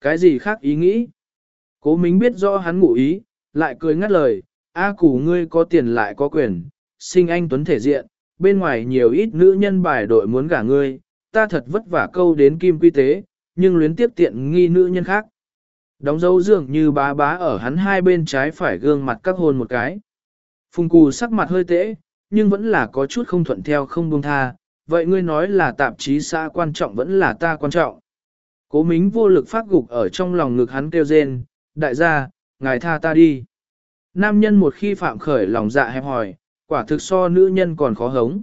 Cái gì khác ý nghĩ? Cố Mính biết rõ hắn ngụ ý, lại cười ngắt lời, A củ ngươi có tiền lại có quyền, sinh anh tuấn thể diện, bên ngoài nhiều ít nữ nhân bài đội muốn gả ngươi, ta thật vất vả câu đến kim quy tế, nhưng luyến tiếp tiện nghi nữ nhân khác. Đóng dấu dường như bá bá ở hắn hai bên trái phải gương mặt các hôn một cái. Phùng cù sắc mặt hơi tễ, nhưng vẫn là có chút không thuận theo không buông tha, vậy ngươi nói là tạp chí xã quan trọng vẫn là ta quan trọng. Cố mính vô lực phát gục ở trong lòng ngực hắn kêu rên, đại gia, ngài tha ta đi. Nam nhân một khi phạm khởi lòng dạ hẹp hỏi, quả thực so nữ nhân còn khó hống.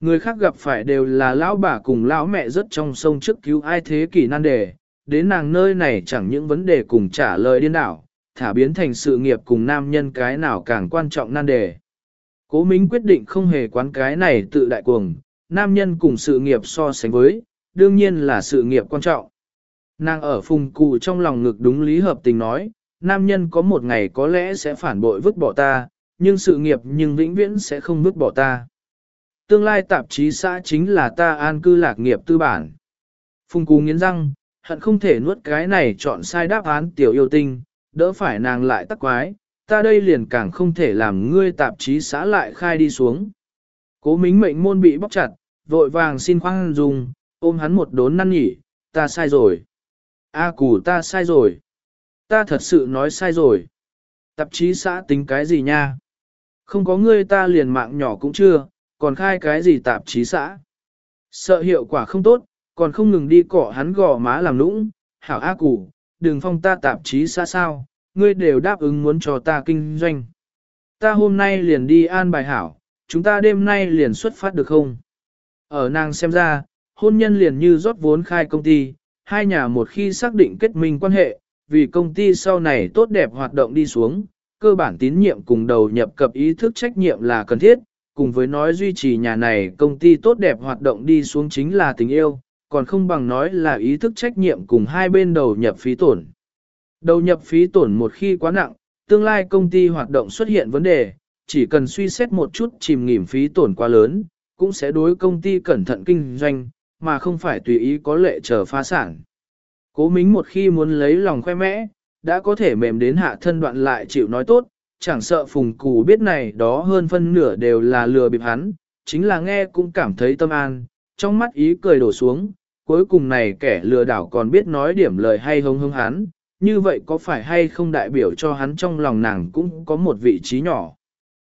Người khác gặp phải đều là lão bà cùng lão mẹ rất trong sông trước cứu ai thế kỷ nan đề, đến nàng nơi này chẳng những vấn đề cùng trả lời điên đảo, thả biến thành sự nghiệp cùng nam nhân cái nào càng quan trọng nan đề. Cố Minh quyết định không hề quán cái này tự đại cuồng, nam nhân cùng sự nghiệp so sánh với, đương nhiên là sự nghiệp quan trọng. Nàng ở phùng cụ trong lòng ngực đúng lý hợp tình nói, nam nhân có một ngày có lẽ sẽ phản bội vứt bỏ ta, nhưng sự nghiệp nhưng vĩnh viễn sẽ không vứt bỏ ta. Tương lai tạp chí xã chính là ta an cư lạc nghiệp tư bản. Phùng cụ nghiến răng, hận không thể nuốt cái này chọn sai đáp án tiểu yêu tinh, đỡ phải nàng lại tắc quái, ta đây liền càng không thể làm ngươi tạp chí xã lại khai đi xuống. Cố mính mệnh môn bị bóc chặt, vội vàng xin khoan dùng, ôm hắn một đốn năn nhỉ, ta sai rồi. A củ ta sai rồi. Ta thật sự nói sai rồi. Tạp chí xã tính cái gì nha? Không có ngươi ta liền mạng nhỏ cũng chưa, còn khai cái gì tạp chí xã? Sợ hiệu quả không tốt, còn không ngừng đi cỏ hắn gò má làm nũng. Hảo A củ, đừng phong ta tạp chí xã sao, ngươi đều đáp ứng muốn cho ta kinh doanh. Ta hôm nay liền đi an bài hảo, chúng ta đêm nay liền xuất phát được không? Ở nàng xem ra, hôn nhân liền như rót vốn khai công ty, hai nhà một khi xác định kết minh quan hệ, vì công ty sau này tốt đẹp hoạt động đi xuống, cơ bản tín nhiệm cùng đầu nhập cập ý thức trách nhiệm là cần thiết, cùng với nói duy trì nhà này công ty tốt đẹp hoạt động đi xuống chính là tình yêu, còn không bằng nói là ý thức trách nhiệm cùng hai bên đầu nhập phí tổn. Đầu nhập phí tổn một khi quá nặng, tương lai công ty hoạt động xuất hiện vấn đề, chỉ cần suy xét một chút chìm nghỉm phí tổn quá lớn, cũng sẽ đối công ty cẩn thận kinh doanh, mà không phải tùy ý có lệ chờ phá sản. Cố mính một khi muốn lấy lòng khoe mẽ, đã có thể mềm đến hạ thân đoạn lại chịu nói tốt, chẳng sợ phùng cù biết này đó hơn phân nửa đều là lừa bịp hắn, chính là nghe cũng cảm thấy tâm an, trong mắt ý cười đổ xuống, cuối cùng này kẻ lừa đảo còn biết nói điểm lời hay hông hông hắn, như vậy có phải hay không đại biểu cho hắn trong lòng nàng cũng có một vị trí nhỏ.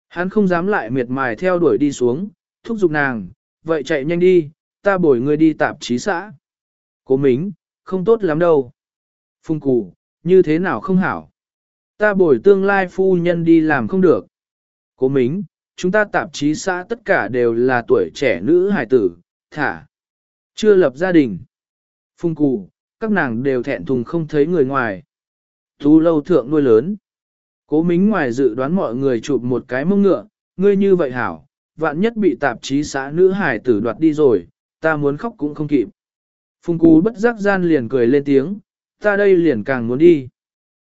Hắn không dám lại miệt mài theo đuổi đi xuống, thúc giục nàng, vậy chạy nhanh đi, ta bồi ngươi đi tạp chí xã. Cố mính, không tốt lắm đâu. Phung cụ, như thế nào không hảo. Ta bồi tương lai phu nhân đi làm không được. Cố mính, chúng ta tạp chí xã tất cả đều là tuổi trẻ nữ hài tử, thả. Chưa lập gia đình. Phung cụ, các nàng đều thẹn thùng không thấy người ngoài. Thu lâu thượng nuôi lớn. Cố mính ngoài dự đoán mọi người chụp một cái mông ngựa, ngươi như vậy hảo, vạn nhất bị tạp chí xã nữ hải tử đoạt đi rồi, ta muốn khóc cũng không kịp. Phùng Cú bất giác gian liền cười lên tiếng, ta đây liền càng muốn đi.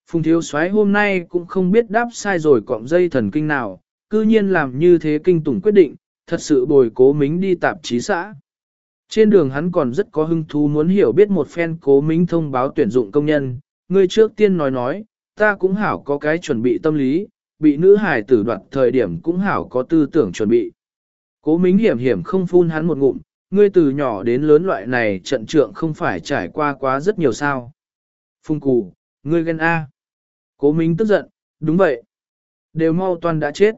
Phùng thiếu soái hôm nay cũng không biết đáp sai rồi cọng dây thần kinh nào, cư nhiên làm như thế kinh tủng quyết định, thật sự bồi cố mính đi tạp chí xã. Trên đường hắn còn rất có hứng thú muốn hiểu biết một phen cố mính thông báo tuyển dụng công nhân, người trước tiên nói nói, ta cũng hảo có cái chuẩn bị tâm lý, bị nữ hài tử đoạt thời điểm cũng hảo có tư tưởng chuẩn bị. Cố mính hiểm hiểm không phun hắn một ngụm, ngươi từ nhỏ đến lớn loại này trận trượng không phải trải qua quá rất nhiều sao. Phung cù, ngươi ghen A. Cố Minh tức giận, đúng vậy. Đều mau toàn đã chết.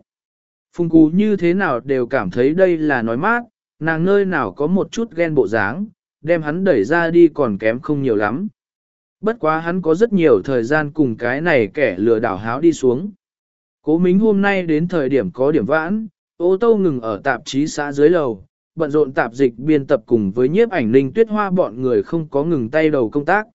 Phung cù như thế nào đều cảm thấy đây là nói mát, nàng nơi nào có một chút ghen bộ dáng, đem hắn đẩy ra đi còn kém không nhiều lắm. Bất quá hắn có rất nhiều thời gian cùng cái này kẻ lừa đảo háo đi xuống. Cố Mính hôm nay đến thời điểm có điểm vãn, ô tô ngừng ở tạp chí xã dưới lầu, bận rộn tạp dịch biên tập cùng với nhiếp ảnh linh tuyết hoa bọn người không có ngừng tay đầu công tác.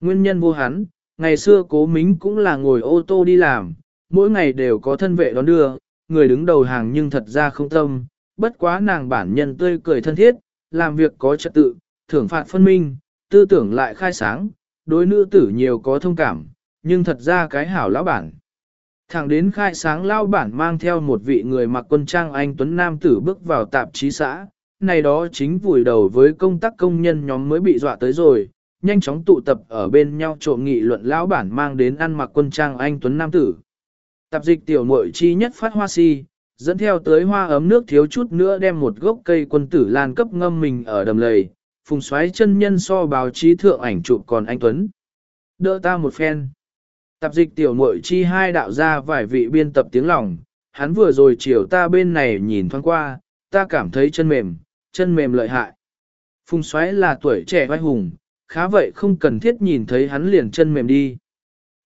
Nguyên nhân vô hắn, ngày xưa cố Mính cũng là ngồi ô tô đi làm, mỗi ngày đều có thân vệ đón đưa, người đứng đầu hàng nhưng thật ra không tâm, bất quá nàng bản nhân tươi cười thân thiết, làm việc có trật tự, thưởng phạt phân minh, tư tưởng lại khai sáng, đối nữ tử nhiều có thông cảm, nhưng thật ra cái hảo lão bản. Thẳng đến khai sáng lao bản mang theo một vị người mặc quân trang anh Tuấn Nam tử bước vào tạp chí xã, này đó chính vùi đầu với công tác công nhân nhóm mới bị dọa tới rồi, nhanh chóng tụ tập ở bên nhau trộm nghị luận lão bản mang đến ăn mặc quân trang anh Tuấn Nam Tử. Tạp dịch tiểu muội chi nhất phát hoa si, dẫn theo tới hoa ấm nước thiếu chút nữa đem một gốc cây quân tử lan cấp ngâm mình ở đầm lầy, phùng xoáy chân nhân so báo chí thượng ảnh chụp còn anh Tuấn. Đỡ ta một phen. Tạp dịch tiểu muội chi hai đạo ra vài vị biên tập tiếng lòng, hắn vừa rồi chiều ta bên này nhìn thoáng qua, ta cảm thấy chân mềm, chân mềm lợi hại. Phùng xoáy là tuổi trẻ vai hùng, khá vậy không cần thiết nhìn thấy hắn liền chân mềm đi.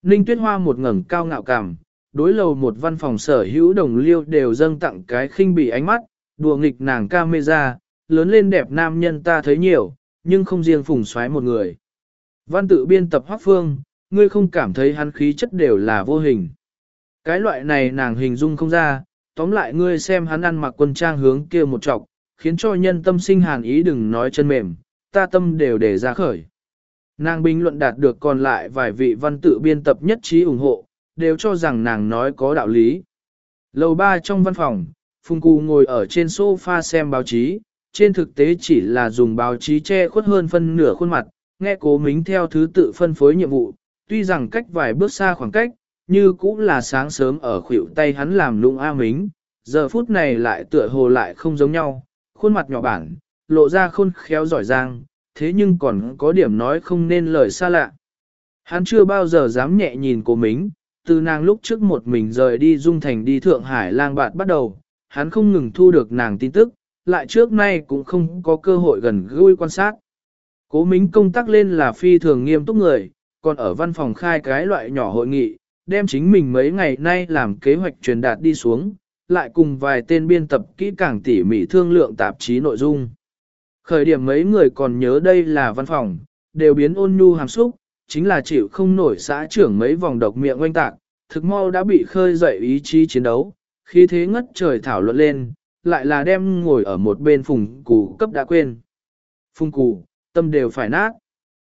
Ninh tuyết hoa một ngẩng cao ngạo cảm, đối lầu một văn phòng sở hữu đồng liêu đều dâng tặng cái khinh bỉ ánh mắt, đùa nghịch nàng camera, lớn lên đẹp nam nhân ta thấy nhiều, nhưng không riêng phùng xoáy một người. Văn tự biên tập hoác phương, ngươi không cảm thấy hắn khí chất đều là vô hình. Cái loại này nàng hình dung không ra, tóm lại ngươi xem hắn ăn mặc quân trang hướng kia một trọc, khiến cho nhân tâm sinh hàn ý đừng nói chân mềm, ta tâm đều để ra khởi. Nàng bình luận đạt được còn lại vài vị văn tự biên tập nhất trí ủng hộ, đều cho rằng nàng nói có đạo lý. Lầu ba trong văn phòng, Phùng Cù ngồi ở trên sofa xem báo chí, trên thực tế chỉ là dùng báo chí che khuất hơn phân nửa khuôn mặt, nghe cố mính theo thứ tự phân phối nhiệm vụ, tuy rằng cách vài bước xa khoảng cách, như cũng là sáng sớm ở khuỷu tay hắn làm lung A mính, giờ phút này lại tựa hồ lại không giống nhau, khuôn mặt nhỏ bản, lộ ra khôn khéo giỏi giang, thế nhưng còn có điểm nói không nên lời xa lạ. Hắn chưa bao giờ dám nhẹ nhìn cô mính, từ nàng lúc trước một mình rời đi Dung Thành đi Thượng Hải lang bạt bắt đầu, hắn không ngừng thu được nàng tin tức, lại trước nay cũng không có cơ hội gần gũi quan sát. Cố Mính công tác lên là phi thường nghiêm túc người, còn ở văn phòng khai cái loại nhỏ hội nghị, đem chính mình mấy ngày nay làm kế hoạch truyền đạt đi xuống, lại cùng vài tên biên tập kỹ càng tỉ mỉ thương lượng tạp chí nội dung. Khởi điểm mấy người còn nhớ đây là văn phòng, đều biến ôn nhu hàm xúc, chính là chịu không nổi xã trưởng mấy vòng độc miệng oanh tạc, thực mau đã bị khơi dậy ý chí chiến đấu, khi thế ngất trời thảo luận lên, lại là đem ngồi ở một bên phùng cù cấp đã quên. Phùng cù, tâm đều phải nát.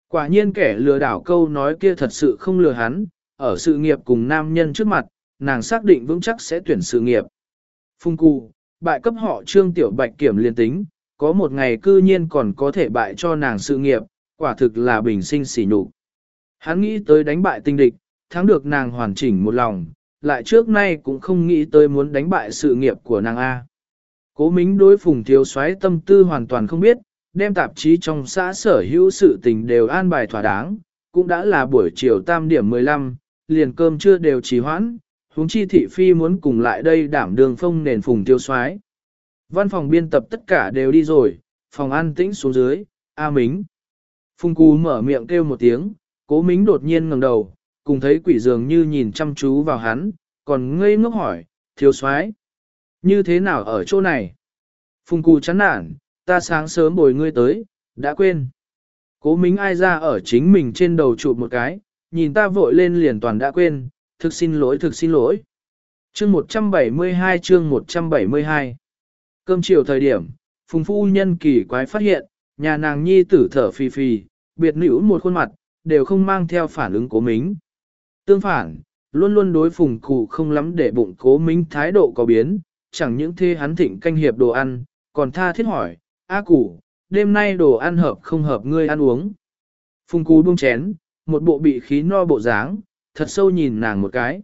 Quả nhiên kẻ lừa đảo câu nói kia thật sự không lừa hắn, ở sự nghiệp cùng nam nhân trước mặt, nàng xác định vững chắc sẽ tuyển sự nghiệp. Phung cù, bại cấp họ trương tiểu bạch kiểm liên tính, có một ngày cư nhiên còn có thể bại cho nàng sự nghiệp, quả thực là bình sinh sỉ nhục. Hắn nghĩ tới đánh bại tinh địch, thắng được nàng hoàn chỉnh một lòng, lại trước nay cũng không nghĩ tới muốn đánh bại sự nghiệp của nàng A. Cố mính đối phùng thiếu soái tâm tư hoàn toàn không biết, đem tạp chí trong xã sở hữu sự tình đều an bài thỏa đáng, cũng đã là buổi chiều tam điểm 15, liền cơm chưa đều trì hoãn, huống chi thị phi muốn cùng lại đây đảm đường phong nền phùng tiêu soái Văn phòng biên tập tất cả đều đi rồi, phòng an tĩnh xuống dưới, A Mính. Phùng Cú mở miệng kêu một tiếng, cố Mính đột nhiên ngẩng đầu, cùng thấy quỷ dường như nhìn chăm chú vào hắn, còn ngây ngốc hỏi, thiếu soái như thế nào ở chỗ này? Phùng Cú chán nản, ta sáng sớm bồi ngươi tới, đã quên. Cố Mính ai ra ở chính mình trên đầu chụp một cái, nhìn ta vội lên liền toàn đã quên, thực xin lỗi thực xin lỗi. Chương 172 chương 172 Cơm chiều thời điểm, Phùng Phu Nhân kỳ quái phát hiện, nhà nàng nhi tử thở phì phì, biệt nữ một khuôn mặt, đều không mang theo phản ứng cố mính. Tương phản, luôn luôn đối phùng cụ không lắm để bụng cố mính thái độ có biến, chẳng những thế hắn thịnh canh hiệp đồ ăn, còn tha thiết hỏi, A củ, đêm nay đồ ăn hợp không hợp ngươi ăn uống. Phùng Cú buông chén, một bộ bị khí no bộ dáng, thật sâu nhìn nàng một cái.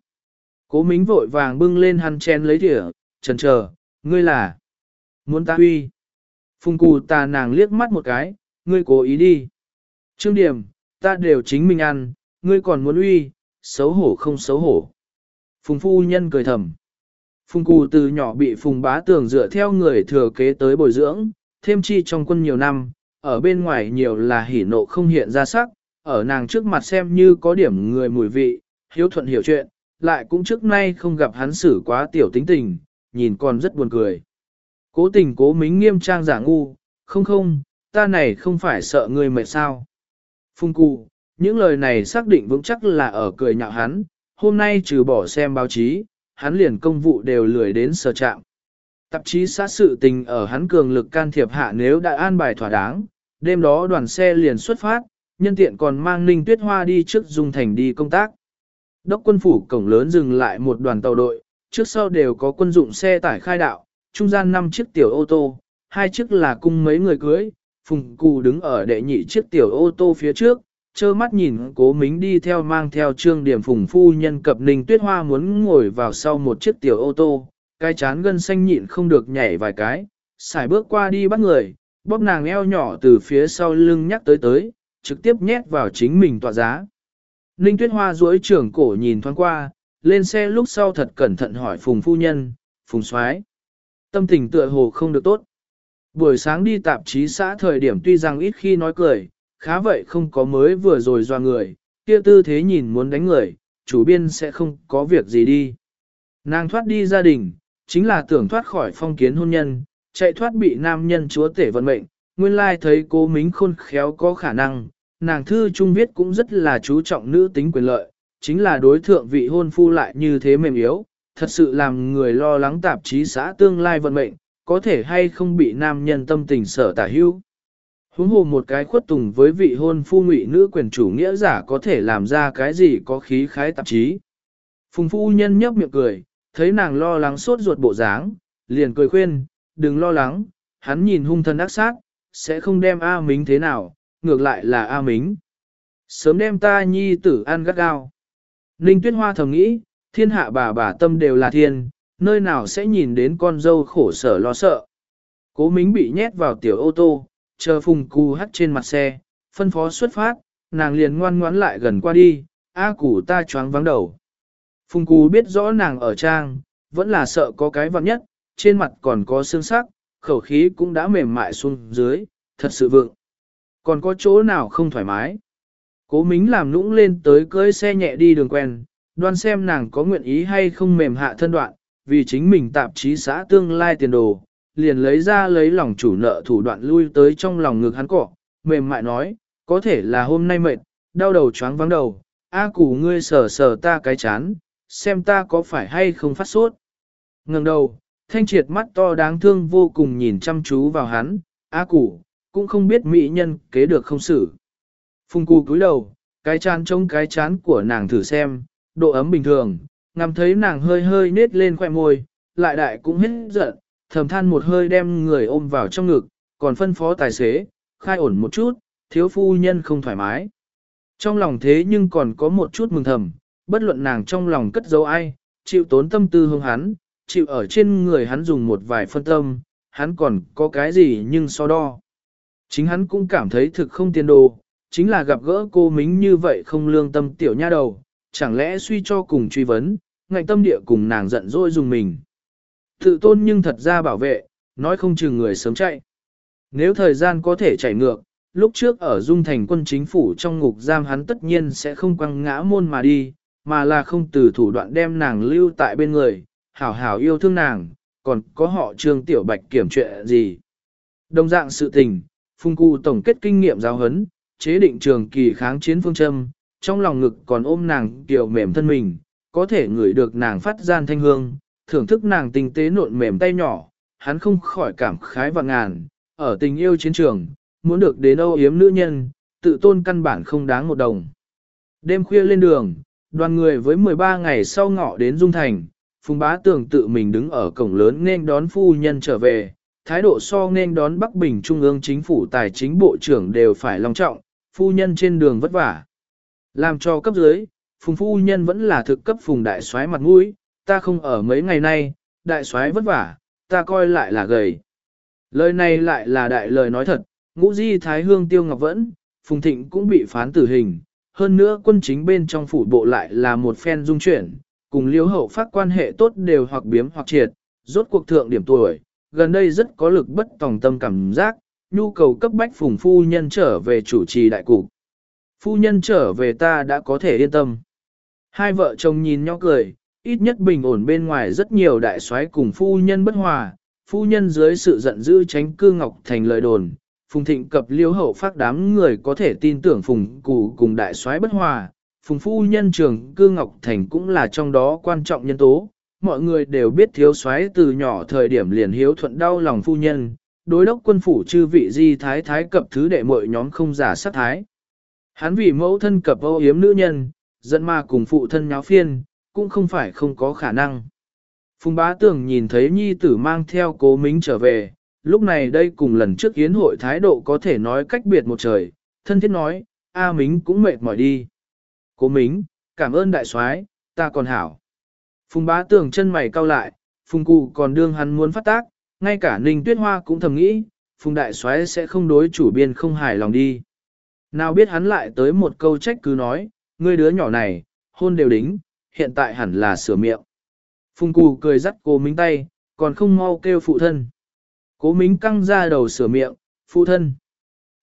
Cố mính vội vàng bưng lên hắn chén lấy thỉa, trần chờ, ngươi là, muốn ta huy. Phùng cù tà nàng liếc mắt một cái, ngươi cố ý đi. Trương điểm, ta đều chính mình ăn, ngươi còn muốn uy, xấu hổ không xấu hổ. Phùng phu nhân cười thầm. Phùng cù từ nhỏ bị phùng bá tường dựa theo người thừa kế tới bồi dưỡng, thêm chi trong quân nhiều năm, ở bên ngoài nhiều là hỉ nộ không hiện ra sắc, ở nàng trước mặt xem như có điểm người mùi vị, hiếu thuận hiểu chuyện, lại cũng trước nay không gặp hắn xử quá tiểu tính tình, nhìn còn rất buồn cười. Cố tình cố mính nghiêm trang giả ngu, không không, ta này không phải sợ người mệt sao. Phung cụ, những lời này xác định vững chắc là ở cười nhạo hắn, hôm nay trừ bỏ xem báo chí, hắn liền công vụ đều lười đến sờ chạm. Tạp chí xã sự tình ở hắn cường lực can thiệp hạ nếu đã an bài thỏa đáng, đêm đó đoàn xe liền xuất phát, nhân tiện còn mang Ninh Tuyết Hoa đi trước Dung Thành đi công tác. Đốc quân phủ cổng lớn dừng lại một đoàn tàu đội, trước sau đều có quân dụng xe tải khai đạo, trung gian năm chiếc tiểu ô tô, hai chiếc là cung mấy người cưới, Phùng Cù đứng ở đệ nhị chiếc tiểu ô tô phía trước, trơ mắt nhìn cố mính đi theo mang theo trương điểm phùng phu nhân cập ninh tuyết hoa muốn ngồi vào sau một chiếc tiểu ô tô, cái chán gân xanh nhịn không được nhảy vài cái, xài bước qua đi bắt người, bóp nàng eo nhỏ từ phía sau lưng nhắc tới tới, trực tiếp nhét vào chính mình tọa giá. Ninh tuyết hoa duỗi trưởng cổ nhìn thoáng qua, lên xe lúc sau thật cẩn thận hỏi phùng phu nhân, phùng soái Tâm tình tựa hồ không được tốt. Buổi sáng đi tạp chí xã thời điểm tuy rằng ít khi nói cười, khá vậy không có mới vừa rồi doa người, kia tư thế nhìn muốn đánh người, chủ biên sẽ không có việc gì đi. Nàng thoát đi gia đình, chính là tưởng thoát khỏi phong kiến hôn nhân, chạy thoát bị nam nhân chúa tể vận mệnh, nguyên lai thấy cô mính khôn khéo có khả năng, nàng thư trung viết cũng rất là chú trọng nữ tính quyền lợi, chính là đối thượng vị hôn phu lại như thế mềm yếu, thật sự làm người lo lắng tạp chí xã tương lai vận mệnh, có thể hay không bị nam nhân tâm tình sở tả hưu. Huống hồ một cái khuất tùng với vị hôn phu ngụy nữ quyền chủ nghĩa giả có thể làm ra cái gì có khí khái tạp chí. Phùng phu nhân nhấp miệng cười, thấy nàng lo lắng sốt ruột bộ dáng, liền cười khuyên, đừng lo lắng, hắn nhìn hung thân ác sát, sẽ không đem A Mính thế nào, ngược lại là A Mính. Sớm đem ta nhi tử ăn gắt gao. Ninh Tuyết Hoa thầm nghĩ, thiên hạ bà bà tâm đều là thiên, nơi nào sẽ nhìn đến con dâu khổ sở lo sợ. Cố Mính bị nhét vào tiểu ô tô, chờ phùng cu hắt trên mặt xe, phân phó xuất phát, nàng liền ngoan ngoãn lại gần qua đi, A củ ta choáng vắng đầu. Phùng cù biết rõ nàng ở trang, vẫn là sợ có cái vặn nhất, trên mặt còn có xương sắc, khẩu khí cũng đã mềm mại xuống dưới, thật sự vượng. Còn có chỗ nào không thoải mái? Cố mính làm nũng lên tới cưới xe nhẹ đi đường quen, đoan xem nàng có nguyện ý hay không mềm hạ thân đoạn, vì chính mình tạp chí xã tương lai tiền đồ, liền lấy ra lấy lòng chủ nợ thủ đoạn lui tới trong lòng ngực hắn cỏ, mềm mại nói, có thể là hôm nay mệt, đau đầu choáng vắng đầu, A củ ngươi sờ sờ ta cái chán, xem ta có phải hay không phát sốt. Ngừng đầu, thanh triệt mắt to đáng thương vô cùng nhìn chăm chú vào hắn, A củ, cũng không biết mỹ nhân kế được không xử. Phùng cù cúi đầu, cái chán trông cái chán của nàng thử xem, độ ấm bình thường, ngắm thấy nàng hơi hơi nết lên khoẻ môi, lại đại cũng hết giận, thầm than một hơi đem người ôm vào trong ngực, còn phân phó tài xế, khai ổn một chút, thiếu phu nhân không thoải mái. Trong lòng thế nhưng còn có một chút mừng thầm, bất luận nàng trong lòng cất giấu ai, chịu tốn tâm tư hương hắn, chịu ở trên người hắn dùng một vài phân tâm, hắn còn có cái gì nhưng so đo. Chính hắn cũng cảm thấy thực không tiền đồ, chính là gặp gỡ cô mính như vậy không lương tâm tiểu nha đầu, chẳng lẽ suy cho cùng truy vấn, ngạnh tâm địa cùng nàng giận dỗi dùng mình. Tự tôn nhưng thật ra bảo vệ, nói không chừng người sớm chạy. Nếu thời gian có thể chạy ngược, lúc trước ở dung thành quân chính phủ trong ngục giam hắn tất nhiên sẽ không quăng ngã môn mà đi, mà là không từ thủ đoạn đem nàng lưu tại bên người, hảo hảo yêu thương nàng, còn có họ trương tiểu bạch kiểm chuyện gì. Đồng dạng sự tình, phung cụ tổng kết kinh nghiệm giáo huấn, chế định trường kỳ kháng chiến phương châm, trong lòng ngực còn ôm nàng kiểu mềm thân mình, có thể ngửi được nàng phát gian thanh hương, thưởng thức nàng tinh tế nộn mềm tay nhỏ, hắn không khỏi cảm khái và ngàn, ở tình yêu chiến trường, muốn được đến âu yếm nữ nhân, tự tôn căn bản không đáng một đồng. Đêm khuya lên đường, đoàn người với 13 ngày sau ngọ đến Dung Thành, Phùng Bá Tường tự mình đứng ở cổng lớn nên đón phu nhân trở về, thái độ so nên đón Bắc Bình Trung ương chính phủ tài chính bộ trưởng đều phải long trọng, phu nhân trên đường vất vả. Làm cho cấp dưới, Phùng phu nhân vẫn là thực cấp Phùng đại soái mặt mũi, ta không ở mấy ngày nay, đại soái vất vả, ta coi lại là gầy. Lời này lại là đại lời nói thật, ngũ di thái hương tiêu ngọc vẫn, Phùng Thịnh cũng bị phán tử hình, hơn nữa quân chính bên trong phủ bộ lại là một phen dung chuyển, cùng liếu hậu phát quan hệ tốt đều hoặc biếm hoặc triệt, rốt cuộc thượng điểm tuổi, gần đây rất có lực bất tòng tâm cảm giác, nhu cầu cấp bách phùng phu nhân trở về chủ trì đại cục. Phu nhân trở về ta đã có thể yên tâm. Hai vợ chồng nhìn nhau cười, ít nhất bình ổn bên ngoài rất nhiều đại soái cùng phu nhân bất hòa, phu nhân dưới sự giận dữ tránh cư ngọc thành lời đồn, phùng thịnh cập liêu hậu phát đám người có thể tin tưởng phùng cụ cùng đại soái bất hòa, phùng phu nhân trường cư ngọc thành cũng là trong đó quan trọng nhân tố. Mọi người đều biết thiếu soái từ nhỏ thời điểm liền hiếu thuận đau lòng phu nhân, đối đốc quân phủ chư vị di thái thái cập thứ đệ mọi nhóm không giả sát thái. Hắn vì mẫu thân cập âu yếm nữ nhân, dẫn ma cùng phụ thân nháo phiên, cũng không phải không có khả năng. Phùng bá tưởng nhìn thấy nhi tử mang theo cố mính trở về, lúc này đây cùng lần trước yến hội thái độ có thể nói cách biệt một trời, thân thiết nói, A Mính cũng mệt mỏi đi. Cố Mính, cảm ơn đại soái, ta còn hảo. Phùng bá tưởng chân mày cau lại, Phùng cụ còn đương hắn muốn phát tác, ngay cả Ninh Tuyết Hoa cũng thầm nghĩ, Phùng đại soái sẽ không đối chủ biên không hài lòng đi. Nào biết hắn lại tới một câu trách cứ nói, ngươi đứa nhỏ này, hôn đều đính, hiện tại hẳn là sửa miệng. Phùng cụ cười dắt cô Mính tay, còn không mau kêu phụ thân. Cố Mính căng ra đầu sửa miệng, phụ thân.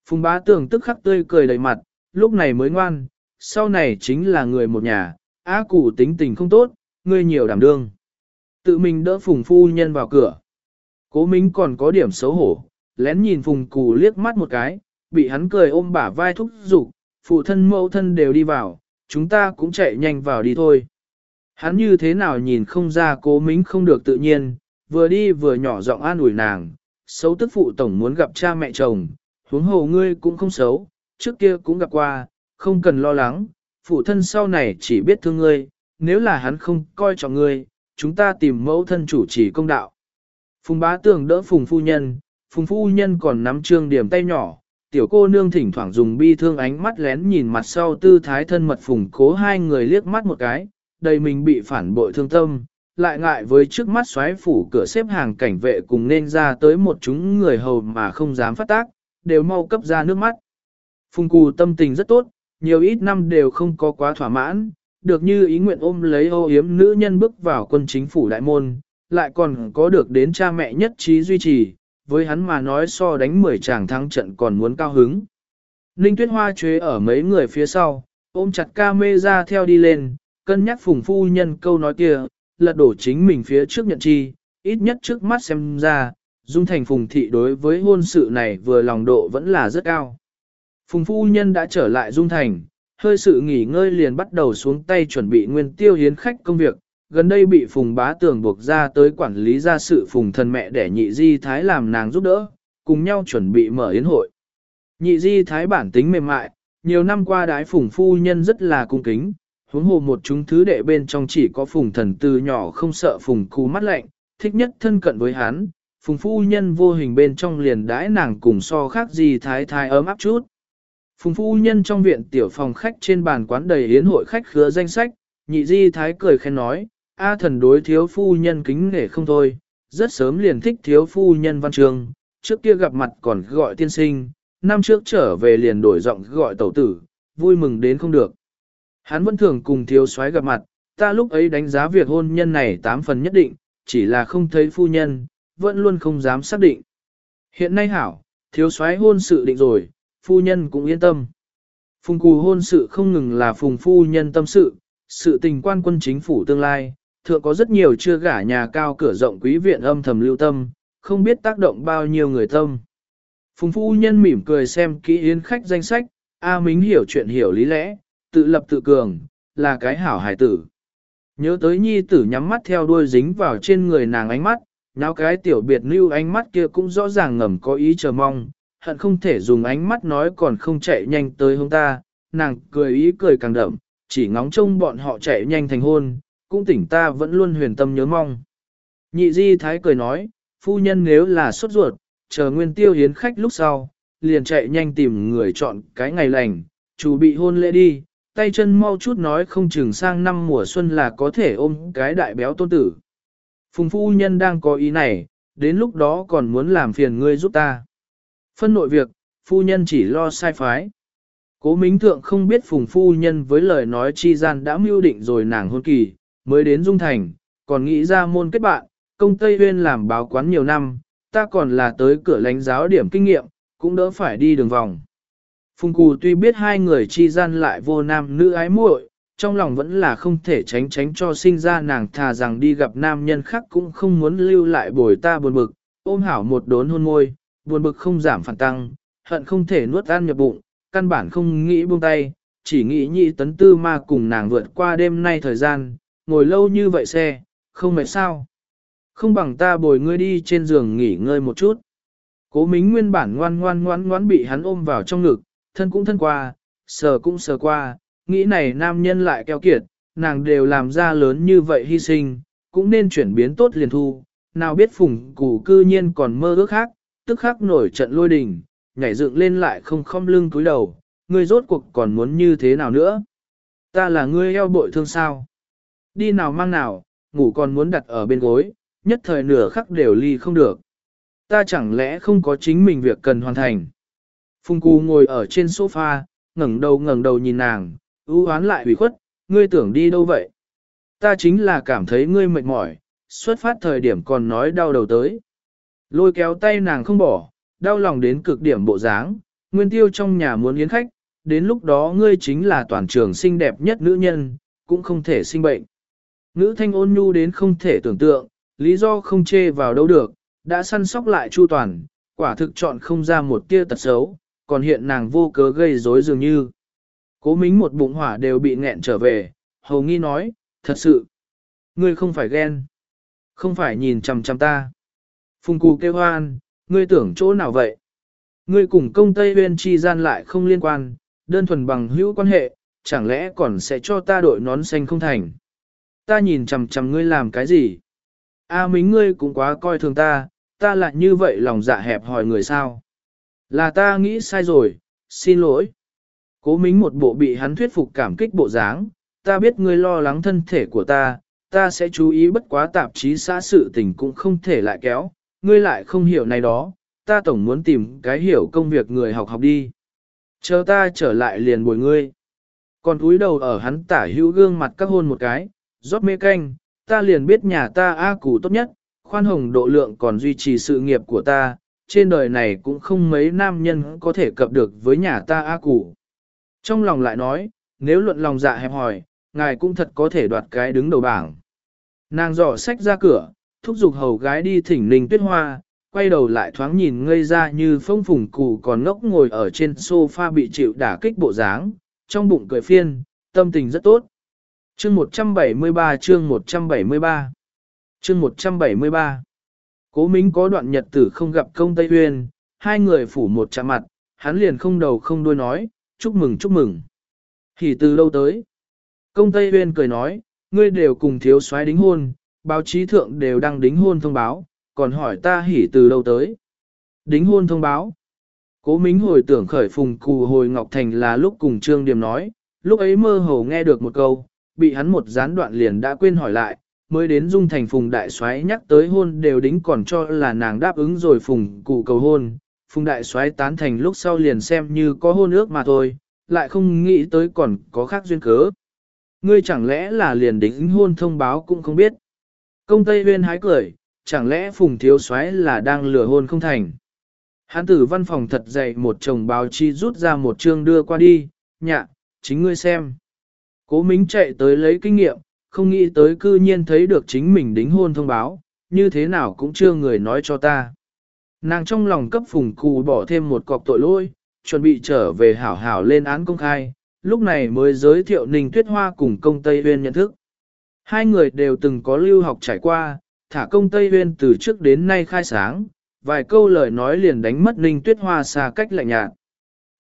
Phùng bá tưởng tức khắc tươi cười đầy mặt, lúc này mới ngoan, sau này chính là người một nhà, á cụ tính tình không tốt, ngươi nhiều đảm đương. Tự mình đỡ phùng phu nhân vào cửa. Cố Mính còn có điểm xấu hổ, lén nhìn phùng cù liếc mắt một cái, bị hắn cười ôm bả vai thúc giục, phụ thân mẫu thân đều đi vào, chúng ta cũng chạy nhanh vào đi thôi. Hắn như thế nào nhìn không ra cố Mính không được tự nhiên, vừa đi vừa nhỏ giọng an ủi nàng, xấu tức phụ tổng muốn gặp cha mẹ chồng, huống hồ ngươi cũng không xấu, trước kia cũng gặp qua, không cần lo lắng, phụ thân sau này chỉ biết thương ngươi, nếu là hắn không coi trọng ngươi, chúng ta tìm mẫu thân chủ trì công đạo. Phùng bá tường đỡ phùng phu nhân, phùng phu nhân còn nắm trương điểm tay nhỏ, tiểu cô nương thỉnh thoảng dùng bi thương ánh mắt lén nhìn mặt sau tư thái thân mật phùng cố hai người liếc mắt một cái, đầy mình bị phản bội thương tâm, lại ngại với trước mắt xoáy phủ cửa xếp hàng cảnh vệ cùng nên ra tới một chúng người hầu mà không dám phát tác, đều mau cấp ra nước mắt. Phùng cù tâm tình rất tốt, nhiều ít năm đều không có quá thỏa mãn, được như ý nguyện ôm lấy ô yếm nữ nhân bước vào quân chính phủ đại môn, lại còn có được đến cha mẹ nhất trí duy trì, với hắn mà nói so đánh 10 chàng thắng trận còn muốn cao hứng. Ninh Tuyết Hoa chế ở mấy người phía sau, ôm chặt ca mê ra theo đi lên, cân nhắc phùng phu nhân câu nói kia, lật đổ chính mình phía trước nhận chi, ít nhất trước mắt xem ra, Dung Thành Phùng Thị đối với hôn sự này vừa lòng độ vẫn là rất cao. Phùng phu nhân đã trở lại Dung Thành, hơi sự nghỉ ngơi liền bắt đầu xuống tay chuẩn bị nguyên tiêu hiến khách công việc, gần đây bị Phùng bá tường buộc ra tới quản lý gia sự Phùng thần mẹ để nhị di thái làm nàng giúp đỡ, cùng nhau chuẩn bị mở yến hội. Nhị di thái bản tính mềm mại, nhiều năm qua đái Phùng phu nhân rất là cung kính, huống hồ một chúng thứ đệ bên trong chỉ có Phùng thần từ nhỏ không sợ Phùng cú mắt lạnh, thích nhất thân cận với hắn. Phùng phu nhân vô hình bên trong liền đãi nàng cùng so khác gì thái thái ấm áp chút. Phùng phu nhân trong viện tiểu phòng khách trên bàn quán đầy yến hội khách khứa danh sách, nhị di thái cười khen nói, A thần đối thiếu phu nhân kính nể không thôi, rất sớm liền thích thiếu phu nhân văn trường, trước kia gặp mặt còn gọi tiên sinh, năm trước trở về liền đổi giọng gọi tẩu tử, vui mừng đến không được. Hắn vẫn thường cùng thiếu soái gặp mặt, ta lúc ấy đánh giá việc hôn nhân này tám phần nhất định, chỉ là không thấy phu nhân, vẫn luôn không dám xác định. Hiện nay hảo, thiếu soái hôn sự định rồi, phu nhân cũng yên tâm. Phùng cù hôn sự không ngừng là phùng phu nhân tâm sự, sự tình quan quân chính phủ tương lai, thượng có rất nhiều chưa gả nhà cao cửa rộng quý viện âm thầm lưu tâm, không biết tác động bao nhiêu người tâm. Phùng phu nhân mỉm cười xem kỹ yến khách danh sách, A Mính hiểu chuyện hiểu lý lẽ, tự lập tự cường, là cái hảo hài tử. Nhớ tới nhi tử nhắm mắt theo đuôi dính vào trên người nàng ánh mắt, nào cái tiểu biệt lưu ánh mắt kia cũng rõ ràng ngầm có ý chờ mong, hận không thể dùng ánh mắt nói còn không chạy nhanh tới hông ta, nàng cười ý cười càng đậm, chỉ ngóng trông bọn họ chạy nhanh thành hôn, cũng tỉnh ta vẫn luôn huyền tâm nhớ mong. Nhị di thái cười nói, phu nhân nếu là sốt ruột, chờ nguyên tiêu hiến khách lúc sau, liền chạy nhanh tìm người chọn cái ngày lành, chủ bị hôn lễ đi, tay chân mau chút nói không chừng sang năm mùa xuân là có thể ôm cái đại béo tôn tử. Phùng phu nhân đang có ý này, đến lúc đó còn muốn làm phiền ngươi giúp ta. Phân nội việc, phu nhân chỉ lo sai phái. Cố Mính Thượng không biết Phùng Phu Nhân với lời nói chi gian đã mưu định rồi nàng hôn kỳ, mới đến Dung Thành, còn nghĩ ra môn kết bạn, công Tây Huyên làm báo quán nhiều năm, ta còn là tới cửa lãnh giáo điểm kinh nghiệm, cũng đỡ phải đi đường vòng. Phùng Cù tuy biết hai người chi gian lại vô nam nữ ái muội, trong lòng vẫn là không thể tránh tránh cho sinh ra nàng thà rằng đi gặp nam nhân khác cũng không muốn lưu lại bồi ta buồn bực, ôm hảo một đốn hôn môi, buồn bực không giảm phản tăng, hận không thể nuốt ăn nhập bụng, căn bản không nghĩ buông tay, chỉ nghĩ nhị tấn tư ma cùng nàng vượt qua đêm nay thời gian, ngồi lâu như vậy xe, không mệt sao. Không bằng ta bồi ngươi đi trên giường nghỉ ngơi một chút. Cố mính nguyên bản ngoan ngoan ngoan ngoan bị hắn ôm vào trong ngực, thân cũng thân qua, sờ cũng sờ qua, nghĩ này nam nhân lại keo kiệt, nàng đều làm ra lớn như vậy hy sinh, cũng nên chuyển biến tốt liền thu, nào biết phùng củ cư nhiên còn mơ ước khác, tức khắc nổi trận lôi đình, nhảy dựng lên lại không khom lưng cúi đầu, ngươi rốt cuộc còn muốn như thế nào nữa? Ta là ngươi eo bội thương sao? Đi nào mang nào, ngủ còn muốn đặt ở bên gối, nhất thời nửa khắc đều ly không được. Ta chẳng lẽ không có chính mình việc cần hoàn thành? Phùng Cù ngồi ở trên sofa, ngẩng đầu ngẩng đầu nhìn nàng, ưu hoán lại ủy khuất, ngươi tưởng đi đâu vậy? Ta chính là cảm thấy ngươi mệt mỏi, xuất phát thời điểm còn nói đau đầu tới. Lôi kéo tay nàng không bỏ, đau lòng đến cực điểm bộ dáng, nguyên tiêu trong nhà muốn yến khách, đến lúc đó ngươi chính là toàn trường xinh đẹp nhất nữ nhân, cũng không thể sinh bệnh. Nữ thanh ôn nhu đến không thể tưởng tượng, lý do không chê vào đâu được, đã săn sóc lại chu toàn, quả thực chọn không ra một tia tật xấu, còn hiện nàng vô cớ gây rối dường như. Cố mính một bụng hỏa đều bị nghẹn trở về, hầu nghi nói, thật sự, ngươi không phải ghen, không phải nhìn chằm chằm ta. Phùng cù kêu hoan, ngươi tưởng chỗ nào vậy? Ngươi cùng công Tây Huyên chi gian lại không liên quan, đơn thuần bằng hữu quan hệ, chẳng lẽ còn sẽ cho ta đội nón xanh không thành? Ta nhìn chằm chằm ngươi làm cái gì? A à, mính ngươi cũng quá coi thường ta, ta lại như vậy lòng dạ hẹp hỏi người sao? Là ta nghĩ sai rồi, xin lỗi. Cố mính một bộ bị hắn thuyết phục cảm kích bộ dáng, ta biết ngươi lo lắng thân thể của ta, ta sẽ chú ý bất quá tạp chí xã sự tình cũng không thể lại kéo, ngươi lại không hiểu này đó, ta tổng muốn tìm cái hiểu công việc người học học đi. Chờ ta trở lại liền bồi ngươi. Còn cúi đầu ở hắn tả hữu gương mặt các hôn một cái, rót mê canh, ta liền biết nhà ta A củ tốt nhất, khoan hồng độ lượng còn duy trì sự nghiệp của ta, trên đời này cũng không mấy nam nhân có thể cập được với nhà ta A củ. Trong lòng lại nói, nếu luận lòng dạ hẹp hỏi, ngài cũng thật có thể đoạt cái đứng đầu bảng. Nàng dò sách ra cửa, thúc giục hầu gái đi thỉnh ninh tuyết hoa, quay đầu lại thoáng nhìn ngây ra như phong phùng cụ còn ngốc ngồi ở trên sofa bị chịu đả kích bộ dáng, trong bụng cười phiên, tâm tình rất tốt. Chương 173 chương 173 Chương 173 Cố Mính có đoạn nhật tử không gặp công Tây Huyên, hai người phủ một chạm mặt, hắn liền không đầu không đuôi nói, chúc mừng chúc mừng. Thì từ lâu tới? Công Tây Huyên cười nói, ngươi đều cùng thiếu soái đính hôn, báo chí thượng đều đăng đính hôn thông báo, còn hỏi ta hỉ từ lâu tới. Đính hôn thông báo. Cố Mính hồi tưởng khởi phùng cù hồi Ngọc Thành là lúc cùng Trương Điềm nói, lúc ấy mơ hồ nghe được một câu, bị hắn một gián đoạn liền đã quên hỏi lại, mới đến dung thành phùng đại soái nhắc tới hôn đều đính còn cho là nàng đáp ứng rồi phùng cụ cầu hôn. Phùng đại soái tán thành lúc sau liền xem như có hôn ước mà thôi, lại không nghĩ tới còn có khác duyên cớ. Ngươi chẳng lẽ là liền đính hôn thông báo cũng không biết. Công Tây Huyên hái cười, chẳng lẽ phùng thiếu soái là đang lừa hôn không thành. Hán tử văn phòng thật dày một chồng báo chi rút ra một chương đưa qua đi, nhạ, chính ngươi xem. Cố Mính chạy tới lấy kinh nghiệm, không nghĩ tới cư nhiên thấy được chính mình đính hôn thông báo, như thế nào cũng chưa người nói cho ta. Nàng trong lòng cấp phùng cù bỏ thêm một cọc tội lỗi, chuẩn bị trở về hảo hảo lên án công khai, lúc này mới giới thiệu Ninh Tuyết Hoa cùng công Tây Huyên nhận thức. Hai người đều từng có lưu học trải qua, thả công Tây Huyên từ trước đến nay khai sáng, vài câu lời nói liền đánh mất Ninh Tuyết Hoa xa cách lạnh nhạt.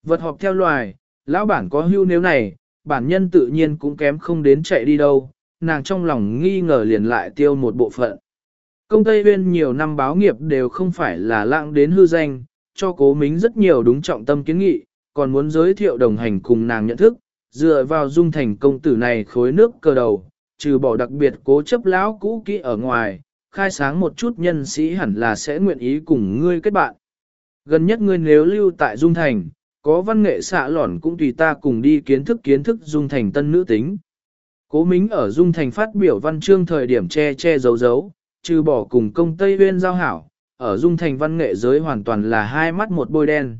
Vật họp theo loài, lão bản có hưu nếu này, bản nhân tự nhiên cũng kém không đến chạy đi đâu, nàng trong lòng nghi ngờ liền lại tiêu một bộ phận. Công Tây Uyên nhiều năm báo nghiệp đều không phải là lãng đến hư danh, cho cố mính rất nhiều đúng trọng tâm kiến nghị, còn muốn giới thiệu đồng hành cùng nàng nhận thức, dựa vào dung thành công tử này khối nước cờ đầu, trừ bỏ đặc biệt cố chấp lão cũ kỹ ở ngoài, khai sáng một chút nhân sĩ hẳn là sẽ nguyện ý cùng ngươi kết bạn. Gần nhất ngươi nếu lưu tại dung thành, có văn nghệ xạ lỏn cũng tùy ta cùng đi kiến thức kiến thức dung thành tân nữ tính. Cố Mính ở dung thành phát biểu văn chương thời điểm che che giấu giấu, trừ bỏ cùng công Tây Uyên giao hảo, ở dung thành văn nghệ giới hoàn toàn là hai mắt một bôi đen.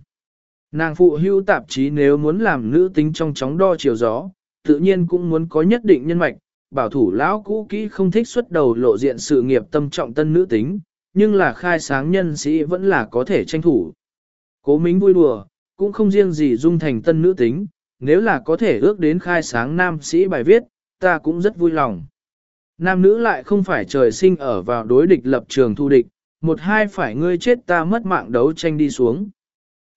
Nàng phụ hưu tạp chí nếu muốn làm nữ tính trong chóng đo chiều gió, tự nhiên cũng muốn có nhất định nhân mạch, bảo thủ lão cũ kỹ không thích xuất đầu lộ diện sự nghiệp tâm trọng tân nữ tính, nhưng là khai sáng nhân sĩ vẫn là có thể tranh thủ. Cố Mính vui đùa, cũng không riêng gì dung thành tân nữ tính, nếu là có thể ước đến khai sáng nam sĩ bài viết, ta cũng rất vui lòng. Nam nữ lại không phải trời sinh ở vào đối địch lập trường thu địch, một hai phải ngươi chết ta mất mạng đấu tranh đi xuống.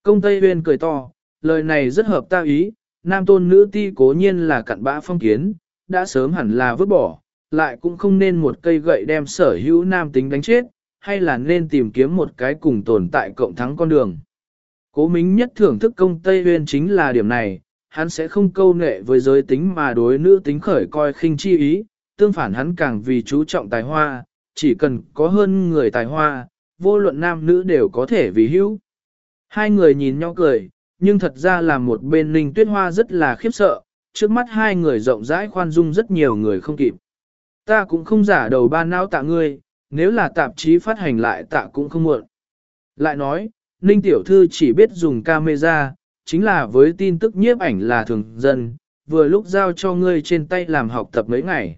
Công Tây Huyên cười to, lời này rất hợp ta ý, nam tôn nữ ti cố nhiên là cặn bã phong kiến, đã sớm hẳn là vứt bỏ, lại cũng không nên một cây gậy đem sở hữu nam tính đánh chết, hay là nên tìm kiếm một cái cùng tồn tại cộng thắng con đường. Cố Mính nhất thưởng thức công Tây Huyên chính là điểm này, hắn sẽ không câu nệ với giới tính mà đối nữ tính khởi coi khinh chi ý, tương phản hắn càng vì chú trọng tài hoa, chỉ cần có hơn người tài hoa, vô luận nam nữ đều có thể vì hữu. Hai người nhìn nhau cười, nhưng thật ra là một bên Ninh Tuyết Hoa rất là khiếp sợ, trước mắt hai người rộng rãi khoan dung rất nhiều người không kịp. Ta cũng không giả đầu ba não tạ ngươi, nếu là tạp chí phát hành lại tạ cũng không muộn. Lại nói, Ninh Tiểu Thư chỉ biết dùng camera, chính là với tin tức nhiếp ảnh là thường dân, vừa lúc giao cho ngươi trên tay làm học tập mấy ngày.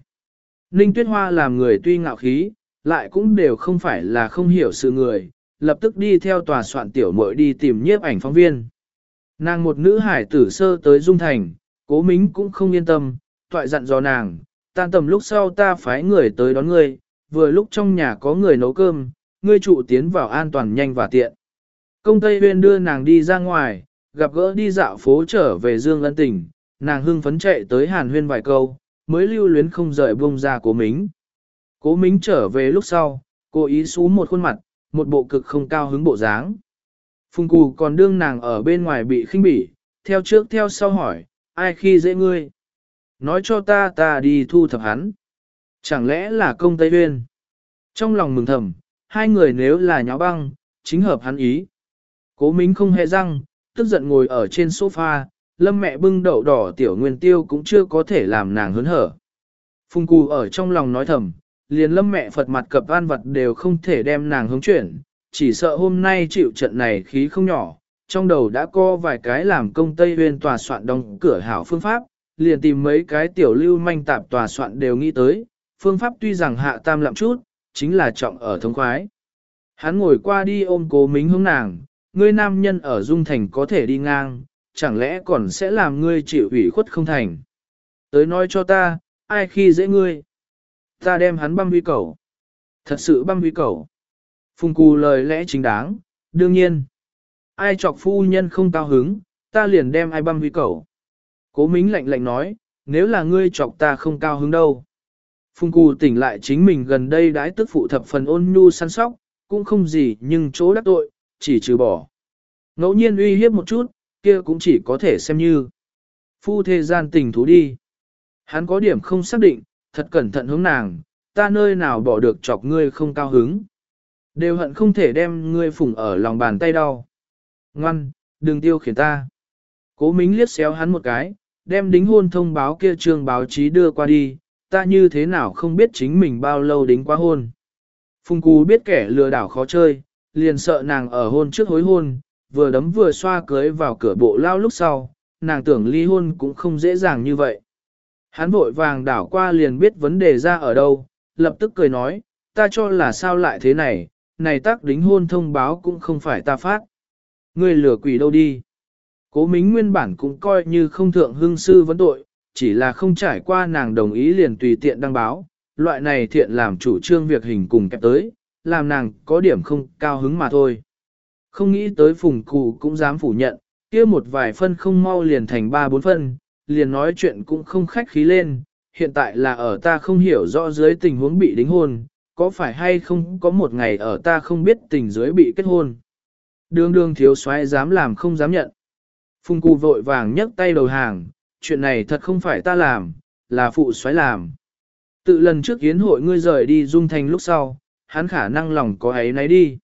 Ninh Tuyết Hoa làm người tuy ngạo khí, lại cũng đều không phải là không hiểu sự người, lập tức đi theo tòa soạn tiểu muội đi tìm nhiếp ảnh phóng viên. Nàng một nữ hải tử sơ tới Dung Thành, cố mính cũng không yên tâm, toại dặn dò nàng, tan tầm lúc sau ta phái người tới đón ngươi, vừa lúc trong nhà có người nấu cơm, ngươi trụ tiến vào an toàn nhanh và tiện. Công Tây Huyên đưa nàng đi ra ngoài, gặp gỡ đi dạo phố trở về Dương Ân Tỉnh, nàng hưng phấn chạy tới Hàn Huyên vài câu, mới lưu luyến không rời buông ra cố mính. Cố mính trở về lúc sau, cô ý xú một khuôn mặt, một bộ cực không cao hứng bộ dáng. Phùng cù còn đương nàng ở bên ngoài bị khinh bỉ, theo trước theo sau hỏi, ai khi dễ ngươi? Nói cho ta ta đi thu thập hắn. Chẳng lẽ là công Tây Huyên? Trong lòng mừng thầm, hai người nếu là nháo băng, chính hợp hắn ý. Cố Mính không hề răng, tức giận ngồi ở trên sofa, lâm mẹ bưng đậu đỏ tiểu nguyên tiêu cũng chưa có thể làm nàng hớn hở. Phùng cù ở trong lòng nói thầm, liền lâm mẹ Phật mặt cập an vật đều không thể đem nàng hướng chuyển, chỉ sợ hôm nay chịu trận này khí không nhỏ, trong đầu đã có vài cái làm công Tây Huyên tòa soạn đóng cửa hảo phương pháp, liền tìm mấy cái tiểu lưu manh tạp tòa soạn đều nghĩ tới, phương pháp tuy rằng hạ tam lạm chút, chính là trọng ở thống khoái. Hắn ngồi qua đi ôm cố mính hướng nàng, ngươi nam nhân ở Dung Thành có thể đi ngang, chẳng lẽ còn sẽ làm ngươi chịu ủy khuất không thành. Tới nói cho ta, ai khi dễ ngươi? Ta đem hắn băm huy cầu. Thật sự băm huy cầu. Phùng cù lời lẽ chính đáng, đương nhiên. Ai chọc phu nhân không cao hứng, ta liền đem ai băm huy cầu. Cố mính lạnh lạnh nói, nếu là ngươi chọc ta không cao hứng đâu. Phùng cù tỉnh lại chính mình gần đây đãi tức phụ thập phần ôn nhu săn sóc, cũng không gì nhưng chỗ đắc tội, chỉ trừ bỏ. Ngẫu nhiên uy hiếp một chút, kia cũng chỉ có thể xem như. Phu thế gian tình thú đi. Hắn có điểm không xác định, thật cẩn thận hướng nàng, ta nơi nào bỏ được chọc ngươi không cao hứng. Đều hận không thể đem ngươi phủng ở lòng bàn tay đau. Ngoan, đừng tiêu khiển ta. Cố mính liếc xéo hắn một cái, đem đính hôn thông báo kia trường báo chí đưa qua đi, ta như thế nào không biết chính mình bao lâu đính qua hôn. Phùng Cú biết kẻ lừa đảo khó chơi, liền sợ nàng ở hôn trước hối hôn, vừa đấm vừa xoa cưới vào cửa bộ lao lúc sau, nàng tưởng ly hôn cũng không dễ dàng như vậy. Hắn vội vàng đảo qua liền biết vấn đề ra ở đâu, lập tức cười nói, ta cho là sao lại thế này, này tác đính hôn thông báo cũng không phải ta phát. Ngươi lừa quỷ đâu đi. Cố mính nguyên bản cũng coi như không thượng hương sư vấn tội, chỉ là không trải qua nàng đồng ý liền tùy tiện đăng báo, loại này thiện làm chủ trương việc hình cùng kẹp tới, làm nàng có điểm không cao hứng mà thôi. Không nghĩ tới phùng cụ cũng dám phủ nhận, kia một vài phân không mau liền thành ba bốn phân, liền nói chuyện cũng không khách khí lên, hiện tại là ở ta không hiểu rõ dưới tình huống bị đính hôn, có phải hay không có một ngày ở ta không biết tình dưới bị kết hôn. Đường đường thiếu soái dám làm không dám nhận. Phùng cụ vội vàng nhấc tay đầu hàng, chuyện này thật không phải ta làm, là phụ soái làm. Tự lần trước hiến hội ngươi rời đi dung thành lúc sau, hắn khả năng lòng có ấy nấy đi.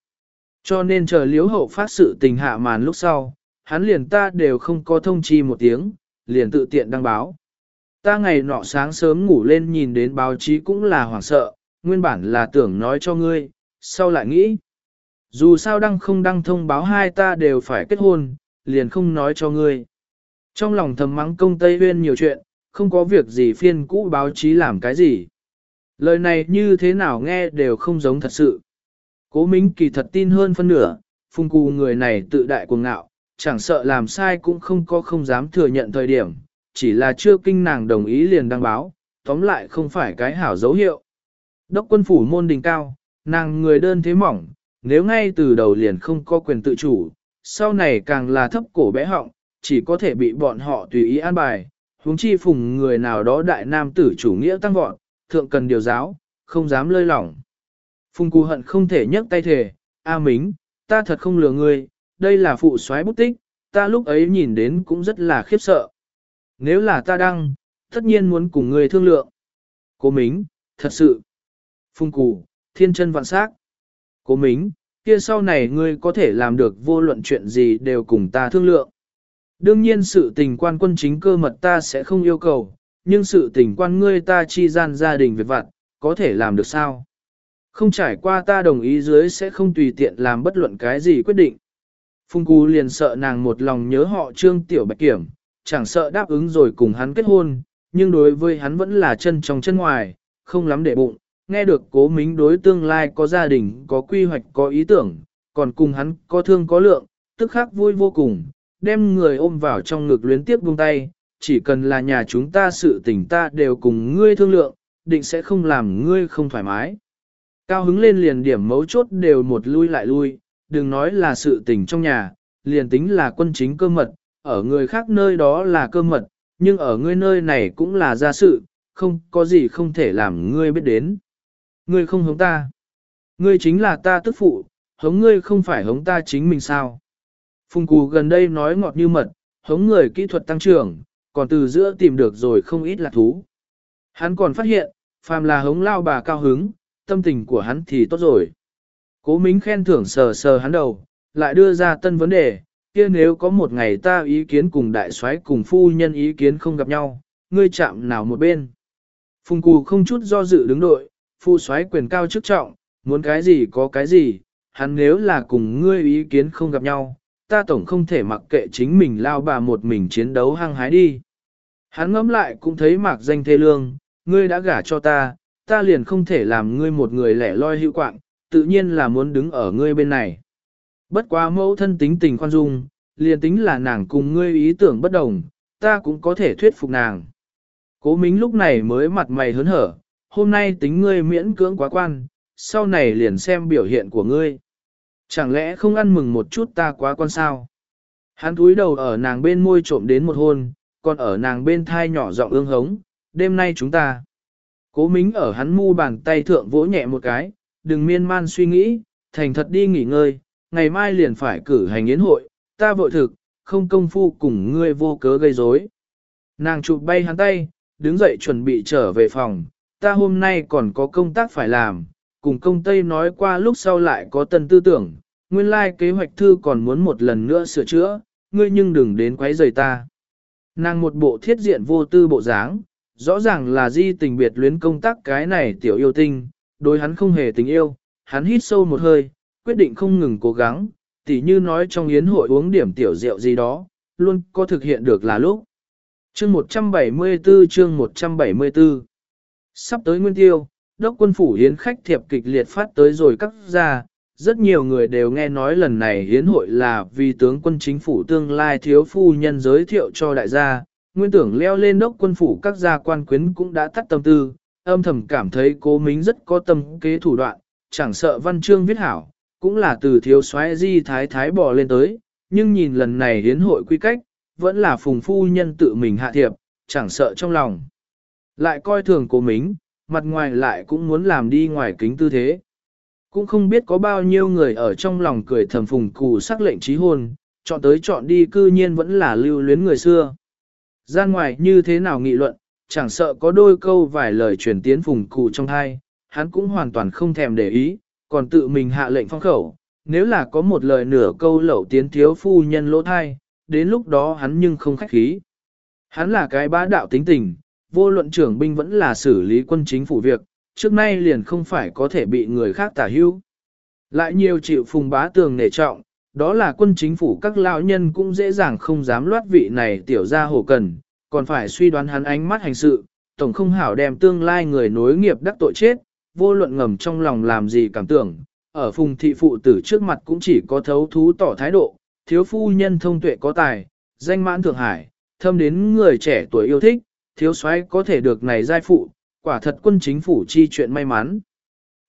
Cho nên chờ liếu hậu phát sự tình hạ màn lúc sau, hắn liền ta đều không có thông chi một tiếng, liền tự tiện đăng báo. Ta ngày nọ sáng sớm ngủ lên nhìn đến báo chí cũng là hoảng sợ, nguyên bản là tưởng nói cho ngươi, sau lại nghĩ. Dù sao đăng không đăng thông báo hai ta đều phải kết hôn, liền không nói cho ngươi. Trong lòng thầm mắng công Tây Huyên nhiều chuyện, không có việc gì phiên cũ báo chí làm cái gì. Lời này như thế nào nghe đều không giống thật sự. Cố Minh kỳ thật tin hơn phân nửa, phung cù người này tự đại cuồng ngạo, chẳng sợ làm sai cũng không có không dám thừa nhận thời điểm, chỉ là chưa kinh nàng đồng ý liền đăng báo, tóm lại không phải cái hảo dấu hiệu. Đốc quân phủ môn đình cao, nàng người đơn thế mỏng, nếu ngay từ đầu liền không có quyền tự chủ, sau này càng là thấp cổ bé họng, chỉ có thể bị bọn họ tùy ý an bài, huống chi phùng người nào đó đại nam tử chủ nghĩa tăng vọt, thượng cần điều giáo, không dám lơi lỏng. Phùng Cù hận không thể nhấc tay thể, A Mính, ta thật không lừa ngươi, đây là phụ soái bút tích, ta lúc ấy nhìn đến cũng rất là khiếp sợ. Nếu là ta đăng, tất nhiên muốn cùng ngươi thương lượng. Cố Mính, thật sự. Phùng Cù, thiên chân vạn sắc. Cố Mính, kia sau này ngươi có thể làm được vô luận chuyện gì đều cùng ta thương lượng. Đương nhiên sự tình quan quân chính cơ mật ta sẽ không yêu cầu, nhưng sự tình quan ngươi ta chi gian gia đình việc vặt, có thể làm được sao? Không trải qua ta đồng ý dưới sẽ không tùy tiện làm bất luận cái gì quyết định. Phung Cú liền sợ nàng một lòng nhớ họ Trương Tiểu Bạch Kiểm, chẳng sợ đáp ứng rồi cùng hắn kết hôn, nhưng đối với hắn vẫn là chân trong chân ngoài, không lắm để bụng. Nghe được cố mính đối tương lai có gia đình, có quy hoạch, có ý tưởng, còn cùng hắn có thương có lượng, tức khắc vui vô cùng, đem người ôm vào trong ngực luyến tiếp buông tay, chỉ cần là nhà chúng ta sự tình ta đều cùng ngươi thương lượng, định sẽ không làm ngươi không thoải mái. Cao hứng lên liền điểm mấu chốt đều một lui lại lui, đừng nói là sự tình trong nhà, liền tính là quân chính cơ mật, ở người khác nơi đó là cơ mật, nhưng ở ngươi nơi này cũng là gia sự, không có gì không thể làm ngươi biết đến. Ngươi không hống ta. Ngươi chính là ta tức phụ, hống ngươi không phải hống ta chính mình sao. Phùng Cù gần đây nói ngọt như mật, hống người kỹ thuật tăng trưởng, còn từ giữa tìm được rồi không ít là thú. Hắn còn phát hiện, phàm là hống lao bà cao hứng, tâm tình của hắn thì tốt rồi. Cố Mính khen thưởng sờ sờ hắn đầu, lại đưa ra tân vấn đề, kia nếu có một ngày ta ý kiến cùng đại soái cùng phu nhân ý kiến không gặp nhau, ngươi chạm nào một bên. Phùng Cù không chút do dự đứng đội, phu soái quyền cao chức trọng, muốn cái gì có cái gì, hắn nếu là cùng ngươi ý kiến không gặp nhau, ta tổng không thể mặc kệ chính mình lao bà một mình chiến đấu hăng hái đi. Hắn ngẫm lại cũng thấy mạc danh thê lương, ngươi đã gả cho ta, ta liền không thể làm ngươi một người lẻ loi hữu quạng, tự nhiên là muốn đứng ở ngươi bên này. Bất quá mẫu thân tính tình khoan dung, liền tính là nàng cùng ngươi ý tưởng bất đồng, ta cũng có thể thuyết phục nàng. Cố Mính lúc này mới mặt mày hớn hở, hôm nay tính ngươi miễn cưỡng quá quan, sau này liền xem biểu hiện của ngươi. Chẳng lẽ không ăn mừng một chút ta quá con sao? Hắn túi đầu ở nàng bên môi trộm đến một hôn, còn ở nàng bên thai nhỏ giọng ương hống, đêm nay chúng ta. Cố mính ở hắn mu bàn tay thượng vỗ nhẹ một cái, đừng miên man suy nghĩ, thành thật đi nghỉ ngơi, ngày mai liền phải cử hành yến hội, ta vội thực, không công phu cùng ngươi vô cớ gây rối. Nàng chụp bay hắn tay, đứng dậy chuẩn bị trở về phòng, ta hôm nay còn có công tác phải làm, cùng công Tây nói qua lúc sau lại có tân tư tưởng, nguyên lai kế hoạch thư còn muốn một lần nữa sửa chữa, ngươi nhưng đừng đến quấy rầy ta. Nàng một bộ thiết diện vô tư bộ dáng, rõ ràng là di tình biệt luyến công tác cái này tiểu yêu tinh, đối hắn không hề tình yêu, hắn hít sâu một hơi, quyết định không ngừng cố gắng, tỉ như nói trong yến hội uống điểm tiểu rượu gì đó, luôn có thực hiện được là lúc. Chương 174 chương 174 Sắp tới nguyên tiêu, đốc quân phủ hiến khách thiệp kịch liệt phát tới rồi các gia, rất nhiều người đều nghe nói lần này hiến hội là vì tướng quân chính phủ tương lai thiếu phu nhân giới thiệu cho đại gia, nguyên tưởng leo lên đốc quân phủ các gia quan quyến cũng đã tắt tâm tư, âm thầm cảm thấy cố mính rất có tâm kế thủ đoạn, chẳng sợ văn chương viết hảo, cũng là từ thiếu soái di thái thái bò lên tới, nhưng nhìn lần này hiến hội quy cách, vẫn là phùng phu nhân tự mình hạ thiệp, chẳng sợ trong lòng. Lại coi thường cố mính, mặt ngoài lại cũng muốn làm đi ngoài kính tư thế. Cũng không biết có bao nhiêu người ở trong lòng cười thầm phùng cù sắc lệnh trí hôn, chọn tới chọn đi cư nhiên vẫn là lưu luyến người xưa. Gian ngoài như thế nào nghị luận, chẳng sợ có đôi câu vài lời truyền tiến phùng cụ trong hai, hắn cũng hoàn toàn không thèm để ý, còn tự mình hạ lệnh phong khẩu, nếu là có một lời nửa câu lẩu tiến thiếu phu nhân lỗ thai, đến lúc đó hắn nhưng không khách khí. Hắn là cái bá đạo tính tình, vô luận trưởng binh vẫn là xử lý quân chính phủ việc, trước nay liền không phải có thể bị người khác tả hưu. Lại nhiều chịu phùng bá tường nể trọng, đó là quân chính phủ các lão nhân cũng dễ dàng không dám loát vị này tiểu ra hổ cần, còn phải suy đoán hắn ánh mắt hành sự, tổng không hảo đem tương lai người nối nghiệp đắc tội chết, vô luận ngầm trong lòng làm gì cảm tưởng, ở phùng thị phụ tử trước mặt cũng chỉ có thấu thú tỏ thái độ, thiếu phu nhân thông tuệ có tài, danh mãn thượng hải, thâm đến người trẻ tuổi yêu thích, thiếu soái có thể được này giai phụ, quả thật quân chính phủ chi chuyện may mắn.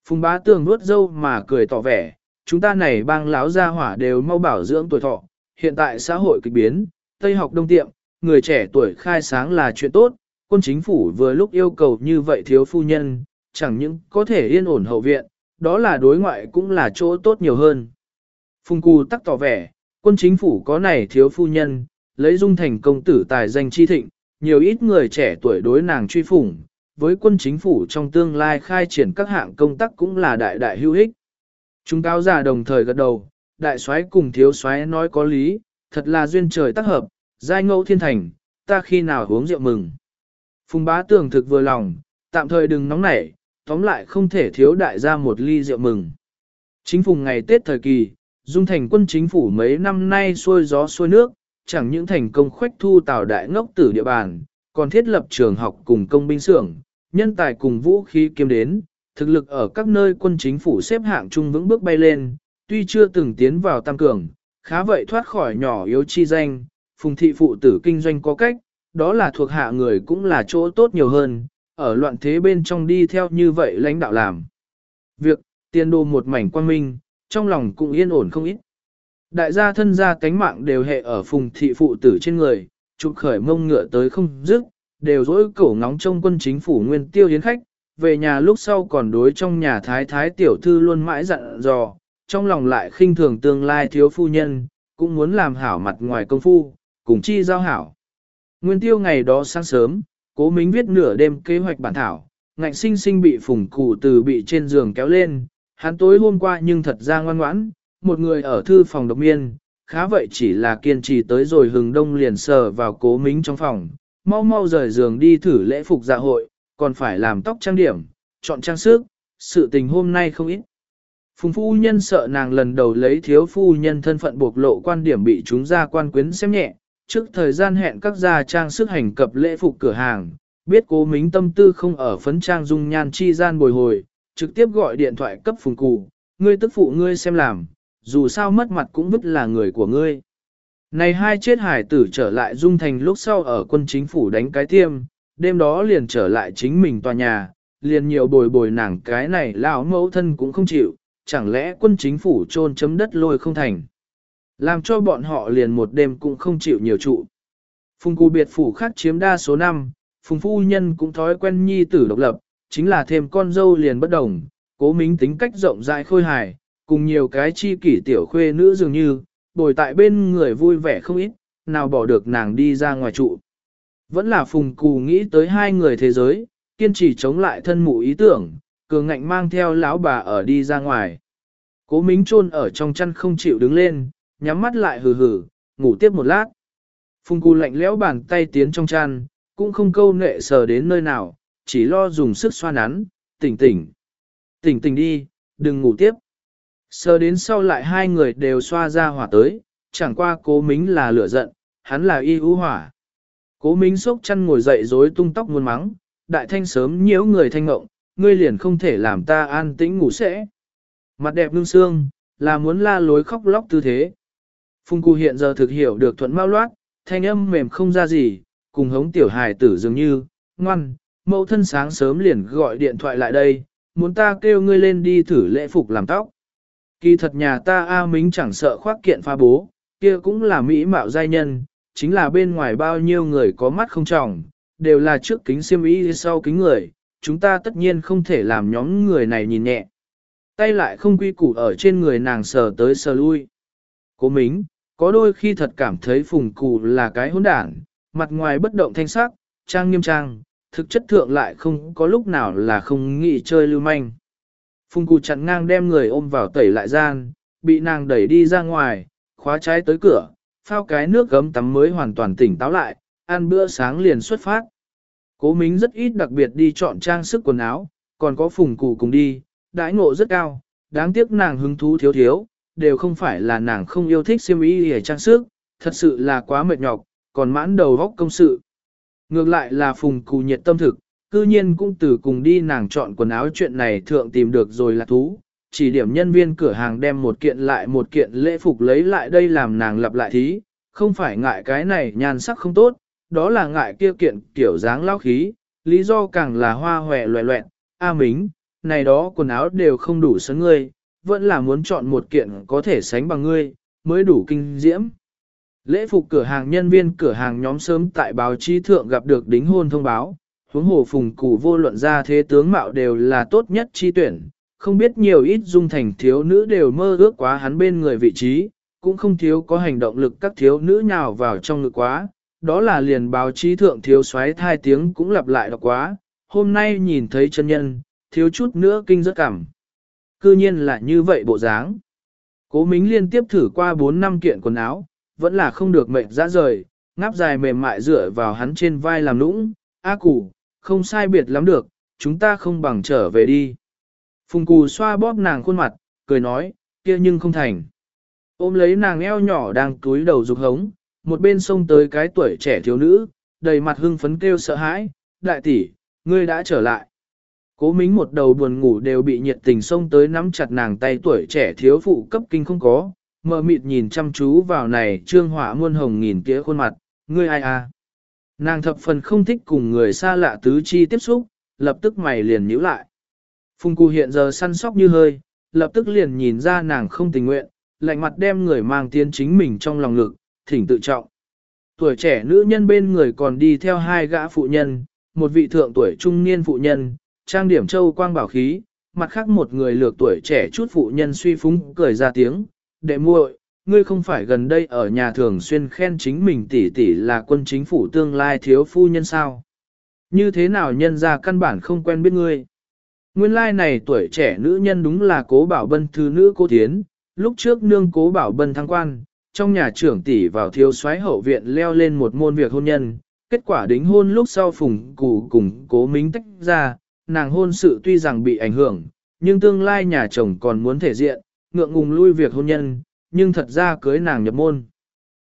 Phùng bá tường nuốt dâu mà cười tỏ vẻ, chúng ta này bang láo gia hỏa đều mau bảo dưỡng tuổi thọ, hiện tại xã hội kịch biến, Tây học đông tiệm, người trẻ tuổi khai sáng là chuyện tốt, quân chính phủ vừa lúc yêu cầu như vậy thiếu phu nhân, chẳng những có thể yên ổn hậu viện, đó là đối ngoại cũng là chỗ tốt nhiều hơn. Phùng Cù tắc tỏ vẻ, quân chính phủ có này thiếu phu nhân, lấy dung thành công tử tài danh chi thịnh, nhiều ít người trẻ tuổi đối nàng truy phủng, với quân chính phủ trong tương lai khai triển các hạng công tác cũng là đại đại hữu ích. Chúng cao giả đồng thời gật đầu, đại soái cùng thiếu soái nói có lý, thật là duyên trời tác hợp, giai ngẫu thiên thành, ta khi nào uống rượu mừng. Phùng bá tưởng thực vừa lòng, tạm thời đừng nóng nảy, tóm lại không thể thiếu đại gia một ly rượu mừng. Chính phùng ngày Tết thời kỳ, dung thành quân chính phủ mấy năm nay xuôi gió xuôi nước, chẳng những thành công khoách thu tào đại ngốc tử địa bàn, còn thiết lập trường học cùng công binh xưởng, nhân tài cùng vũ khí kiếm đến, thực lực ở các nơi quân chính phủ xếp hạng trung vững bước bay lên, tuy chưa từng tiến vào tam cường, khá vậy thoát khỏi nhỏ yếu chi danh, phùng thị phụ tử kinh doanh có cách, đó là thuộc hạ người cũng là chỗ tốt nhiều hơn, ở loạn thế bên trong đi theo như vậy lãnh đạo làm. Việc, tiền đồ một mảnh quan minh, trong lòng cũng yên ổn không ít. Đại gia thân gia cánh mạng đều hệ ở phùng thị phụ tử trên người, chụp khởi mông ngựa tới không dứt, đều dỗi cổ ngóng trong quân chính phủ nguyên tiêu hiến khách, về nhà lúc sau còn đối trong nhà thái thái tiểu thư luôn mãi dặn dò, trong lòng lại khinh thường tương lai thiếu phu nhân, cũng muốn làm hảo mặt ngoài công phu, cùng chi giao hảo. Nguyên tiêu ngày đó sáng sớm, cố mính viết nửa đêm kế hoạch bản thảo, ngạnh sinh sinh bị phùng cụ từ bị trên giường kéo lên, hắn tối hôm qua nhưng thật ra ngoan ngoãn, một người ở thư phòng độc miên, khá vậy chỉ là kiên trì tới rồi hừng đông liền sờ vào cố mính trong phòng, mau mau rời giường đi thử lễ phục dạ hội, còn phải làm tóc trang điểm, chọn trang sức, sự tình hôm nay không ít. Phùng phu nhân sợ nàng lần đầu lấy thiếu phu nhân thân phận bộc lộ quan điểm bị chúng ra quan quyến xem nhẹ, trước thời gian hẹn các gia trang sức hành cập lễ phục cửa hàng, biết cố mính tâm tư không ở phấn trang dung nhan chi gian bồi hồi, trực tiếp gọi điện thoại cấp phùng cụ, ngươi tức phụ ngươi xem làm, dù sao mất mặt cũng vứt là người của ngươi. Này hai chết hải tử trở lại dung thành lúc sau ở quân chính phủ đánh cái tiêm, đêm đó liền trở lại chính mình tòa nhà, liền nhiều bồi bồi nàng cái này lão mẫu thân cũng không chịu, chẳng lẽ quân chính phủ trôn chấm đất lôi không thành. Làm cho bọn họ liền một đêm cũng không chịu nhiều trụ. Phùng cụ biệt phủ khác chiếm đa số năm, phùng phu nhân cũng thói quen nhi tử độc lập, chính là thêm con dâu liền bất đồng, cố mính tính cách rộng rãi khôi hài, cùng nhiều cái chi kỷ tiểu khuê nữ dường như, bồi tại bên người vui vẻ không ít, nào bỏ được nàng đi ra ngoài trụ. Vẫn là phùng cù nghĩ tới hai người thế giới, kiên trì chống lại thân mụ ý tưởng, cường ngạnh mang theo lão bà ở đi ra ngoài. Cố mính chôn ở trong chăn không chịu đứng lên, nhắm mắt lại hừ hừ, ngủ tiếp một lát. Phùng cù lạnh lẽo bàn tay tiến trong chăn, cũng không câu nệ sờ đến nơi nào, chỉ lo dùng sức xoa nắn, tỉnh tỉnh. Tỉnh tỉnh đi, đừng ngủ tiếp. Sờ đến sau lại hai người đều xoa ra hỏa tới, chẳng qua cố mính là lửa giận, hắn là y hữu hỏa. Cố mính sốc chăn ngồi dậy rối tung tóc muôn mắng, đại thanh sớm nhiễu người thanh ngộng, ngươi liền không thể làm ta an tĩnh ngủ sẽ. Mặt đẹp ngưng xương, là muốn la lối khóc lóc tư thế. Phùng cụ hiện giờ thực hiểu được thuận mau loát, thanh âm mềm không ra gì, cùng hống tiểu hài tử dường như, ngoan, mẫu thân sáng sớm liền gọi điện thoại lại đây, muốn ta kêu ngươi lên đi thử lễ phục làm tóc. Kỳ thật nhà ta A Mính chẳng sợ khoác kiện pha bố, kia cũng là mỹ mạo giai nhân, chính là bên ngoài bao nhiêu người có mắt không trọng, đều là trước kính siêm ý sau kính người, chúng ta tất nhiên không thể làm nhóm người này nhìn nhẹ. Tay lại không quy củ ở trên người nàng sờ tới sờ lui. Cố Mính, có đôi khi thật cảm thấy phùng cụ là cái hỗn đản, mặt ngoài bất động thanh sắc, trang nghiêm trang, thực chất thượng lại không có lúc nào là không nghĩ chơi lưu manh. Phùng cụ chặn ngang đem người ôm vào tẩy lại gian, bị nàng đẩy đi ra ngoài, khóa trái tới cửa, phao cái nước gấm tắm mới hoàn toàn tỉnh táo lại, ăn bữa sáng liền xuất phát. Cố Mính rất ít đặc biệt đi chọn trang sức quần áo, còn có phùng cụ cùng đi, đãi ngộ rất cao, đáng tiếc nàng hứng thú thiếu thiếu, đều không phải là nàng không yêu thích siêm y hề trang sức, thật sự là quá mệt nhọc, còn mãn đầu góc công sự. Ngược lại là phùng cụ nhiệt tâm thực, cư nhiên cũng từ cùng đi nàng chọn quần áo chuyện này thượng tìm được rồi là thú, chỉ điểm nhân viên cửa hàng đem một kiện lại một kiện lễ phục lấy lại đây làm nàng lặp lại thí, không phải ngại cái này nhan sắc không tốt, đó là ngại kia kiện kiểu dáng lao khí, lý do càng là hoa hòe loẹ loẹn, a mính, này đó quần áo đều không đủ sấn ngươi, vẫn là muốn chọn một kiện có thể sánh bằng ngươi, mới đủ kinh diễm. Lễ phục cửa hàng nhân viên cửa hàng nhóm sớm tại báo chí thượng gặp được đính hôn thông báo, huống hồ phùng cụ vô luận ra thế tướng mạo đều là tốt nhất chi tuyển, không biết nhiều ít dung thành thiếu nữ đều mơ ước quá hắn bên người vị trí, cũng không thiếu có hành động lực các thiếu nữ nhào vào trong ngực quá, đó là liền báo chí thượng thiếu xoáy thai tiếng cũng lặp lại đọc quá, hôm nay nhìn thấy chân nhân, thiếu chút nữa kinh rất cảm. Cư nhiên là như vậy bộ dáng. Cố Mính liên tiếp thử qua 4 năm kiện quần áo, vẫn là không được mệnh ra rời, ngáp dài mềm mại dựa vào hắn trên vai làm nũng, A củ, không sai biệt lắm được, chúng ta không bằng trở về đi. Phùng cù xoa bóp nàng khuôn mặt, cười nói, kia nhưng không thành. Ôm lấy nàng eo nhỏ đang túi đầu rục hống, một bên xông tới cái tuổi trẻ thiếu nữ, đầy mặt hưng phấn kêu sợ hãi, đại tỷ, ngươi đã trở lại. Cố mính một đầu buồn ngủ đều bị nhiệt tình xông tới nắm chặt nàng tay tuổi trẻ thiếu phụ cấp kinh không có, mờ mịt nhìn chăm chú vào này trương hỏa muôn hồng nghìn tía khuôn mặt, ngươi ai à. Nàng thập phần không thích cùng người xa lạ tứ chi tiếp xúc, lập tức mày liền nhíu lại. Phùng cụ hiện giờ săn sóc như hơi, lập tức liền nhìn ra nàng không tình nguyện, lạnh mặt đem người mang tiến chính mình trong lòng lực, thỉnh tự trọng. Tuổi trẻ nữ nhân bên người còn đi theo hai gã phụ nhân, một vị thượng tuổi trung niên phụ nhân, trang điểm châu quang bảo khí, mặt khác một người lược tuổi trẻ chút phụ nhân suy phúng cười ra tiếng, đệ muội, ngươi không phải gần đây ở nhà thường xuyên khen chính mình tỷ tỷ là quân chính phủ tương lai thiếu phu nhân sao. Như thế nào nhân ra căn bản không quen biết ngươi. Nguyên lai này tuổi trẻ nữ nhân đúng là cố bảo bân thư nữ cô tiến, lúc trước nương cố bảo bân thăng quan, trong nhà trưởng tỷ vào thiếu soái hậu viện leo lên một môn việc hôn nhân, kết quả đính hôn lúc sau phùng cụ cùng cố mính tách ra, nàng hôn sự tuy rằng bị ảnh hưởng, nhưng tương lai nhà chồng còn muốn thể diện, ngượng ngùng lui việc hôn nhân, nhưng thật ra cưới nàng nhập môn.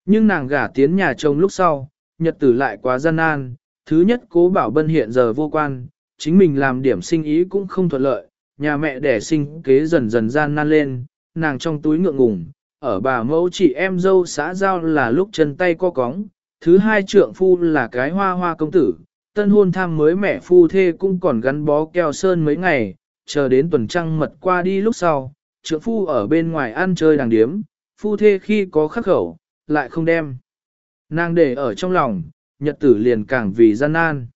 Nhưng nàng gả tiến nhà chồng lúc sau, nhật tử lại quá gian nan, thứ nhất cố bảo bân hiện giờ vô quan, chính mình làm điểm sinh ý cũng không thuận lợi, nhà mẹ đẻ sinh kế dần dần gian nan lên, nàng trong túi ngượng ngùng, ở bà mẫu chị em dâu xã giao là lúc chân tay co cóng, thứ hai trượng phu là cái hoa hoa công tử, tân hôn tham mới mẹ phu thê cũng còn gắn bó keo sơn mấy ngày, chờ đến tuần trăng mật qua đi lúc sau, trượng phu ở bên ngoài ăn chơi đàng điếm, phu thê khi có khắc khẩu, lại không đem. Nàng để ở trong lòng, nhật tử liền càng vì gian nan.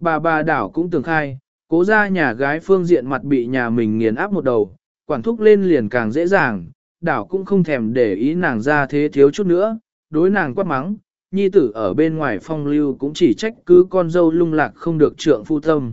Bà bà đảo cũng tưởng khai, cố ra nhà gái phương diện mặt bị nhà mình nghiền áp một đầu, quản thúc lên liền càng dễ dàng, đảo cũng không thèm để ý nàng ra thế thiếu chút nữa, đối nàng quát mắng, nhi tử ở bên ngoài phong lưu cũng chỉ trách cứ con dâu lung lạc không được trượng phu tâm.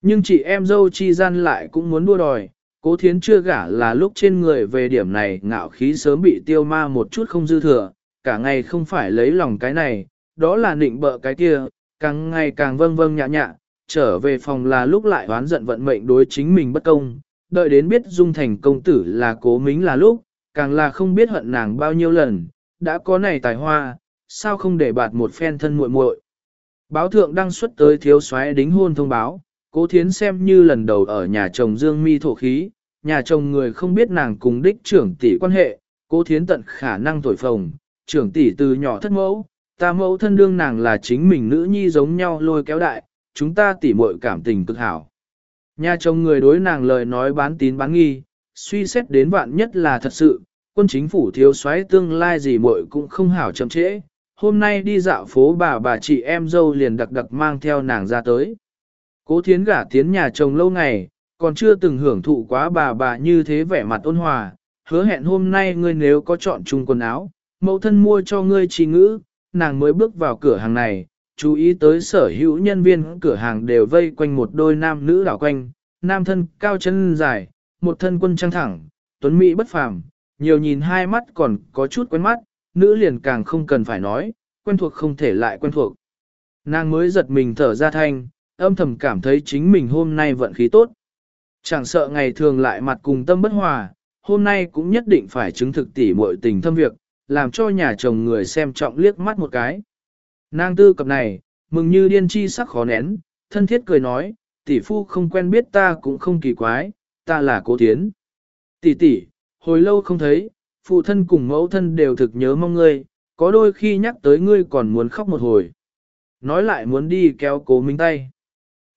Nhưng chị em dâu chi gian lại cũng muốn đua đòi, cố thiến chưa gả là lúc trên người về điểm này ngạo khí sớm bị tiêu ma một chút không dư thừa, cả ngày không phải lấy lòng cái này, đó là nịnh bợ cái kia, càng ngày càng vâng vâng nhạ nhạ, trở về phòng là lúc lại oán giận vận mệnh đối chính mình bất công, đợi đến biết dung thành công tử là cố mính là lúc, càng là không biết hận nàng bao nhiêu lần, đã có này tài hoa, sao không để bạt một phen thân muội muội. Báo thượng đăng xuất tới thiếu soái đính hôn thông báo, cố thiến xem như lần đầu ở nhà chồng dương mi thổ khí, nhà chồng người không biết nàng cùng đích trưởng tỷ quan hệ, cố thiến tận khả năng thổi phồng, trưởng tỷ từ nhỏ thất mẫu, ta mẫu thân đương nàng là chính mình nữ nhi giống nhau lôi kéo đại, chúng ta tỉ muội cảm tình cực hảo. Nhà chồng người đối nàng lời nói bán tín bán nghi, suy xét đến vạn nhất là thật sự, quân chính phủ thiếu soái tương lai gì muội cũng không hảo chậm trễ. Hôm nay đi dạo phố bà bà chị em dâu liền đặc đặc mang theo nàng ra tới. Cố thiến gả tiến nhà chồng lâu ngày, còn chưa từng hưởng thụ quá bà bà như thế vẻ mặt ôn hòa, hứa hẹn hôm nay ngươi nếu có chọn chung quần áo, mẫu thân mua cho ngươi trì ngữ, nàng mới bước vào cửa hàng này, chú ý tới sở hữu nhân viên cửa hàng đều vây quanh một đôi nam nữ đảo quanh, nam thân cao chân dài, một thân quân trang thẳng, tuấn mỹ bất phàm, nhiều nhìn hai mắt còn có chút quen mắt, nữ liền càng không cần phải nói, quen thuộc không thể lại quen thuộc. Nàng mới giật mình thở ra thanh, âm thầm cảm thấy chính mình hôm nay vận khí tốt. Chẳng sợ ngày thường lại mặt cùng tâm bất hòa, hôm nay cũng nhất định phải chứng thực tỉ muội tình thâm việc, làm cho nhà chồng người xem trọng liếc mắt một cái. Nàng tư cập này, mừng như điên chi sắc khó nén, thân thiết cười nói, tỷ phu không quen biết ta cũng không kỳ quái, ta là cố tiến. Tỷ tỷ, hồi lâu không thấy, phụ thân cùng mẫu thân đều thực nhớ mong ngươi, có đôi khi nhắc tới ngươi còn muốn khóc một hồi. Nói lại muốn đi kéo cố minh tay.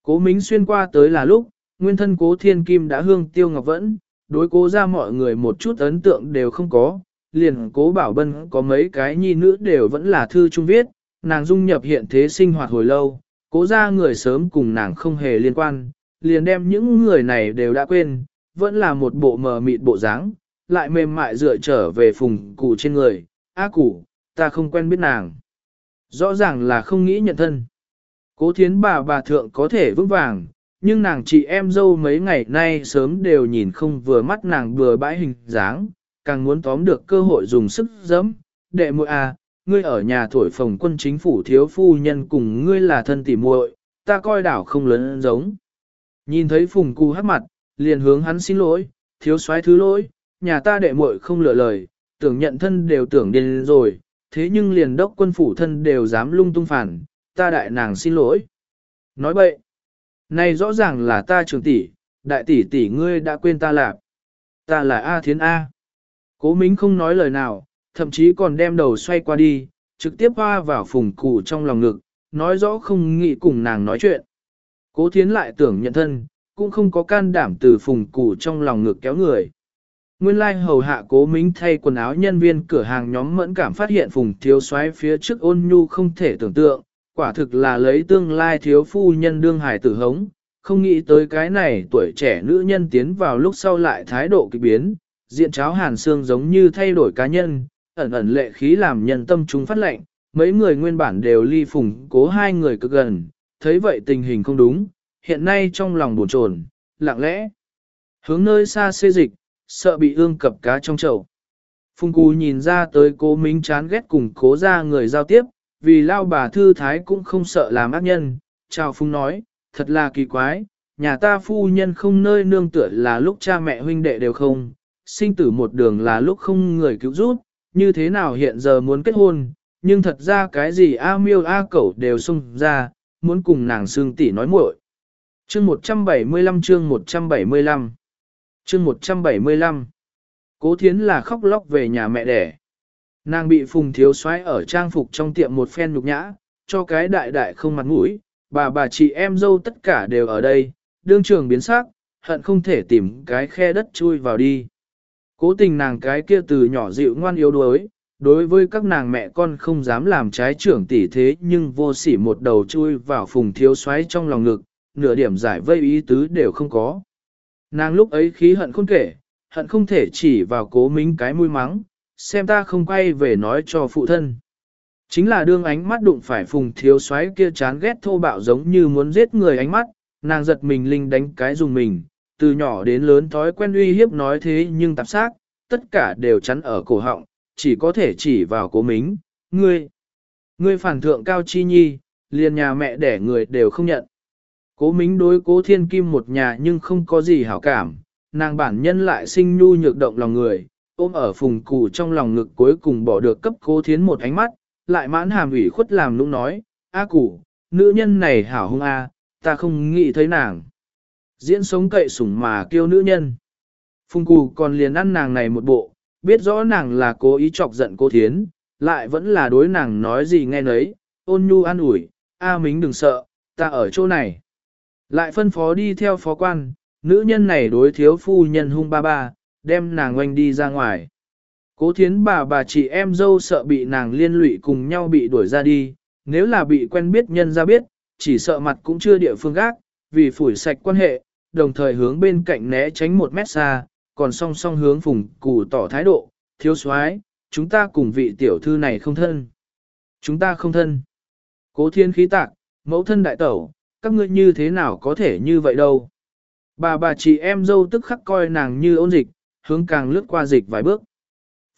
Cố minh xuyên qua tới là lúc, nguyên thân cố thiên kim đã hương tiêu ngọc vẫn, đối cố ra mọi người một chút ấn tượng đều không có, liền cố bảo bân có mấy cái nhi nữ đều vẫn là thư trung viết, nàng dung nhập hiện thế sinh hoạt hồi lâu, cố ra người sớm cùng nàng không hề liên quan, liền đem những người này đều đã quên, vẫn là một bộ mờ mịt bộ dáng, lại mềm mại dựa trở về phùng cụ trên người, A cụ, ta không quen biết nàng. Rõ ràng là không nghĩ nhận thân. Cố thiến bà bà thượng có thể vững vàng, nhưng nàng chị em dâu mấy ngày nay sớm đều nhìn không vừa mắt nàng vừa bãi hình dáng, càng muốn tóm được cơ hội dùng sức dẫm. Đệ muội à, ngươi ở nhà thổi phồng quân chính phủ thiếu phu nhân cùng ngươi là thân tỉ muội, ta coi đảo không lớn giống. Nhìn thấy phùng cu hát mặt, liền hướng hắn xin lỗi, thiếu soái thứ lỗi, nhà ta đệ muội không lựa lời, tưởng nhận thân đều tưởng điên rồi, thế nhưng liền đốc quân phủ thân đều dám lung tung phản, ta đại nàng xin lỗi. Nói bậy, này rõ ràng là ta trưởng tỷ, đại tỷ tỷ ngươi đã quên ta lạp. Ta là A Thiến A. Cố Mính không nói lời nào, thậm chí còn đem đầu xoay qua đi, trực tiếp hoa vào phùng cụ trong lòng ngực, nói rõ không nghĩ cùng nàng nói chuyện. Cố Thiến lại tưởng nhận thân, cũng không có can đảm từ phùng cụ trong lòng ngực kéo người. Nguyên lai like hầu hạ cố mính thay quần áo nhân viên cửa hàng nhóm mẫn cảm phát hiện phùng thiếu soái phía trước ôn nhu không thể tưởng tượng, quả thực là lấy tương lai thiếu phu nhân đương hải tử hống, không nghĩ tới cái này tuổi trẻ nữ nhân tiến vào lúc sau lại thái độ kỳ biến, diện cháo hàn xương giống như thay đổi cá nhân, ẩn ẩn lệ khí làm nhân tâm chúng phát lệnh, mấy người nguyên bản đều ly phùng cố hai người cực gần, thấy vậy tình hình không đúng, hiện nay trong lòng buồn chồn, lặng lẽ, hướng nơi xa xê dịch, sợ bị ương cập cá trong chậu. Phùng Cú nhìn ra tới cố Minh chán ghét cùng cố ra người giao tiếp, vì lao bà thư thái cũng không sợ làm ác nhân. Chào phúng nói, thật là kỳ quái, nhà ta phu nhân không nơi nương tựa là lúc cha mẹ huynh đệ đều không, sinh tử một đường là lúc không người cứu giúp, như thế nào hiện giờ muốn kết hôn, nhưng thật ra cái gì A miêu A cẩu đều xung ra, muốn cùng nàng xương tỷ nói muội. Chương 175 chương 175 Chương 175 Cố Thiến là khóc lóc về nhà mẹ đẻ. Nàng bị phùng thiếu soái ở trang phục trong tiệm một phen nhục nhã, cho cái đại đại không mặt mũi, bà bà chị em dâu tất cả đều ở đây, đương trường biến sắc, hận không thể tìm cái khe đất chui vào đi. Cố tình nàng cái kia từ nhỏ dịu ngoan yếu đuối, đối với các nàng mẹ con không dám làm trái trưởng tỷ thế nhưng vô sỉ một đầu chui vào phùng thiếu xoáy trong lòng ngực, nửa điểm giải vây ý tứ đều không có. Nàng lúc ấy khí hận không kể, hận không thể chỉ vào cố mính cái mũi mắng, xem ta không quay về nói cho phụ thân. Chính là đương ánh mắt đụng phải phùng thiếu xoáy kia chán ghét thô bạo giống như muốn giết người ánh mắt, nàng giật mình linh đánh cái dùng mình, từ nhỏ đến lớn thói quen uy hiếp nói thế nhưng tạp xác, tất cả đều chắn ở cổ họng, chỉ có thể chỉ vào cố mính, ngươi, ngươi phản thượng cao chi nhi, liền nhà mẹ đẻ người đều không nhận. Cố mính đối cố thiên kim một nhà nhưng không có gì hảo cảm, nàng bản nhân lại sinh nhu nhược động lòng người, ôm ở phùng cụ trong lòng ngực cuối cùng bỏ được cấp cố thiến một ánh mắt, lại mãn hàm ủy khuất làm nũng nói, A cụ, nữ nhân này hảo hung a, ta không nghĩ thấy nàng. Diễn sống cậy sủng mà kêu nữ nhân. Phùng cụ còn liền ăn nàng này một bộ, biết rõ nàng là cố ý chọc giận cô thiến, lại vẫn là đối nàng nói gì nghe nấy, ôn nhu an ủi, A Mính đừng sợ, ta ở chỗ này. Lại phân phó đi theo phó quan, nữ nhân này đối thiếu phu nhân hung ba ba, đem nàng oanh đi ra ngoài. Cố thiến bà bà chị em dâu sợ bị nàng liên lụy cùng nhau bị đuổi ra đi, nếu là bị quen biết nhân ra biết, chỉ sợ mặt cũng chưa địa phương gác, vì phủi sạch quan hệ, đồng thời hướng bên cạnh né tránh một mét xa, còn song song hướng phùng củ tỏ thái độ, thiếu soái chúng ta cùng vị tiểu thư này không thân. Chúng ta không thân. Cố thiên khí tạc, mẫu thân đại tẩu, các ngươi như thế nào có thể như vậy đâu. Bà bà chị em dâu tức khắc coi nàng như ôn dịch, hướng càng lướt qua dịch vài bước.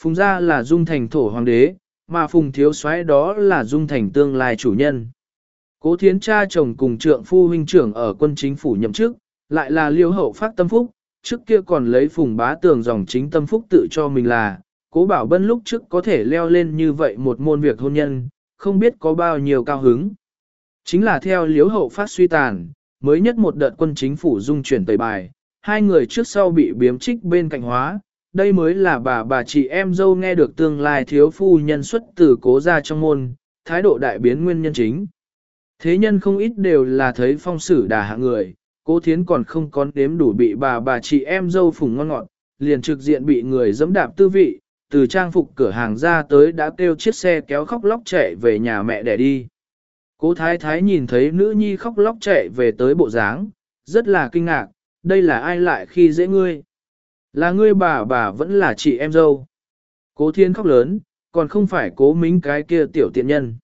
Phùng gia là dung thành thổ hoàng đế, mà phùng thiếu soái đó là dung thành tương lai chủ nhân. Cố thiến cha chồng cùng trượng phu huynh trưởng ở quân chính phủ nhậm chức, lại là liêu hậu phát tâm phúc, trước kia còn lấy phùng bá tường dòng chính tâm phúc tự cho mình là, cố bảo bân lúc trước có thể leo lên như vậy một môn việc hôn nhân, không biết có bao nhiêu cao hứng. Chính là theo liếu hậu phát suy tàn, mới nhất một đợt quân chính phủ dung chuyển tẩy bài, hai người trước sau bị biếm trích bên cạnh hóa, đây mới là bà bà chị em dâu nghe được tương lai thiếu phu nhân xuất từ cố ra trong môn, thái độ đại biến nguyên nhân chính. Thế nhân không ít đều là thấy phong sử đà hạ người, cố thiến còn không có đếm đủ bị bà bà chị em dâu phùng ngon ngọt, liền trực diện bị người dẫm đạp tư vị, từ trang phục cửa hàng ra tới đã kêu chiếc xe kéo khóc lóc chạy về nhà mẹ để đi. Cố thái thái nhìn thấy nữ nhi khóc lóc chạy về tới bộ dáng, rất là kinh ngạc, đây là ai lại khi dễ ngươi. Là ngươi bà bà vẫn là chị em dâu. Cố thiên khóc lớn, còn không phải cố mính cái kia tiểu tiện nhân.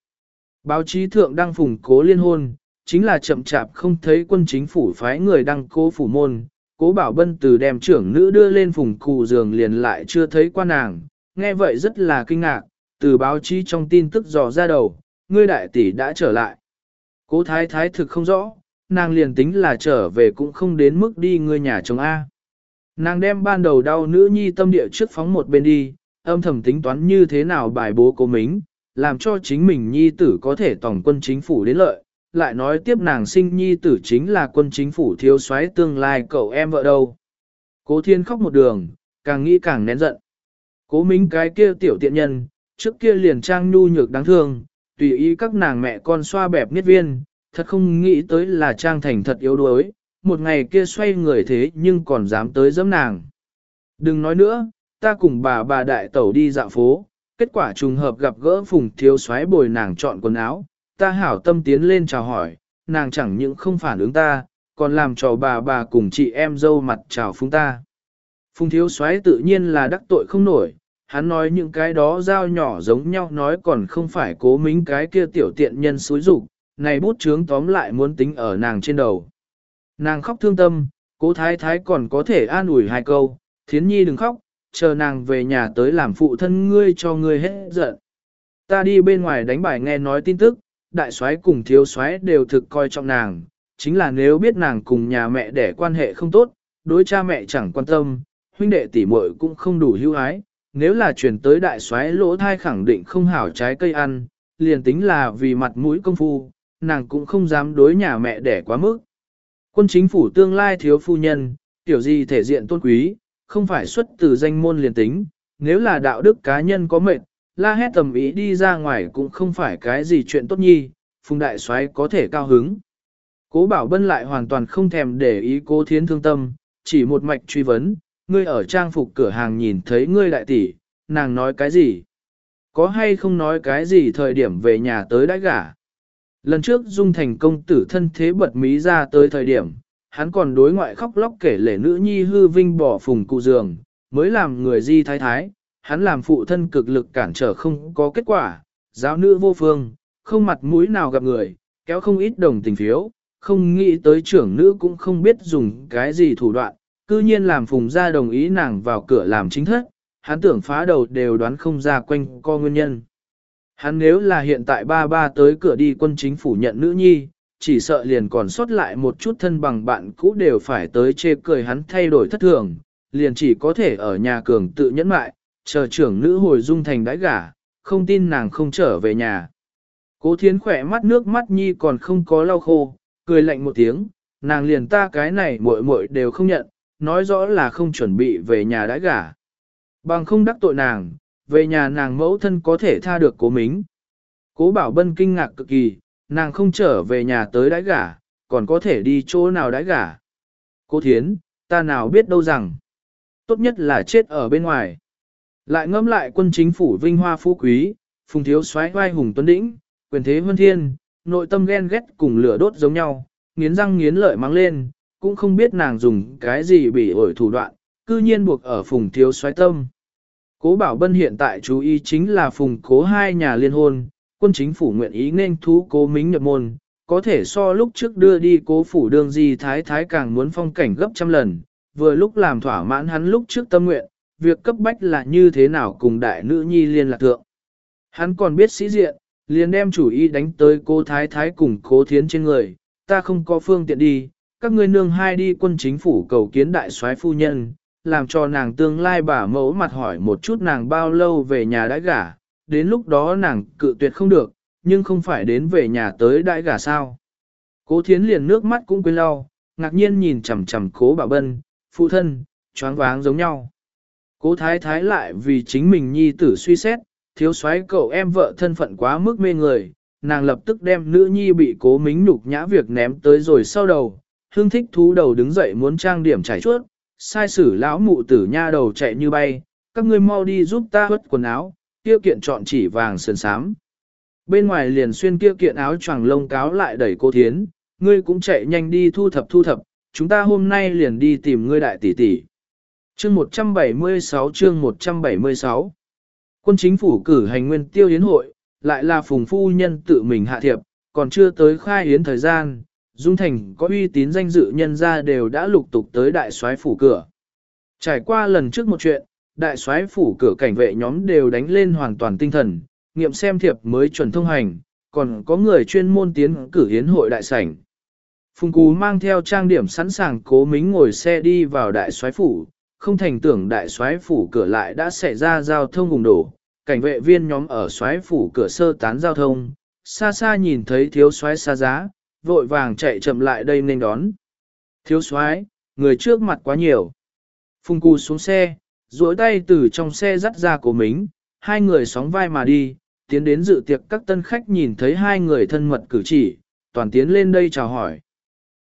Báo chí thượng đăng phùng cố liên hôn, chính là chậm chạp không thấy quân chính phủ phái người đăng cố phủ môn. Cố bảo bân từ đem trưởng nữ đưa lên phùng cụ giường liền lại chưa thấy qua nàng, nghe vậy rất là kinh ngạc, từ báo chí trong tin tức dò ra đầu, ngươi đại tỷ đã trở lại. Cố thái thái thực không rõ, nàng liền tính là trở về cũng không đến mức đi ngươi nhà chồng A. Nàng đem ban đầu đau nữ nhi tâm địa trước phóng một bên đi, âm thầm tính toán như thế nào bài bố cố mính, làm cho chính mình nhi tử có thể tổng quân chính phủ đến lợi, lại nói tiếp nàng sinh nhi tử chính là quân chính phủ thiếu soái tương lai cậu em vợ đâu. Cố thiên khóc một đường, càng nghĩ càng nén giận. Cố mính cái kia tiểu tiện nhân, trước kia liền trang nhu nhược đáng thương, tùy ý các nàng mẹ con xoa bẹp niết viên, thật không nghĩ tới là trang thành thật yếu đuối, một ngày kia xoay người thế nhưng còn dám tới dẫm nàng. Đừng nói nữa, ta cùng bà bà đại tẩu đi dạo phố, kết quả trùng hợp gặp gỡ phùng thiếu soái bồi nàng chọn quần áo, ta hảo tâm tiến lên chào hỏi, nàng chẳng những không phản ứng ta, còn làm cho bà bà cùng chị em dâu mặt chào phúng ta. Phùng thiếu soái tự nhiên là đắc tội không nổi, hắn nói những cái đó dao nhỏ giống nhau nói còn không phải cố mính cái kia tiểu tiện nhân xúi rủ này bút chướng tóm lại muốn tính ở nàng trên đầu. Nàng khóc thương tâm, cố thái thái còn có thể an ủi hai câu, thiến nhi đừng khóc, chờ nàng về nhà tới làm phụ thân ngươi cho ngươi hết giận. Ta đi bên ngoài đánh bài nghe nói tin tức, đại soái cùng thiếu soái đều thực coi trọng nàng, chính là nếu biết nàng cùng nhà mẹ đẻ quan hệ không tốt, đối cha mẹ chẳng quan tâm, huynh đệ tỷ muội cũng không đủ hữu ái, nếu là chuyển tới đại soái lỗ thai khẳng định không hảo trái cây ăn, liền tính là vì mặt mũi công phu, nàng cũng không dám đối nhà mẹ đẻ quá mức. Quân chính phủ tương lai thiếu phu nhân, tiểu gì thể diện tôn quý, không phải xuất từ danh môn liền tính, nếu là đạo đức cá nhân có mệnh, la hét tầm ý đi ra ngoài cũng không phải cái gì chuyện tốt nhi, phùng đại soái có thể cao hứng. Cố bảo bân lại hoàn toàn không thèm để ý cố thiến thương tâm, chỉ một mạch truy vấn, ngươi ở trang phục cửa hàng nhìn thấy ngươi đại tỷ, nàng nói cái gì? Có hay không nói cái gì thời điểm về nhà tới đãi gả? Lần trước Dung Thành công tử thân thế bật mí ra tới thời điểm, hắn còn đối ngoại khóc lóc kể lể nữ nhi hư vinh bỏ phùng cụ giường, mới làm người di thái thái, hắn làm phụ thân cực lực cản trở không có kết quả, giáo nữ vô phương, không mặt mũi nào gặp người, kéo không ít đồng tình phiếu, không nghĩ tới trưởng nữ cũng không biết dùng cái gì thủ đoạn, cư nhiên làm phùng gia đồng ý nàng vào cửa làm chính thất, hắn tưởng phá đầu đều đoán không ra quanh co nguyên nhân. Hắn nếu là hiện tại ba ba tới cửa đi quân chính phủ nhận nữ nhi, chỉ sợ liền còn sót lại một chút thân bằng bạn cũ đều phải tới chê cười hắn thay đổi thất thường, liền chỉ có thể ở nhà cường tự nhẫn mại, chờ trưởng nữ hồi dung thành đãi gả, không tin nàng không trở về nhà. Cố thiến khỏe mắt nước mắt nhi còn không có lau khô, cười lạnh một tiếng, nàng liền ta cái này muội muội đều không nhận, nói rõ là không chuẩn bị về nhà đãi gả. Bằng không đắc tội nàng, về nhà nàng mẫu thân có thể tha được cố mính. Cố bảo bân kinh ngạc cực kỳ, nàng không trở về nhà tới đãi gả, còn có thể đi chỗ nào đãi gả. Cố thiến, ta nào biết đâu rằng, tốt nhất là chết ở bên ngoài. Lại ngâm lại quân chính phủ vinh hoa phú quý, phùng thiếu xoáy vai hùng tuấn đĩnh, quyền thế vân thiên, nội tâm ghen ghét cùng lửa đốt giống nhau, nghiến răng nghiến lợi mang lên, cũng không biết nàng dùng cái gì bị ổi thủ đoạn, cư nhiên buộc ở phùng thiếu xoáy tâm. Cố Bảo Bân hiện tại chú ý chính là phùng cố hai nhà liên hôn, quân chính phủ nguyện ý nên thú cố mính nhập môn, có thể so lúc trước đưa đi cố phủ đương gì thái thái càng muốn phong cảnh gấp trăm lần, vừa lúc làm thỏa mãn hắn lúc trước tâm nguyện, việc cấp bách là như thế nào cùng đại nữ nhi liên lạc thượng. Hắn còn biết sĩ diện, liền đem chủ ý đánh tới cố thái thái cùng cố thiến trên người, ta không có phương tiện đi, các ngươi nương hai đi quân chính phủ cầu kiến đại soái phu nhân, làm cho nàng tương lai bà mẫu mặt hỏi một chút nàng bao lâu về nhà đãi gả, đến lúc đó nàng cự tuyệt không được, nhưng không phải đến về nhà tới đãi gả sao. Cố thiến liền nước mắt cũng quên lau, ngạc nhiên nhìn chằm chằm cố bà bân, phụ thân, choáng váng giống nhau. Cố thái thái lại vì chính mình nhi tử suy xét, thiếu soái cậu em vợ thân phận quá mức mê người, nàng lập tức đem nữ nhi bị cố mính nhục nhã việc ném tới rồi sau đầu, hương thích thú đầu đứng dậy muốn trang điểm trải chuốt, sai sử lão mụ tử nha đầu chạy như bay, các ngươi mau đi giúp ta hất quần áo, kia kiện chọn chỉ vàng sườn sám. Bên ngoài liền xuyên kia kiện áo choàng lông cáo lại đẩy cô thiến, ngươi cũng chạy nhanh đi thu thập thu thập, chúng ta hôm nay liền đi tìm ngươi đại tỷ tỷ. Chương 176 chương 176 Quân chính phủ cử hành nguyên tiêu yến hội, lại là phùng phu nhân tự mình hạ thiệp, còn chưa tới khai yến thời gian, Dung Thành có uy tín danh dự nhân ra đều đã lục tục tới đại soái phủ cửa. Trải qua lần trước một chuyện, đại soái phủ cửa cảnh vệ nhóm đều đánh lên hoàn toàn tinh thần, nghiệm xem thiệp mới chuẩn thông hành, còn có người chuyên môn tiến cử hiến hội đại sảnh. Phùng Cú mang theo trang điểm sẵn sàng cố mính ngồi xe đi vào đại soái phủ, không thành tưởng đại soái phủ cửa lại đã xảy ra giao thông vùng đổ, cảnh vệ viên nhóm ở soái phủ cửa sơ tán giao thông, xa xa nhìn thấy thiếu soái xa giá, vội vàng chạy chậm lại đây nên đón. Thiếu soái, người trước mặt quá nhiều. Phùng cù xuống xe, duỗi tay từ trong xe dắt ra của mình, hai người sóng vai mà đi, tiến đến dự tiệc các tân khách nhìn thấy hai người thân mật cử chỉ, toàn tiến lên đây chào hỏi.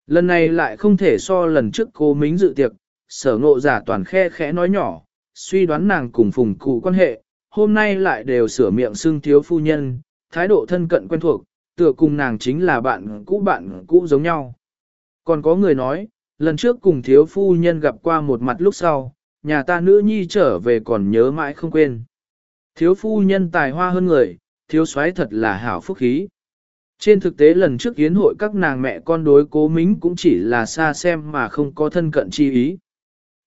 Lần này lại không thể so lần trước cô mính dự tiệc, sở ngộ giả toàn khe khẽ nói nhỏ, suy đoán nàng cùng phùng cụ quan hệ, hôm nay lại đều sửa miệng xưng thiếu phu nhân, thái độ thân cận quen thuộc, tựa cùng nàng chính là bạn cũ bạn cũ giống nhau. Còn có người nói, lần trước cùng thiếu phu nhân gặp qua một mặt lúc sau, nhà ta nữ nhi trở về còn nhớ mãi không quên. Thiếu phu nhân tài hoa hơn người, thiếu soái thật là hảo phúc khí. Trên thực tế lần trước yến hội các nàng mẹ con đối cố mính cũng chỉ là xa xem mà không có thân cận chi ý.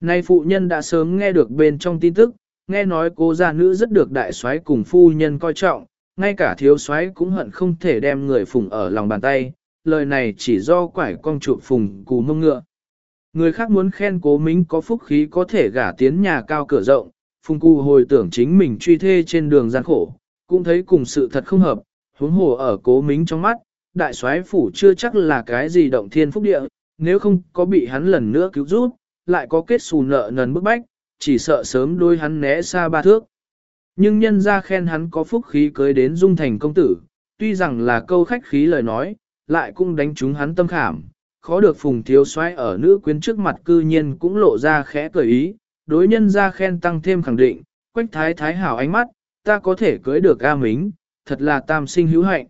Nay phụ nhân đã sớm nghe được bên trong tin tức, nghe nói cô gia nữ rất được đại soái cùng phu nhân coi trọng, ngay cả thiếu soái cũng hận không thể đem người phùng ở lòng bàn tay, lời này chỉ do quải con trụ phùng cù mông ngựa. Người khác muốn khen cố mính có phúc khí có thể gả tiến nhà cao cửa rộng, phùng cù hồi tưởng chính mình truy thê trên đường gian khổ, cũng thấy cùng sự thật không hợp, huống hồ ở cố mính trong mắt, đại soái phủ chưa chắc là cái gì động thiên phúc địa, nếu không có bị hắn lần nữa cứu rút, lại có kết xù nợ nần bức bách, chỉ sợ sớm đôi hắn né xa ba thước. Nhưng nhân ra khen hắn có phúc khí cưới đến dung thành công tử, tuy rằng là câu khách khí lời nói, lại cũng đánh trúng hắn tâm khảm, khó được phùng thiếu soái ở nữ quyến trước mặt cư nhiên cũng lộ ra khẽ cười ý, đối nhân ra khen tăng thêm khẳng định, quách thái thái hảo ánh mắt, ta có thể cưới được A Mính, thật là tam sinh hữu hạnh.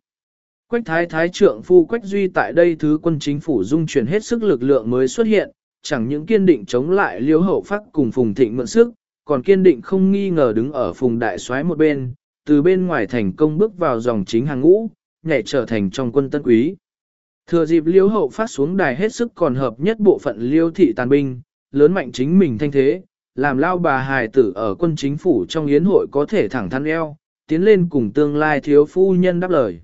Quách thái thái trượng phu Quách Duy tại đây thứ quân chính phủ dung chuyển hết sức lực lượng mới xuất hiện, chẳng những kiên định chống lại liếu hậu phát cùng phùng thịnh mượn sức, còn kiên định không nghi ngờ đứng ở phùng đại soái một bên, từ bên ngoài thành công bước vào dòng chính hàng ngũ, nhảy trở thành trong quân tân quý. Thừa dịp liêu hậu phát xuống đài hết sức còn hợp nhất bộ phận liêu thị tàn binh, lớn mạnh chính mình thanh thế, làm lao bà hài tử ở quân chính phủ trong yến hội có thể thẳng thắn eo, tiến lên cùng tương lai thiếu phu nhân đáp lời.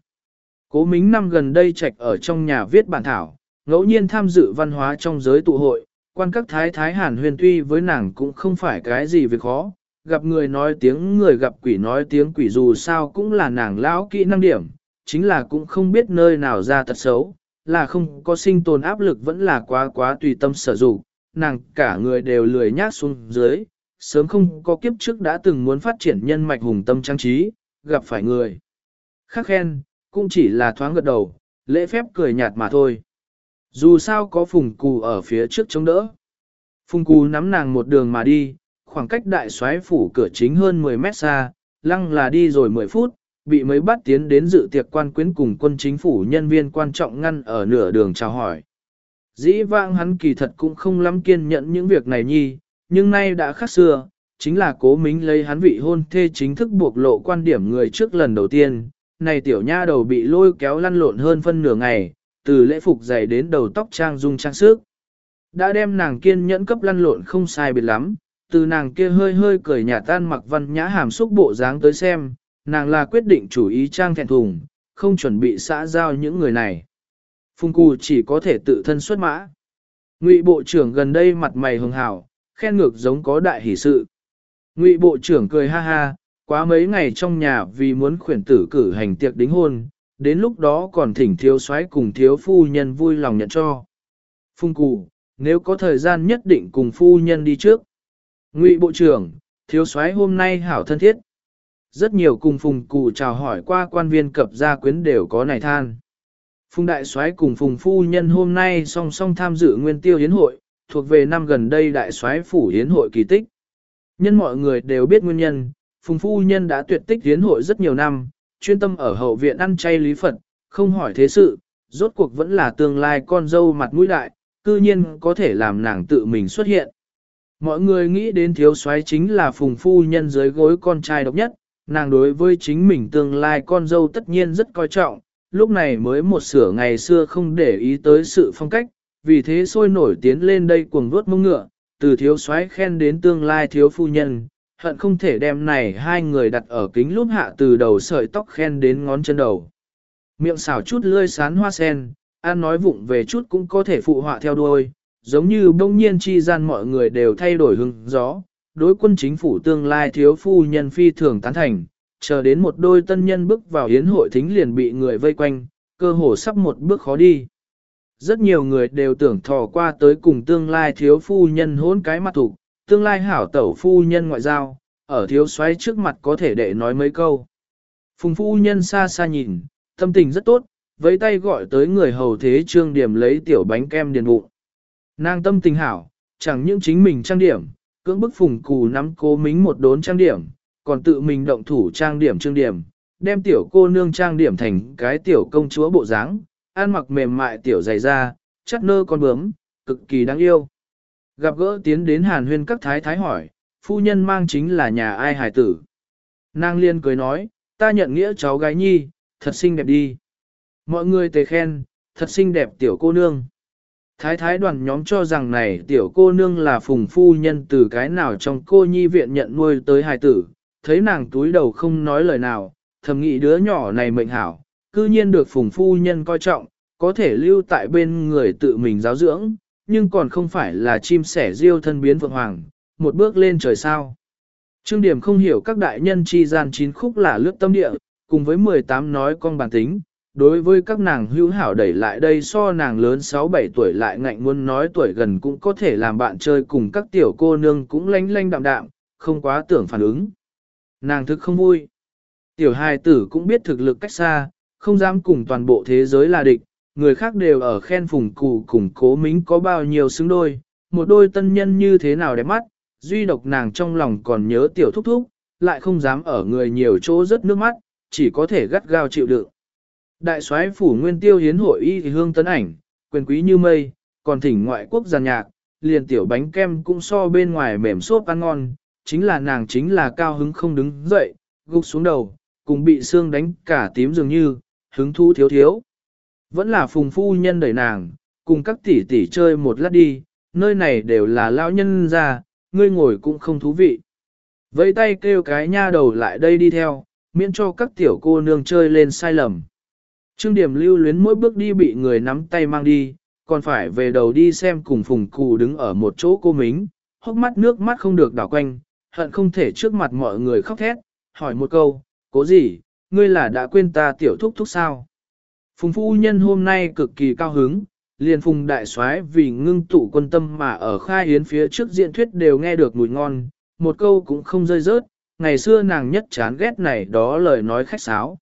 Cố Mính năm gần đây trạch ở trong nhà viết bản thảo, ngẫu nhiên tham dự văn hóa trong giới tụ hội, quan các thái thái hàn huyền tuy với nàng cũng không phải cái gì việc khó, gặp người nói tiếng người gặp quỷ nói tiếng quỷ dù sao cũng là nàng lão kỹ năng điểm, chính là cũng không biết nơi nào ra tật xấu, là không có sinh tồn áp lực vẫn là quá quá tùy tâm sở dụng, nàng cả người đều lười nhác xuống dưới, sớm không có kiếp trước đã từng muốn phát triển nhân mạch hùng tâm trang trí, gặp phải người. Khắc khen, cũng chỉ là thoáng gật đầu, lễ phép cười nhạt mà thôi. Dù sao có phùng cù ở phía trước chống đỡ. Phùng cù nắm nàng một đường mà đi, khoảng cách đại soái phủ cửa chính hơn 10 mét xa, lăng là đi rồi 10 phút, bị mấy bắt tiến đến dự tiệc quan quyến cùng quân chính phủ nhân viên quan trọng ngăn ở nửa đường chào hỏi. Dĩ vãng hắn kỳ thật cũng không lắm kiên nhẫn những việc này nhi, nhưng nay đã khác xưa, chính là cố mính lấy hắn vị hôn thê chính thức buộc lộ quan điểm người trước lần đầu tiên. Này tiểu nha đầu bị lôi kéo lăn lộn hơn phân nửa ngày, từ lễ phục dày đến đầu tóc trang dung trang sức. Đã đem nàng kiên nhẫn cấp lăn lộn không sai biệt lắm, từ nàng kia hơi hơi cười nhà tan mặc văn nhã hàm xúc bộ dáng tới xem, nàng là quyết định chủ ý trang thẹn thùng, không chuẩn bị xã giao những người này. Phùng Cù chỉ có thể tự thân xuất mã. Ngụy Bộ trưởng gần đây mặt mày hường hảo, khen ngược giống có đại hỷ sự. Ngụy Bộ trưởng cười ha ha, quá mấy ngày trong nhà vì muốn khuyển tử cử hành tiệc đính hôn, đến lúc đó còn thỉnh thiếu soái cùng thiếu phu nhân vui lòng nhận cho. Phùng Cù, nếu có thời gian nhất định cùng phu nhân đi trước. Ngụy Bộ trưởng, thiếu soái hôm nay hảo thân thiết. Rất nhiều cùng Phùng Cù chào hỏi qua quan viên cập gia quyến đều có này than. Phùng Đại soái cùng Phùng Phu Nhân hôm nay song song tham dự nguyên tiêu hiến hội, thuộc về năm gần đây Đại soái phủ hiến hội kỳ tích. Nhân mọi người đều biết nguyên nhân, Phùng Phu Nhân đã tuyệt tích hiến hội rất nhiều năm, chuyên tâm ở hậu viện ăn chay lý Phật, không hỏi thế sự, rốt cuộc vẫn là tương lai con dâu mặt mũi đại, cư nhiên có thể làm nàng tự mình xuất hiện. Mọi người nghĩ đến thiếu soái chính là phùng phu nhân dưới gối con trai độc nhất, nàng đối với chính mình tương lai con dâu tất nhiên rất coi trọng, lúc này mới một sửa ngày xưa không để ý tới sự phong cách, vì thế sôi nổi tiến lên đây cuồng vuốt mông ngựa, từ thiếu soái khen đến tương lai thiếu phu nhân, hận không thể đem này hai người đặt ở kính lúp hạ từ đầu sợi tóc khen đến ngón chân đầu. Miệng xảo chút lươi sán hoa sen, ăn nói vụng về chút cũng có thể phụ họa theo đuôi, giống như bỗng nhiên chi gian mọi người đều thay đổi hứng gió, đối quân chính phủ tương lai thiếu phu nhân phi thường tán thành, chờ đến một đôi tân nhân bước vào hiến hội thính liền bị người vây quanh, cơ hồ sắp một bước khó đi. Rất nhiều người đều tưởng thò qua tới cùng tương lai thiếu phu nhân hôn cái mặt thủ, tương lai hảo tẩu phu nhân ngoại giao, ở thiếu xoáy trước mặt có thể để nói mấy câu. Phùng phu nhân xa xa nhìn, tâm tình rất tốt, với tay gọi tới người hầu thế trương điểm lấy tiểu bánh kem điền bụng. Nàng tâm tình hảo, chẳng những chính mình trang điểm, cưỡng bức phùng cù nắm cố mính một đốn trang điểm, còn tự mình động thủ trang điểm trương điểm, đem tiểu cô nương trang điểm thành cái tiểu công chúa bộ dáng, ăn mặc mềm mại tiểu dày da, chất nơ con bướm, cực kỳ đáng yêu. Gặp gỡ tiến đến hàn huyên các thái thái hỏi, phu nhân mang chính là nhà ai hải tử. Nàng liên cười nói, ta nhận nghĩa cháu gái nhi, thật xinh đẹp đi. Mọi người tề khen, thật xinh đẹp tiểu cô nương. Thái thái đoàn nhóm cho rằng này tiểu cô nương là phùng phu nhân từ cái nào trong cô nhi viện nhận nuôi tới hài tử, thấy nàng túi đầu không nói lời nào, thầm nghĩ đứa nhỏ này mệnh hảo, cư nhiên được phùng phu nhân coi trọng, có thể lưu tại bên người tự mình giáo dưỡng, nhưng còn không phải là chim sẻ diêu thân biến vượng hoàng, một bước lên trời sao. Trương điểm không hiểu các đại nhân chi gian chín khúc là lướt tâm địa, cùng với 18 nói con bản tính, đối với các nàng hữu hảo đẩy lại đây so nàng lớn 6-7 tuổi lại ngạnh muốn nói tuổi gần cũng có thể làm bạn chơi cùng các tiểu cô nương cũng lanh lanh đạm đạm, không quá tưởng phản ứng. Nàng thức không vui. Tiểu hài tử cũng biết thực lực cách xa, không dám cùng toàn bộ thế giới là địch, người khác đều ở khen phùng cụ cùng cố mính có bao nhiêu xứng đôi, một đôi tân nhân như thế nào đẹp mắt, duy độc nàng trong lòng còn nhớ tiểu thúc thúc, lại không dám ở người nhiều chỗ rất nước mắt, chỉ có thể gắt gao chịu đựng. Đại soái phủ nguyên tiêu hiến hội y hương tấn ảnh, quyền quý như mây, còn thỉnh ngoại quốc giàn nhạc, liền tiểu bánh kem cũng so bên ngoài mềm xốp ăn ngon, chính là nàng chính là cao hứng không đứng dậy, gục xuống đầu, cùng bị xương đánh cả tím dường như, hứng thú thiếu thiếu. Vẫn là phùng phu nhân đẩy nàng, cùng các tỷ tỷ chơi một lát đi, nơi này đều là lao nhân ra, ngươi ngồi cũng không thú vị. Vẫy tay kêu cái nha đầu lại đây đi theo, miễn cho các tiểu cô nương chơi lên sai lầm. Trương điểm lưu luyến mỗi bước đi bị người nắm tay mang đi, còn phải về đầu đi xem cùng phùng cụ đứng ở một chỗ cô mính, hốc mắt nước mắt không được đảo quanh, hận không thể trước mặt mọi người khóc thét, hỏi một câu, cố gì, ngươi là đã quên ta tiểu thúc thúc sao? Phùng phu nhân hôm nay cực kỳ cao hứng, liền phùng đại soái vì ngưng tụ quân tâm mà ở khai hiến phía trước diện thuyết đều nghe được mùi ngon, một câu cũng không rơi rớt, ngày xưa nàng nhất chán ghét này đó lời nói khách sáo.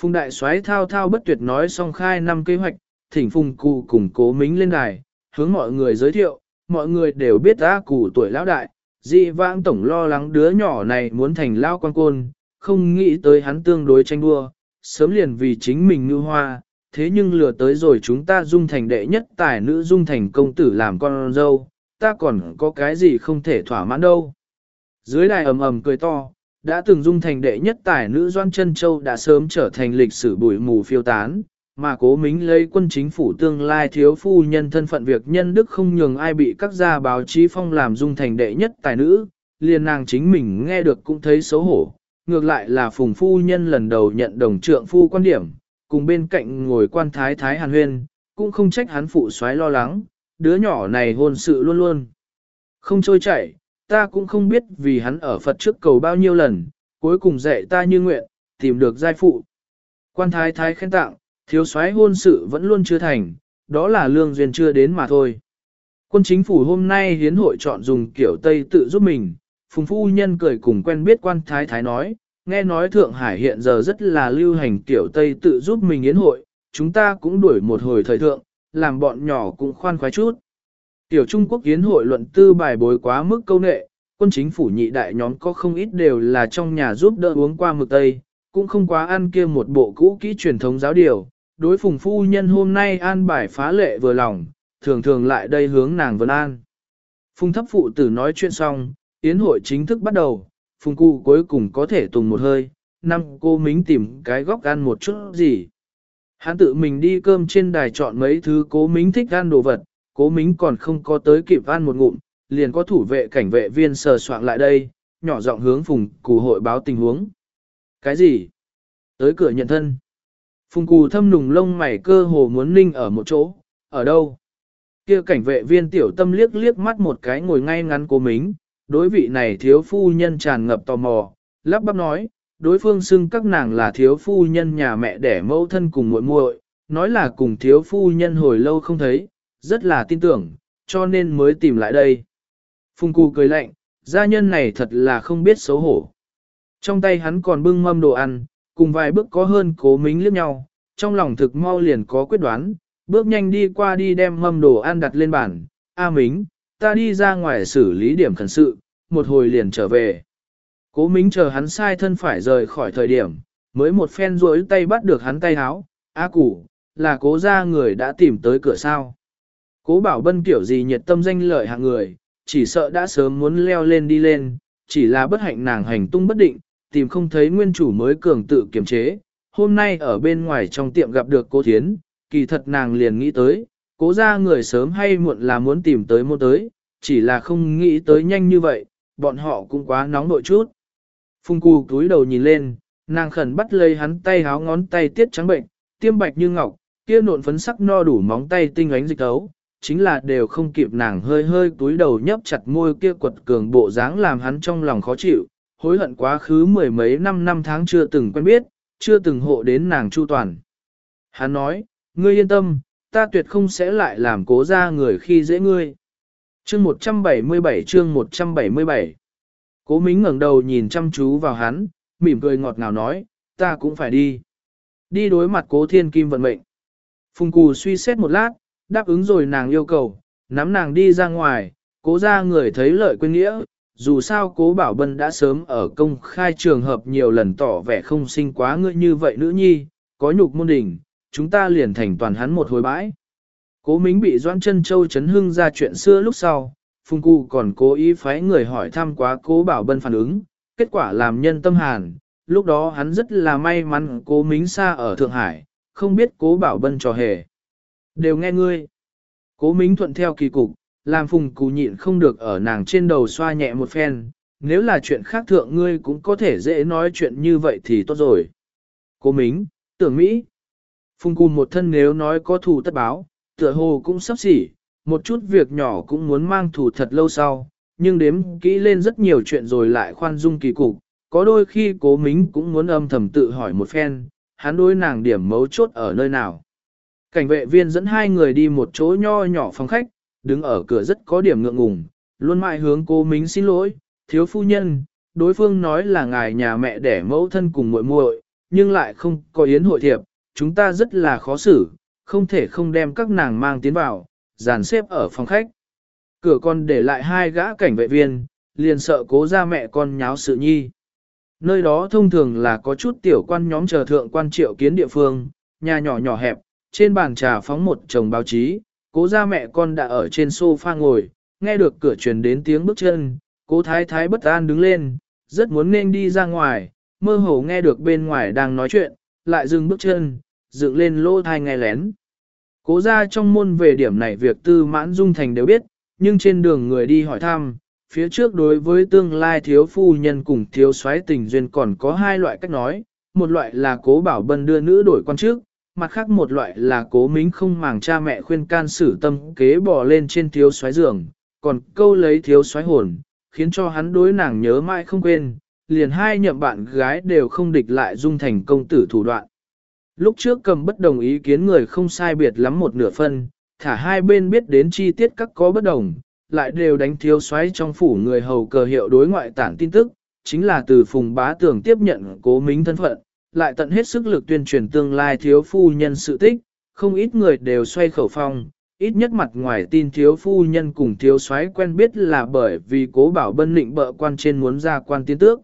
Phùng đại soái thao thao bất tuyệt nói xong khai năm kế hoạch, thỉnh phùng cụ cùng cố mính lên đài, hướng mọi người giới thiệu, mọi người đều biết ra cụ tuổi lão đại, dị vãng tổng lo lắng đứa nhỏ này muốn thành lao quan côn, không nghĩ tới hắn tương đối tranh đua, sớm liền vì chính mình ngư hoa, thế nhưng lừa tới rồi chúng ta dung thành đệ nhất tài nữ dung thành công tử làm con dâu, ta còn có cái gì không thể thỏa mãn đâu. Dưới đài ầm ầm cười to, đã từng dung thành đệ nhất tài nữ Doan chân Châu đã sớm trở thành lịch sử bụi mù phiêu tán, mà cố mính lấy quân chính phủ tương lai thiếu phu nhân thân phận việc nhân đức không nhường ai bị các gia báo chí phong làm dung thành đệ nhất tài nữ, liền nàng chính mình nghe được cũng thấy xấu hổ. Ngược lại là phùng phu nhân lần đầu nhận đồng trượng phu quan điểm, cùng bên cạnh ngồi quan thái thái hàn huyên, cũng không trách hắn phụ xoáy lo lắng, đứa nhỏ này hôn sự luôn luôn. Không trôi chảy, ta cũng không biết vì hắn ở Phật trước cầu bao nhiêu lần, cuối cùng dạy ta như nguyện, tìm được giai phụ. Quan thái thái khen tặng, thiếu soái hôn sự vẫn luôn chưa thành, đó là lương duyên chưa đến mà thôi. Quân chính phủ hôm nay hiến hội chọn dùng kiểu Tây tự giúp mình, Phùng Phu Nhân cười cùng quen biết quan thái thái nói, nghe nói Thượng Hải hiện giờ rất là lưu hành kiểu Tây tự giúp mình yến hội, chúng ta cũng đuổi một hồi thời thượng, làm bọn nhỏ cũng khoan khoái chút. Tiểu Trung Quốc yến hội luận tư bài bối quá mức câu nệ, quân chính phủ nhị đại nhóm có không ít đều là trong nhà giúp đỡ uống qua mực Tây, cũng không quá ăn kia một bộ cũ kỹ truyền thống giáo điều. Đối phùng phu nhân hôm nay an bài phá lệ vừa lòng, thường thường lại đây hướng nàng vân an. Phùng thấp phụ tử nói chuyện xong, yến hội chính thức bắt đầu, phùng cụ cuối cùng có thể tùng một hơi, năm cô mính tìm cái góc ăn một chút gì. Hắn tự mình đi cơm trên đài chọn mấy thứ cố mính thích ăn đồ vật, cố mính còn không có tới kịp ăn một ngụm, liền có thủ vệ cảnh vệ viên sờ soạn lại đây, nhỏ giọng hướng phùng cụ hội báo tình huống. Cái gì? Tới cửa nhận thân. Phùng cù thâm nùng lông mày cơ hồ muốn ninh ở một chỗ, ở đâu? Kia cảnh vệ viên tiểu tâm liếc liếc mắt một cái ngồi ngay ngắn cố mính, đối vị này thiếu phu nhân tràn ngập tò mò, lắp bắp nói, đối phương xưng các nàng là thiếu phu nhân nhà mẹ đẻ mẫu thân cùng muội muội, nói là cùng thiếu phu nhân hồi lâu không thấy, rất là tin tưởng, cho nên mới tìm lại đây. Phùng cù cười lạnh, gia nhân này thật là không biết xấu hổ. Trong tay hắn còn bưng mâm đồ ăn, cùng vài bước có hơn cố mính liếc nhau, trong lòng thực mau liền có quyết đoán, bước nhanh đi qua đi đem mâm đồ ăn đặt lên bàn, A Mính, ta đi ra ngoài xử lý điểm khẩn sự, một hồi liền trở về. Cố Mính chờ hắn sai thân phải rời khỏi thời điểm, mới một phen rối tay bắt được hắn tay háo, A củ, là cố ra người đã tìm tới cửa sao. Cố bảo bân kiểu gì nhiệt tâm danh lợi hạng người, chỉ sợ đã sớm muốn leo lên đi lên, chỉ là bất hạnh nàng hành tung bất định, tìm không thấy nguyên chủ mới cường tự kiềm chế. Hôm nay ở bên ngoài trong tiệm gặp được cô Thiến, kỳ thật nàng liền nghĩ tới, cố ra người sớm hay muộn là muốn tìm tới mua tới, chỉ là không nghĩ tới nhanh như vậy, bọn họ cũng quá nóng nội chút. Phung cù túi đầu nhìn lên, nàng khẩn bắt lấy hắn tay háo ngón tay tiết trắng bệnh, tiêm bạch như ngọc, kia nộn phấn sắc no đủ móng tay tinh ánh dịch tấu, chính là đều không kịp nàng hơi hơi túi đầu nhấp chặt môi kia quật cường bộ dáng làm hắn trong lòng khó chịu, hối hận quá khứ mười mấy năm năm tháng chưa từng quen biết, chưa từng hộ đến nàng chu toàn. Hắn nói, ngươi yên tâm, ta tuyệt không sẽ lại làm cố ra người khi dễ ngươi. Chương 177 chương 177 Cố Mính ngẩng đầu nhìn chăm chú vào hắn, mỉm cười ngọt ngào nói, ta cũng phải đi. Đi đối mặt cố thiên kim vận mệnh. Phùng cù suy xét một lát, đáp ứng rồi nàng yêu cầu, nắm nàng đi ra ngoài, cố ra người thấy lợi quên nghĩa, dù sao cố bảo bân đã sớm ở công khai trường hợp nhiều lần tỏ vẻ không sinh quá ngươi như vậy nữ nhi, có nhục môn đỉnh, chúng ta liền thành toàn hắn một hồi bãi. Cố Mính bị Doãn chân Châu chấn hưng ra chuyện xưa lúc sau, Phùng Cụ còn cố ý phái người hỏi thăm quá cố bảo bân phản ứng, kết quả làm nhân tâm hàn, lúc đó hắn rất là may mắn cố Mính xa ở Thượng Hải, không biết cố bảo bân trò hề. Đều nghe ngươi. Cố Mính thuận theo kỳ cục, làm phùng cù nhịn không được ở nàng trên đầu xoa nhẹ một phen, nếu là chuyện khác thượng ngươi cũng có thể dễ nói chuyện như vậy thì tốt rồi. Cố Mính, tưởng Mỹ. Phùng cùn một thân nếu nói có thù tất báo, tựa hồ cũng sắp xỉ, một chút việc nhỏ cũng muốn mang thù thật lâu sau, nhưng đếm kỹ lên rất nhiều chuyện rồi lại khoan dung kỳ cục, có đôi khi cố mính cũng muốn âm thầm tự hỏi một phen, hắn đối nàng điểm mấu chốt ở nơi nào. Cảnh vệ viên dẫn hai người đi một chỗ nho nhỏ phòng khách, đứng ở cửa rất có điểm ngượng ngùng, luôn mãi hướng cô Mính xin lỗi, thiếu phu nhân, đối phương nói là ngài nhà mẹ đẻ mẫu thân cùng muội muội, nhưng lại không có yến hội thiệp, chúng ta rất là khó xử, không thể không đem các nàng mang tiến vào, dàn xếp ở phòng khách. Cửa con để lại hai gã cảnh vệ viên, liền sợ cố ra mẹ con nháo sự nhi. Nơi đó thông thường là có chút tiểu quan nhóm chờ thượng quan triệu kiến địa phương, nhà nhỏ nhỏ hẹp, trên bàn trà phóng một chồng báo chí, cố ra mẹ con đã ở trên sofa ngồi, nghe được cửa truyền đến tiếng bước chân, cố thái thái bất an đứng lên, rất muốn nên đi ra ngoài, mơ hồ nghe được bên ngoài đang nói chuyện, lại dừng bước chân, dựng lên lỗ thai nghe lén. Cố ra trong môn về điểm này việc tư mãn dung thành đều biết, nhưng trên đường người đi hỏi thăm, phía trước đối với tương lai thiếu phu nhân cùng thiếu soái tình duyên còn có hai loại cách nói, một loại là cố bảo bân đưa nữ đổi quan trước, mặt khác một loại là cố mính không màng cha mẹ khuyên can xử tâm kế bỏ lên trên thiếu soái giường, còn câu lấy thiếu soái hồn, khiến cho hắn đối nàng nhớ mãi không quên, liền hai nhậm bạn gái đều không địch lại dung thành công tử thủ đoạn. Lúc trước cầm bất đồng ý kiến người không sai biệt lắm một nửa phân, thả hai bên biết đến chi tiết các có bất đồng, lại đều đánh thiếu xoáy trong phủ người hầu cờ hiệu đối ngoại tản tin tức, chính là từ phùng bá tưởng tiếp nhận cố mính thân phận, lại tận hết sức lực tuyên truyền tương lai thiếu phu nhân sự tích, không ít người đều xoay khẩu phong, ít nhất mặt ngoài tin thiếu phu nhân cùng thiếu soái quen biết là bởi vì cố bảo bân định bợ quan trên muốn ra quan tiến tước.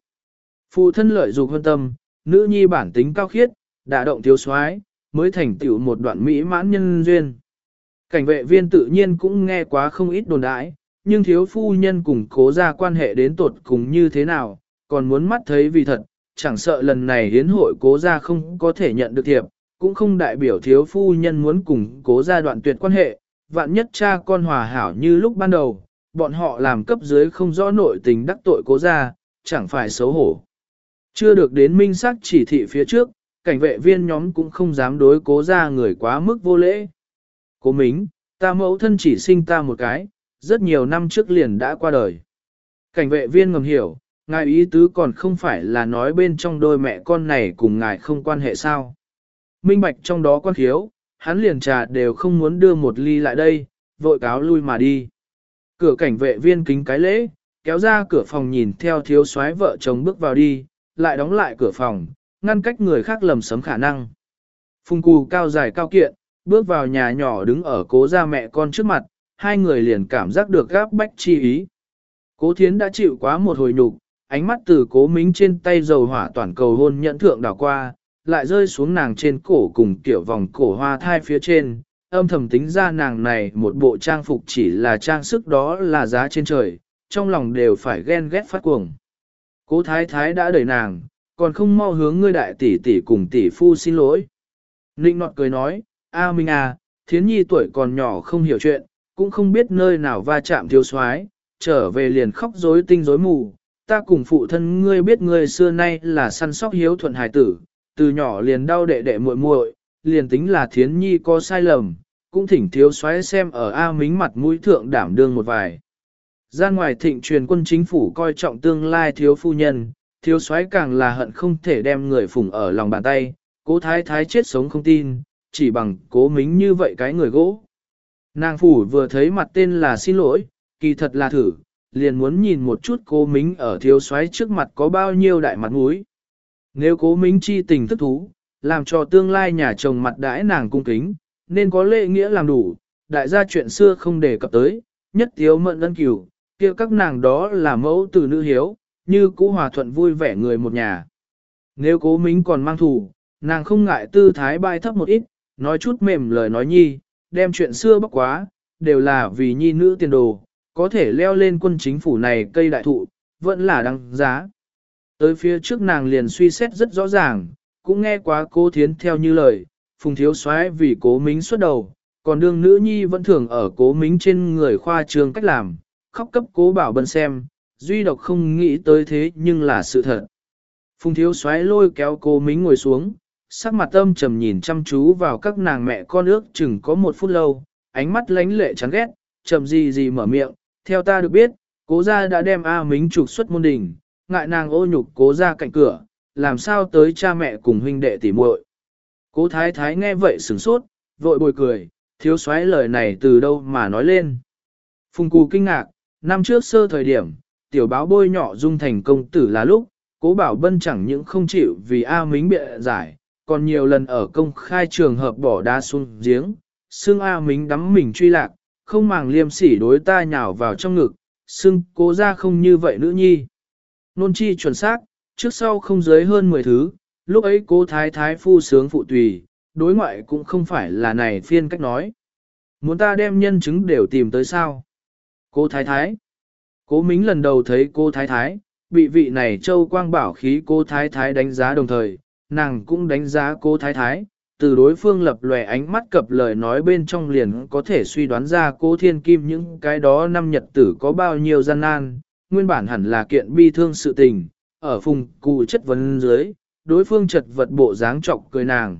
Phụ thân lợi dục hơn tâm, nữ nhi bản tính cao khiết, đã động thiếu soái mới thành tựu một đoạn mỹ mãn nhân duyên. Cảnh vệ viên tự nhiên cũng nghe quá không ít đồn đãi, nhưng thiếu phu nhân cùng cố ra quan hệ đến tột cùng như thế nào, còn muốn mắt thấy vì thật, chẳng sợ lần này hiến hội cố ra không có thể nhận được thiệp, cũng không đại biểu thiếu phu nhân muốn cùng cố ra đoạn tuyệt quan hệ, vạn nhất cha con hòa hảo như lúc ban đầu, bọn họ làm cấp dưới không rõ nội tình đắc tội cố ra, chẳng phải xấu hổ. Chưa được đến minh xác chỉ thị phía trước, cảnh vệ viên nhóm cũng không dám đối cố ra người quá mức vô lễ. Cố mính, ta mẫu thân chỉ sinh ta một cái, rất nhiều năm trước liền đã qua đời. Cảnh vệ viên ngầm hiểu, ngài ý tứ còn không phải là nói bên trong đôi mẹ con này cùng ngài không quan hệ sao. Minh bạch trong đó quan khiếu, hắn liền trà đều không muốn đưa một ly lại đây, vội cáo lui mà đi. Cửa cảnh vệ viên kính cái lễ, kéo ra cửa phòng nhìn theo thiếu soái vợ chồng bước vào đi, lại đóng lại cửa phòng, ngăn cách người khác lầm sấm khả năng. Phùng cù cao dài cao kiện, bước vào nhà nhỏ đứng ở cố gia mẹ con trước mặt, hai người liền cảm giác được gáp bách chi ý. Cố thiến đã chịu quá một hồi nhục, ánh mắt từ cố mính trên tay dầu hỏa toàn cầu hôn nhận thượng đảo qua, lại rơi xuống nàng trên cổ cùng kiểu vòng cổ hoa thai phía trên, âm thầm tính ra nàng này một bộ trang phục chỉ là trang sức đó là giá trên trời, trong lòng đều phải ghen ghét phát cuồng. Cố thái thái đã đẩy nàng, còn không mau hướng ngươi đại tỷ tỷ cùng tỷ phu xin lỗi. Ninh nọt cười nói, a Minh à, thiến nhi tuổi còn nhỏ không hiểu chuyện, cũng không biết nơi nào va chạm thiếu soái trở về liền khóc rối tinh rối mù. Ta cùng phụ thân ngươi biết ngươi xưa nay là săn sóc hiếu thuận hài tử, từ nhỏ liền đau đệ đệ muội muội, liền tính là thiến nhi có sai lầm, cũng thỉnh thiếu soái xem ở A Mính mặt mũi thượng đảm đương một vài. Ra ngoài thịnh truyền quân chính phủ coi trọng tương lai thiếu phu nhân, thiếu soái càng là hận không thể đem người phụng ở lòng bàn tay, cố thái thái chết sống không tin, chỉ bằng cố mính như vậy cái người gỗ. Nàng phủ vừa thấy mặt tên là xin lỗi, kỳ thật là thử, liền muốn nhìn một chút cố mính ở thiếu soái trước mặt có bao nhiêu đại mặt mũi. Nếu cố mính chi tình thức thú, làm cho tương lai nhà chồng mặt đãi nàng cung kính, nên có lệ nghĩa làm đủ, đại gia chuyện xưa không đề cập tới, nhất thiếu mận ân cửu, kia các nàng đó là mẫu từ nữ hiếu, như cũ hòa thuận vui vẻ người một nhà. Nếu cố mính còn mang thù, nàng không ngại tư thái bai thấp một ít, nói chút mềm lời nói nhi, đem chuyện xưa bóc quá, đều là vì nhi nữ tiền đồ, có thể leo lên quân chính phủ này cây đại thụ, vẫn là đăng giá. Tới phía trước nàng liền suy xét rất rõ ràng, cũng nghe quá cô thiến theo như lời, phùng thiếu soái vì cố mính xuất đầu, còn đương nữ nhi vẫn thường ở cố mính trên người khoa trường cách làm, khóc cấp cố bảo bân xem, duy độc không nghĩ tới thế nhưng là sự thật. Phùng thiếu xoáy lôi kéo cô mính ngồi xuống, sắc mặt âm trầm nhìn chăm chú vào các nàng mẹ con ước chừng có một phút lâu, ánh mắt lánh lệ chán ghét, chậm gì gì mở miệng, theo ta được biết, cố gia đã đem A Mính trục xuất môn đình, ngại nàng ô nhục cố gia cạnh cửa, làm sao tới cha mẹ cùng huynh đệ tỉ muội. Cố thái thái nghe vậy sửng sốt, vội bồi cười, thiếu soái lời này từ đâu mà nói lên. Phùng cù kinh ngạc, năm trước sơ thời điểm, tiểu báo bôi nhỏ dung thành công tử là lúc, cố bảo bân chẳng những không chịu vì A Mính bịa giải, còn nhiều lần ở công khai trường hợp bỏ đá xuống giếng, xương A Mính đắm mình truy lạc, không màng liêm sỉ đối ta nhào vào trong ngực, xương cố ra không như vậy nữ nhi. Nôn chi chuẩn xác, trước sau không dưới hơn 10 thứ, lúc ấy cố thái thái phu sướng phụ tùy, đối ngoại cũng không phải là này phiên cách nói. Muốn ta đem nhân chứng đều tìm tới sao? Cố thái thái. Cố Mính lần đầu thấy cô Thái Thái, bị vị này châu quang bảo khí cô Thái Thái đánh giá đồng thời, nàng cũng đánh giá cô Thái Thái, từ đối phương lập lòe ánh mắt cập lời nói bên trong liền có thể suy đoán ra cô Thiên Kim những cái đó năm nhật tử có bao nhiêu gian nan, nguyên bản hẳn là kiện bi thương sự tình, ở phùng cụ chất vấn dưới, đối phương chật vật bộ dáng trọc cười nàng.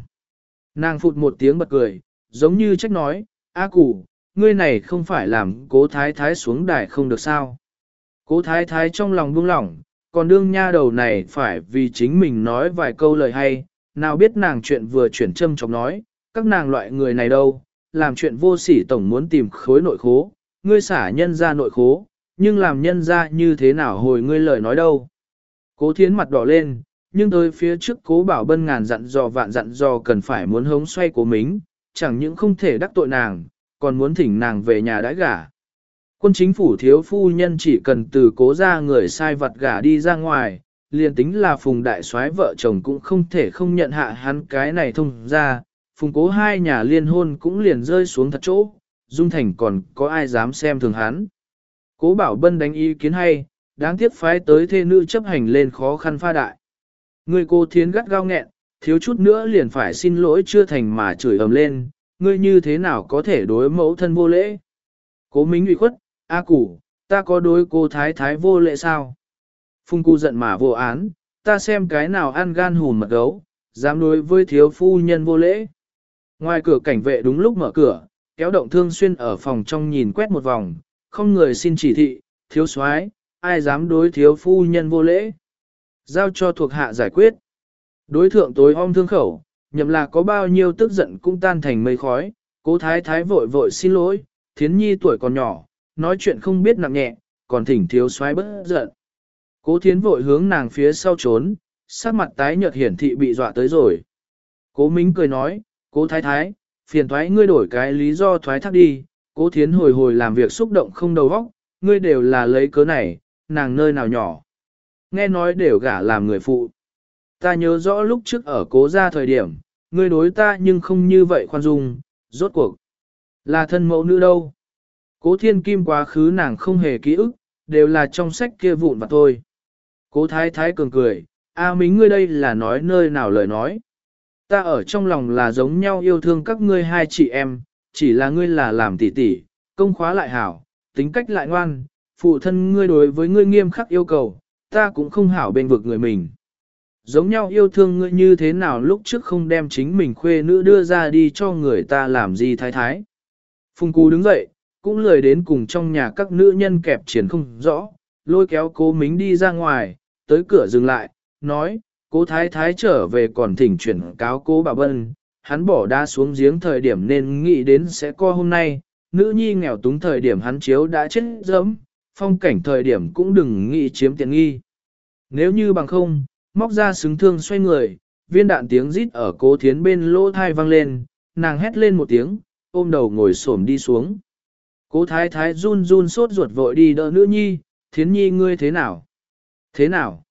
Nàng phụt một tiếng bật cười, giống như trách nói, A cụ, ngươi này không phải làm cố thái thái xuống đài không được sao. Cố thái thái trong lòng buông lỏng, còn đương nha đầu này phải vì chính mình nói vài câu lời hay, nào biết nàng chuyện vừa chuyển châm chọc nói, các nàng loại người này đâu, làm chuyện vô sỉ tổng muốn tìm khối nội khố, ngươi xả nhân ra nội khố, nhưng làm nhân ra như thế nào hồi ngươi lời nói đâu. Cố thiến mặt đỏ lên, nhưng tới phía trước cố bảo bân ngàn dặn dò vạn dặn dò cần phải muốn hống xoay của mình, chẳng những không thể đắc tội nàng, còn muốn thỉnh nàng về nhà đãi gả. Quân chính phủ thiếu phu nhân chỉ cần từ cố ra người sai vật gả đi ra ngoài, liền tính là phùng đại soái vợ chồng cũng không thể không nhận hạ hắn cái này thông ra, phùng cố hai nhà liên hôn cũng liền rơi xuống thật chỗ, dung thành còn có ai dám xem thường hắn. Cố bảo bân đánh ý kiến hay, đáng tiếc phái tới thê nữ chấp hành lên khó khăn pha đại. Người cô thiến gắt gao nghẹn, thiếu chút nữa liền phải xin lỗi chưa thành mà chửi ầm lên, ngươi như thế nào có thể đối mẫu thân vô lễ. Cố mính ủy khuất, A củ, ta có đối cô thái thái vô lễ sao? Phung cu giận mà vô án, ta xem cái nào ăn gan hùn mật gấu, dám đối với thiếu phu nhân vô lễ. Ngoài cửa cảnh vệ đúng lúc mở cửa, kéo động thương xuyên ở phòng trong nhìn quét một vòng, không người xin chỉ thị, thiếu soái, ai dám đối thiếu phu nhân vô lễ. Giao cho thuộc hạ giải quyết. Đối thượng tối om thương khẩu, nhậm là có bao nhiêu tức giận cũng tan thành mây khói, cố thái thái vội vội xin lỗi, thiến nhi tuổi còn nhỏ, nói chuyện không biết nặng nhẹ, còn thỉnh thiếu soái bất giận. Cố thiến vội hướng nàng phía sau trốn, sắc mặt tái nhợt hiển thị bị dọa tới rồi. Cố Minh cười nói, cố thái thái, phiền thoái ngươi đổi cái lý do thoái thác đi, cố thiến hồi hồi làm việc xúc động không đầu óc, ngươi đều là lấy cớ này, nàng nơi nào nhỏ. Nghe nói đều gả làm người phụ. Ta nhớ rõ lúc trước ở cố gia thời điểm, ngươi đối ta nhưng không như vậy khoan dung, rốt cuộc. Là thân mẫu nữ đâu. Cố thiên kim quá khứ nàng không hề ký ức, đều là trong sách kia vụn và thôi. Cố thái thái cường cười, A Mính ngươi đây là nói nơi nào lời nói. Ta ở trong lòng là giống nhau yêu thương các ngươi hai chị em, chỉ là ngươi là làm tỉ tỉ, công khóa lại hảo, tính cách lại ngoan, phụ thân ngươi đối với ngươi nghiêm khắc yêu cầu, ta cũng không hảo bên vực người mình. Giống nhau yêu thương ngươi như thế nào lúc trước không đem chính mình khuê nữ đưa ra đi cho người ta làm gì thái thái. Phùng Cú đứng dậy, cũng lười đến cùng trong nhà các nữ nhân kẹp triển không rõ, lôi kéo cố mính đi ra ngoài, tới cửa dừng lại, nói, cố thái thái trở về còn thỉnh chuyển cáo cố bà Bân, hắn bỏ đa xuống giếng thời điểm nên nghĩ đến sẽ co hôm nay, nữ nhi nghèo túng thời điểm hắn chiếu đã chết dẫm, phong cảnh thời điểm cũng đừng nghĩ chiếm tiện nghi. Nếu như bằng không, móc ra xứng thương xoay người, viên đạn tiếng rít ở cố thiến bên lỗ thai vang lên, nàng hét lên một tiếng, ôm đầu ngồi xổm đi xuống. Cố thái thái run run sốt ruột vội đi đỡ nữ nhi, thiến nhi ngươi thế nào? Thế nào?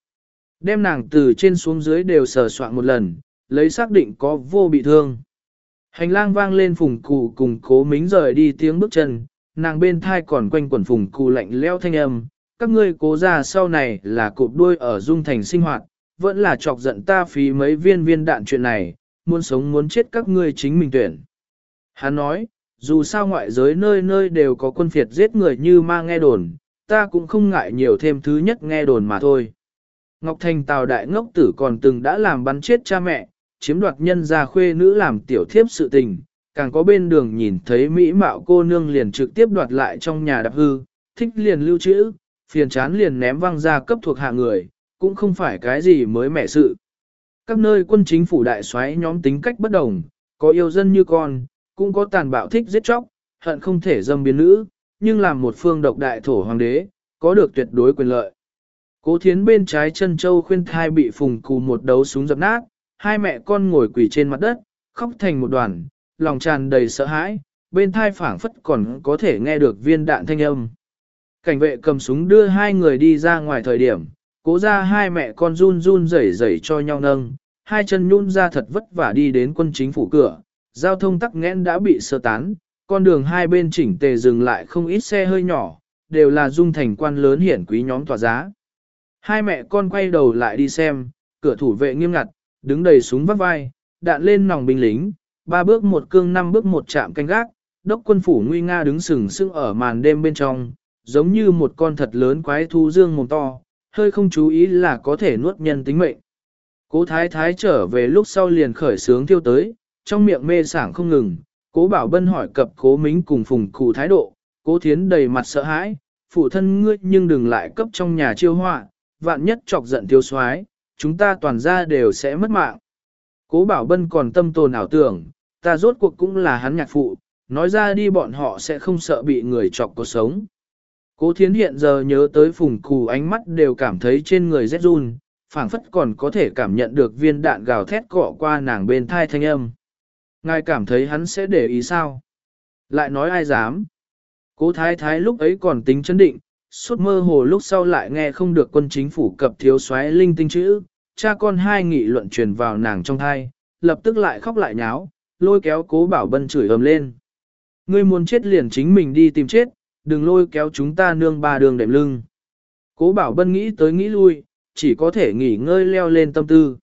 Đem nàng từ trên xuống dưới đều sờ soạn một lần, lấy xác định có vô bị thương. Hành lang vang lên phùng cụ cùng cố mính rời đi tiếng bước chân, nàng bên thai còn quanh quẩn phùng cụ lạnh leo thanh âm. Các ngươi cố ra sau này là cụp đuôi ở dung thành sinh hoạt, vẫn là chọc giận ta phí mấy viên viên đạn chuyện này, muốn sống muốn chết các ngươi chính mình tuyển. Hắn nói, dù sao ngoại giới nơi nơi đều có quân phiệt giết người như ma nghe đồn, ta cũng không ngại nhiều thêm thứ nhất nghe đồn mà thôi. Ngọc Thành Tào Đại Ngốc Tử còn từng đã làm bắn chết cha mẹ, chiếm đoạt nhân gia khuê nữ làm tiểu thiếp sự tình, càng có bên đường nhìn thấy mỹ mạo cô nương liền trực tiếp đoạt lại trong nhà đạp hư, thích liền lưu trữ, phiền chán liền ném văng ra cấp thuộc hạ người, cũng không phải cái gì mới mẻ sự. Các nơi quân chính phủ đại xoáy nhóm tính cách bất đồng, có yêu dân như con, cũng có tàn bạo thích giết chóc, hận không thể dâm biến nữ, nhưng làm một phương độc đại thổ hoàng đế, có được tuyệt đối quyền lợi. Cố thiến bên trái chân châu khuyên thai bị phùng cù một đấu súng dập nát, hai mẹ con ngồi quỳ trên mặt đất, khóc thành một đoàn, lòng tràn đầy sợ hãi, bên thai phảng phất còn có thể nghe được viên đạn thanh âm. Cảnh vệ cầm súng đưa hai người đi ra ngoài thời điểm, cố ra hai mẹ con run run rẩy rẩy cho nhau nâng, hai chân nhún ra thật vất vả đi đến quân chính phủ cửa, giao thông tắc nghẽn đã bị sơ tán, con đường hai bên chỉnh tề dừng lại không ít xe hơi nhỏ, đều là dung thành quan lớn hiển quý nhóm tòa giá. Hai mẹ con quay đầu lại đi xem, cửa thủ vệ nghiêm ngặt, đứng đầy súng vắt vai, đạn lên nòng binh lính, ba bước một cương năm bước một chạm canh gác, đốc quân phủ nguy nga đứng sừng sững ở màn đêm bên trong, giống như một con thật lớn quái thu dương mồm to, hơi không chú ý là có thể nuốt nhân tính mệnh. Cố thái thái trở về lúc sau liền khởi sướng tiêu tới, trong miệng mê sảng không ngừng, cố bảo bân hỏi cập cố mính cùng phùng cụ thái độ, cố thiến đầy mặt sợ hãi, phụ thân ngươi nhưng đừng lại cấp trong nhà chiêu họa, vạn nhất chọc giận thiếu soái, chúng ta toàn ra đều sẽ mất mạng. Cố bảo bân còn tâm tồn ảo tưởng, ta rốt cuộc cũng là hắn nhạc phụ, nói ra đi bọn họ sẽ không sợ bị người chọc cuộc sống. Cố thiến hiện giờ nhớ tới phùng cù ánh mắt đều cảm thấy trên người rét run, phảng phất còn có thể cảm nhận được viên đạn gào thét cọ qua nàng bên thai thanh âm. Ngài cảm thấy hắn sẽ để ý sao? Lại nói ai dám? Cố thái thái lúc ấy còn tính chấn định, suốt mơ hồ lúc sau lại nghe không được quân chính phủ cập thiếu soái linh tinh chữ, cha con hai nghị luận truyền vào nàng trong thai, lập tức lại khóc lại nháo, lôi kéo cố bảo bân chửi ầm lên. Ngươi muốn chết liền chính mình đi tìm chết, đừng lôi kéo chúng ta nương ba đường đệm lưng. Cố bảo bân nghĩ tới nghĩ lui, chỉ có thể nghỉ ngơi leo lên tâm tư.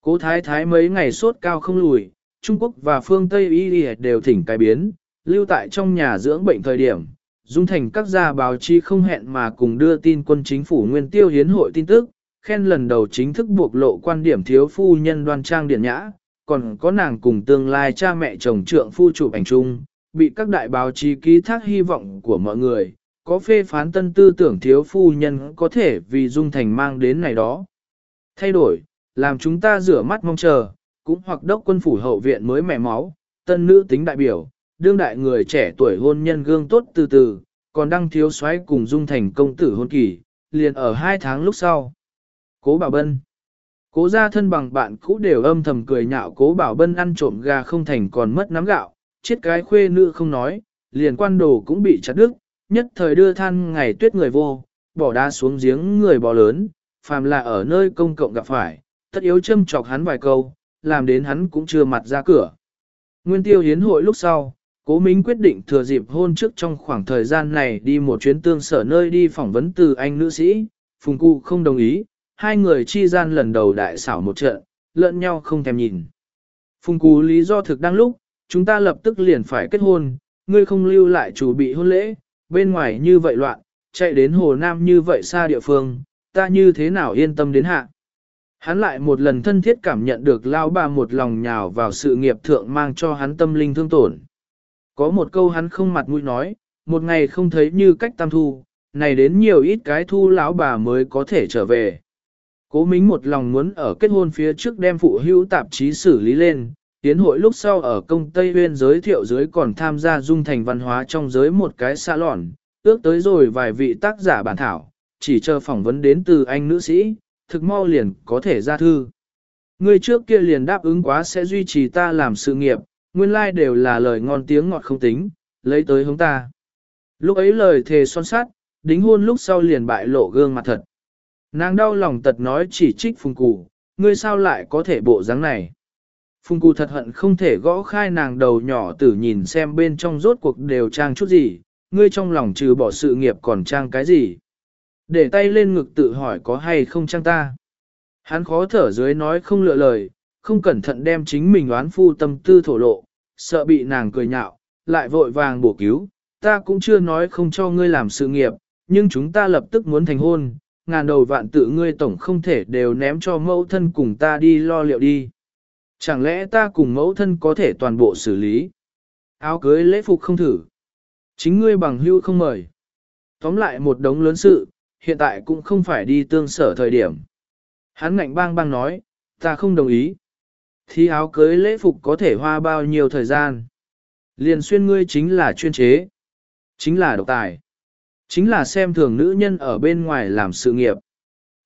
Cố thái thái mấy ngày sốt cao không lùi, Trung Quốc và phương Tây Y đều thỉnh cai biến, lưu tại trong nhà dưỡng bệnh thời điểm. Dung thành các gia báo chí không hẹn mà cùng đưa tin quân chính phủ nguyên tiêu hiến hội tin tức, khen lần đầu chính thức buộc lộ quan điểm thiếu phu nhân đoan trang điện nhã, còn có nàng cùng tương lai cha mẹ chồng trượng phu chụp ảnh chung, bị các đại báo chí ký thác hy vọng của mọi người, có phê phán tân tư tưởng thiếu phu nhân có thể vì dung thành mang đến này đó. Thay đổi, làm chúng ta rửa mắt mong chờ, cũng hoặc đốc quân phủ hậu viện mới mẻ máu, tân nữ tính đại biểu, đương đại người trẻ tuổi hôn nhân gương tốt từ từ, còn đăng thiếu soái cùng dung thành công tử hôn kỳ, liền ở hai tháng lúc sau. Cố Bảo Bân Cố gia thân bằng bạn cũ đều âm thầm cười nhạo cố Bảo Bân ăn trộm gà không thành còn mất nắm gạo, chết cái khuê nữ không nói, liền quan đồ cũng bị chặt đứt, nhất thời đưa than ngày tuyết người vô, bỏ đá xuống giếng người bò lớn, phàm là ở nơi công cộng gặp phải, tất yếu châm chọc hắn vài câu, làm đến hắn cũng chưa mặt ra cửa. Nguyên tiêu hiến hội lúc sau, Cố Minh quyết định thừa dịp hôn trước trong khoảng thời gian này đi một chuyến tương sở nơi đi phỏng vấn từ anh nữ sĩ, Phùng Cụ không đồng ý, hai người chi gian lần đầu đại xảo một trận, lẫn nhau không thèm nhìn. Phùng Cụ lý do thực đang lúc, chúng ta lập tức liền phải kết hôn, ngươi không lưu lại chủ bị hôn lễ, bên ngoài như vậy loạn, chạy đến Hồ Nam như vậy xa địa phương, ta như thế nào yên tâm đến hạ. Hắn lại một lần thân thiết cảm nhận được lao bà một lòng nhào vào sự nghiệp thượng mang cho hắn tâm linh thương tổn. Có một câu hắn không mặt mũi nói, một ngày không thấy như cách tam thu, này đến nhiều ít cái thu lão bà mới có thể trở về. Cố Mính một lòng muốn ở kết hôn phía trước đem phụ hữu tạp chí xử lý lên, tiến hội lúc sau ở công Tây Huyên giới thiệu giới còn tham gia dung thành văn hóa trong giới một cái xa lòn, ước tới rồi vài vị tác giả bản thảo, chỉ chờ phỏng vấn đến từ anh nữ sĩ, thực mau liền có thể ra thư. Người trước kia liền đáp ứng quá sẽ duy trì ta làm sự nghiệp, nguyên lai like đều là lời ngon tiếng ngọt không tính, lấy tới hướng ta. Lúc ấy lời thề son sát, đính hôn lúc sau liền bại lộ gương mặt thật. Nàng đau lòng tật nói chỉ trích phùng cụ, ngươi sao lại có thể bộ dáng này. Phùng cụ thật hận không thể gõ khai nàng đầu nhỏ tử nhìn xem bên trong rốt cuộc đều trang chút gì, ngươi trong lòng trừ bỏ sự nghiệp còn trang cái gì. Để tay lên ngực tự hỏi có hay không trang ta. Hắn khó thở dưới nói không lựa lời, không cẩn thận đem chính mình oán phu tâm tư thổ lộ, sợ bị nàng cười nhạo, lại vội vàng bổ cứu, ta cũng chưa nói không cho ngươi làm sự nghiệp, nhưng chúng ta lập tức muốn thành hôn, ngàn đầu vạn tự ngươi tổng không thể đều ném cho mẫu thân cùng ta đi lo liệu đi. Chẳng lẽ ta cùng mẫu thân có thể toàn bộ xử lý? Áo cưới lễ phục không thử. Chính ngươi bằng hưu không mời. Tóm lại một đống lớn sự, hiện tại cũng không phải đi tương sở thời điểm. Hắn ngạnh bang bang nói, ta không đồng ý. Thì áo cưới lễ phục có thể hoa bao nhiêu thời gian. Liền xuyên ngươi chính là chuyên chế. Chính là độc tài. Chính là xem thường nữ nhân ở bên ngoài làm sự nghiệp.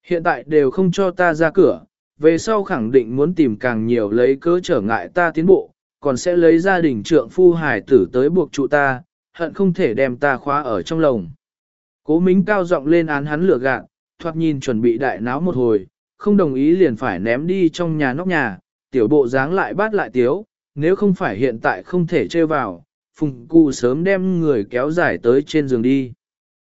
Hiện tại đều không cho ta ra cửa, về sau khẳng định muốn tìm càng nhiều lấy cớ trở ngại ta tiến bộ, còn sẽ lấy gia đình trượng phu hải tử tới buộc trụ ta, hận không thể đem ta khóa ở trong lồng. Cố Mính cao giọng lên án hắn lửa gạn, thoạt nhìn chuẩn bị đại náo một hồi, không đồng ý liền phải ném đi trong nhà nóc nhà, tiểu bộ dáng lại bát lại tiếu, nếu không phải hiện tại không thể chơi vào, phùng cụ sớm đem người kéo dài tới trên giường đi.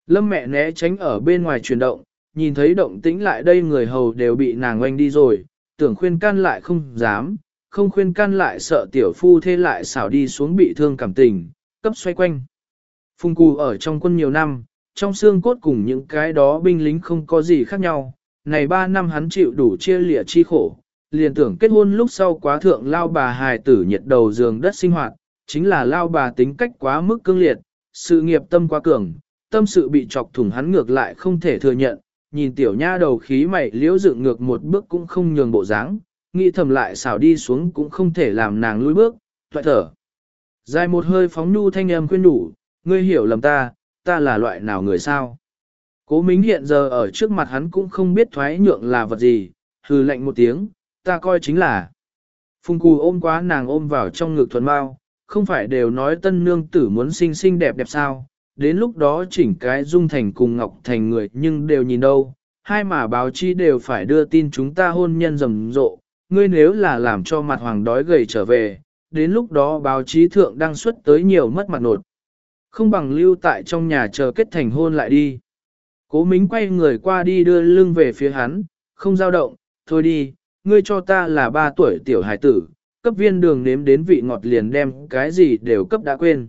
Lâm mẹ né tránh ở bên ngoài chuyển động, nhìn thấy động tĩnh lại đây người hầu đều bị nàng oanh đi rồi, tưởng khuyên can lại không dám, không khuyên can lại sợ tiểu phu thê lại xảo đi xuống bị thương cảm tình, cấp xoay quanh. Phùng cụ ở trong quân nhiều năm, trong xương cốt cùng những cái đó binh lính không có gì khác nhau, này ba năm hắn chịu đủ chia lịa chi khổ, liền tưởng kết hôn lúc sau quá thượng lao bà hài tử nhiệt đầu giường đất sinh hoạt, chính là lao bà tính cách quá mức cương liệt, sự nghiệp tâm quá cường, tâm sự bị chọc thủng hắn ngược lại không thể thừa nhận, nhìn tiểu nha đầu khí mày liễu dựng ngược một bước cũng không nhường bộ dáng, nghĩ thầm lại xảo đi xuống cũng không thể làm nàng lùi bước, toại thở. Dài một hơi phóng nhu thanh âm khuyên đủ, ngươi hiểu lầm ta, ta là loại nào người sao? Cố Mính hiện giờ ở trước mặt hắn cũng không biết thoái nhượng là vật gì, hừ lạnh một tiếng, ta coi chính là. Phùng cù ôm quá nàng ôm vào trong ngực thuần bao, không phải đều nói tân nương tử muốn xinh xinh đẹp đẹp sao, đến lúc đó chỉnh cái dung thành cùng ngọc thành người nhưng đều nhìn đâu, hai mà báo chí đều phải đưa tin chúng ta hôn nhân rầm rộ, ngươi nếu là làm cho mặt hoàng đói gầy trở về, đến lúc đó báo chí thượng đăng xuất tới nhiều mất mặt nột. Không bằng lưu tại trong nhà chờ kết thành hôn lại đi. Cố Mính quay người qua đi đưa lưng về phía hắn, không dao động, thôi đi, ngươi cho ta là ba tuổi tiểu hải tử, cấp viên đường nếm đến vị ngọt liền đem cái gì đều cấp đã quên.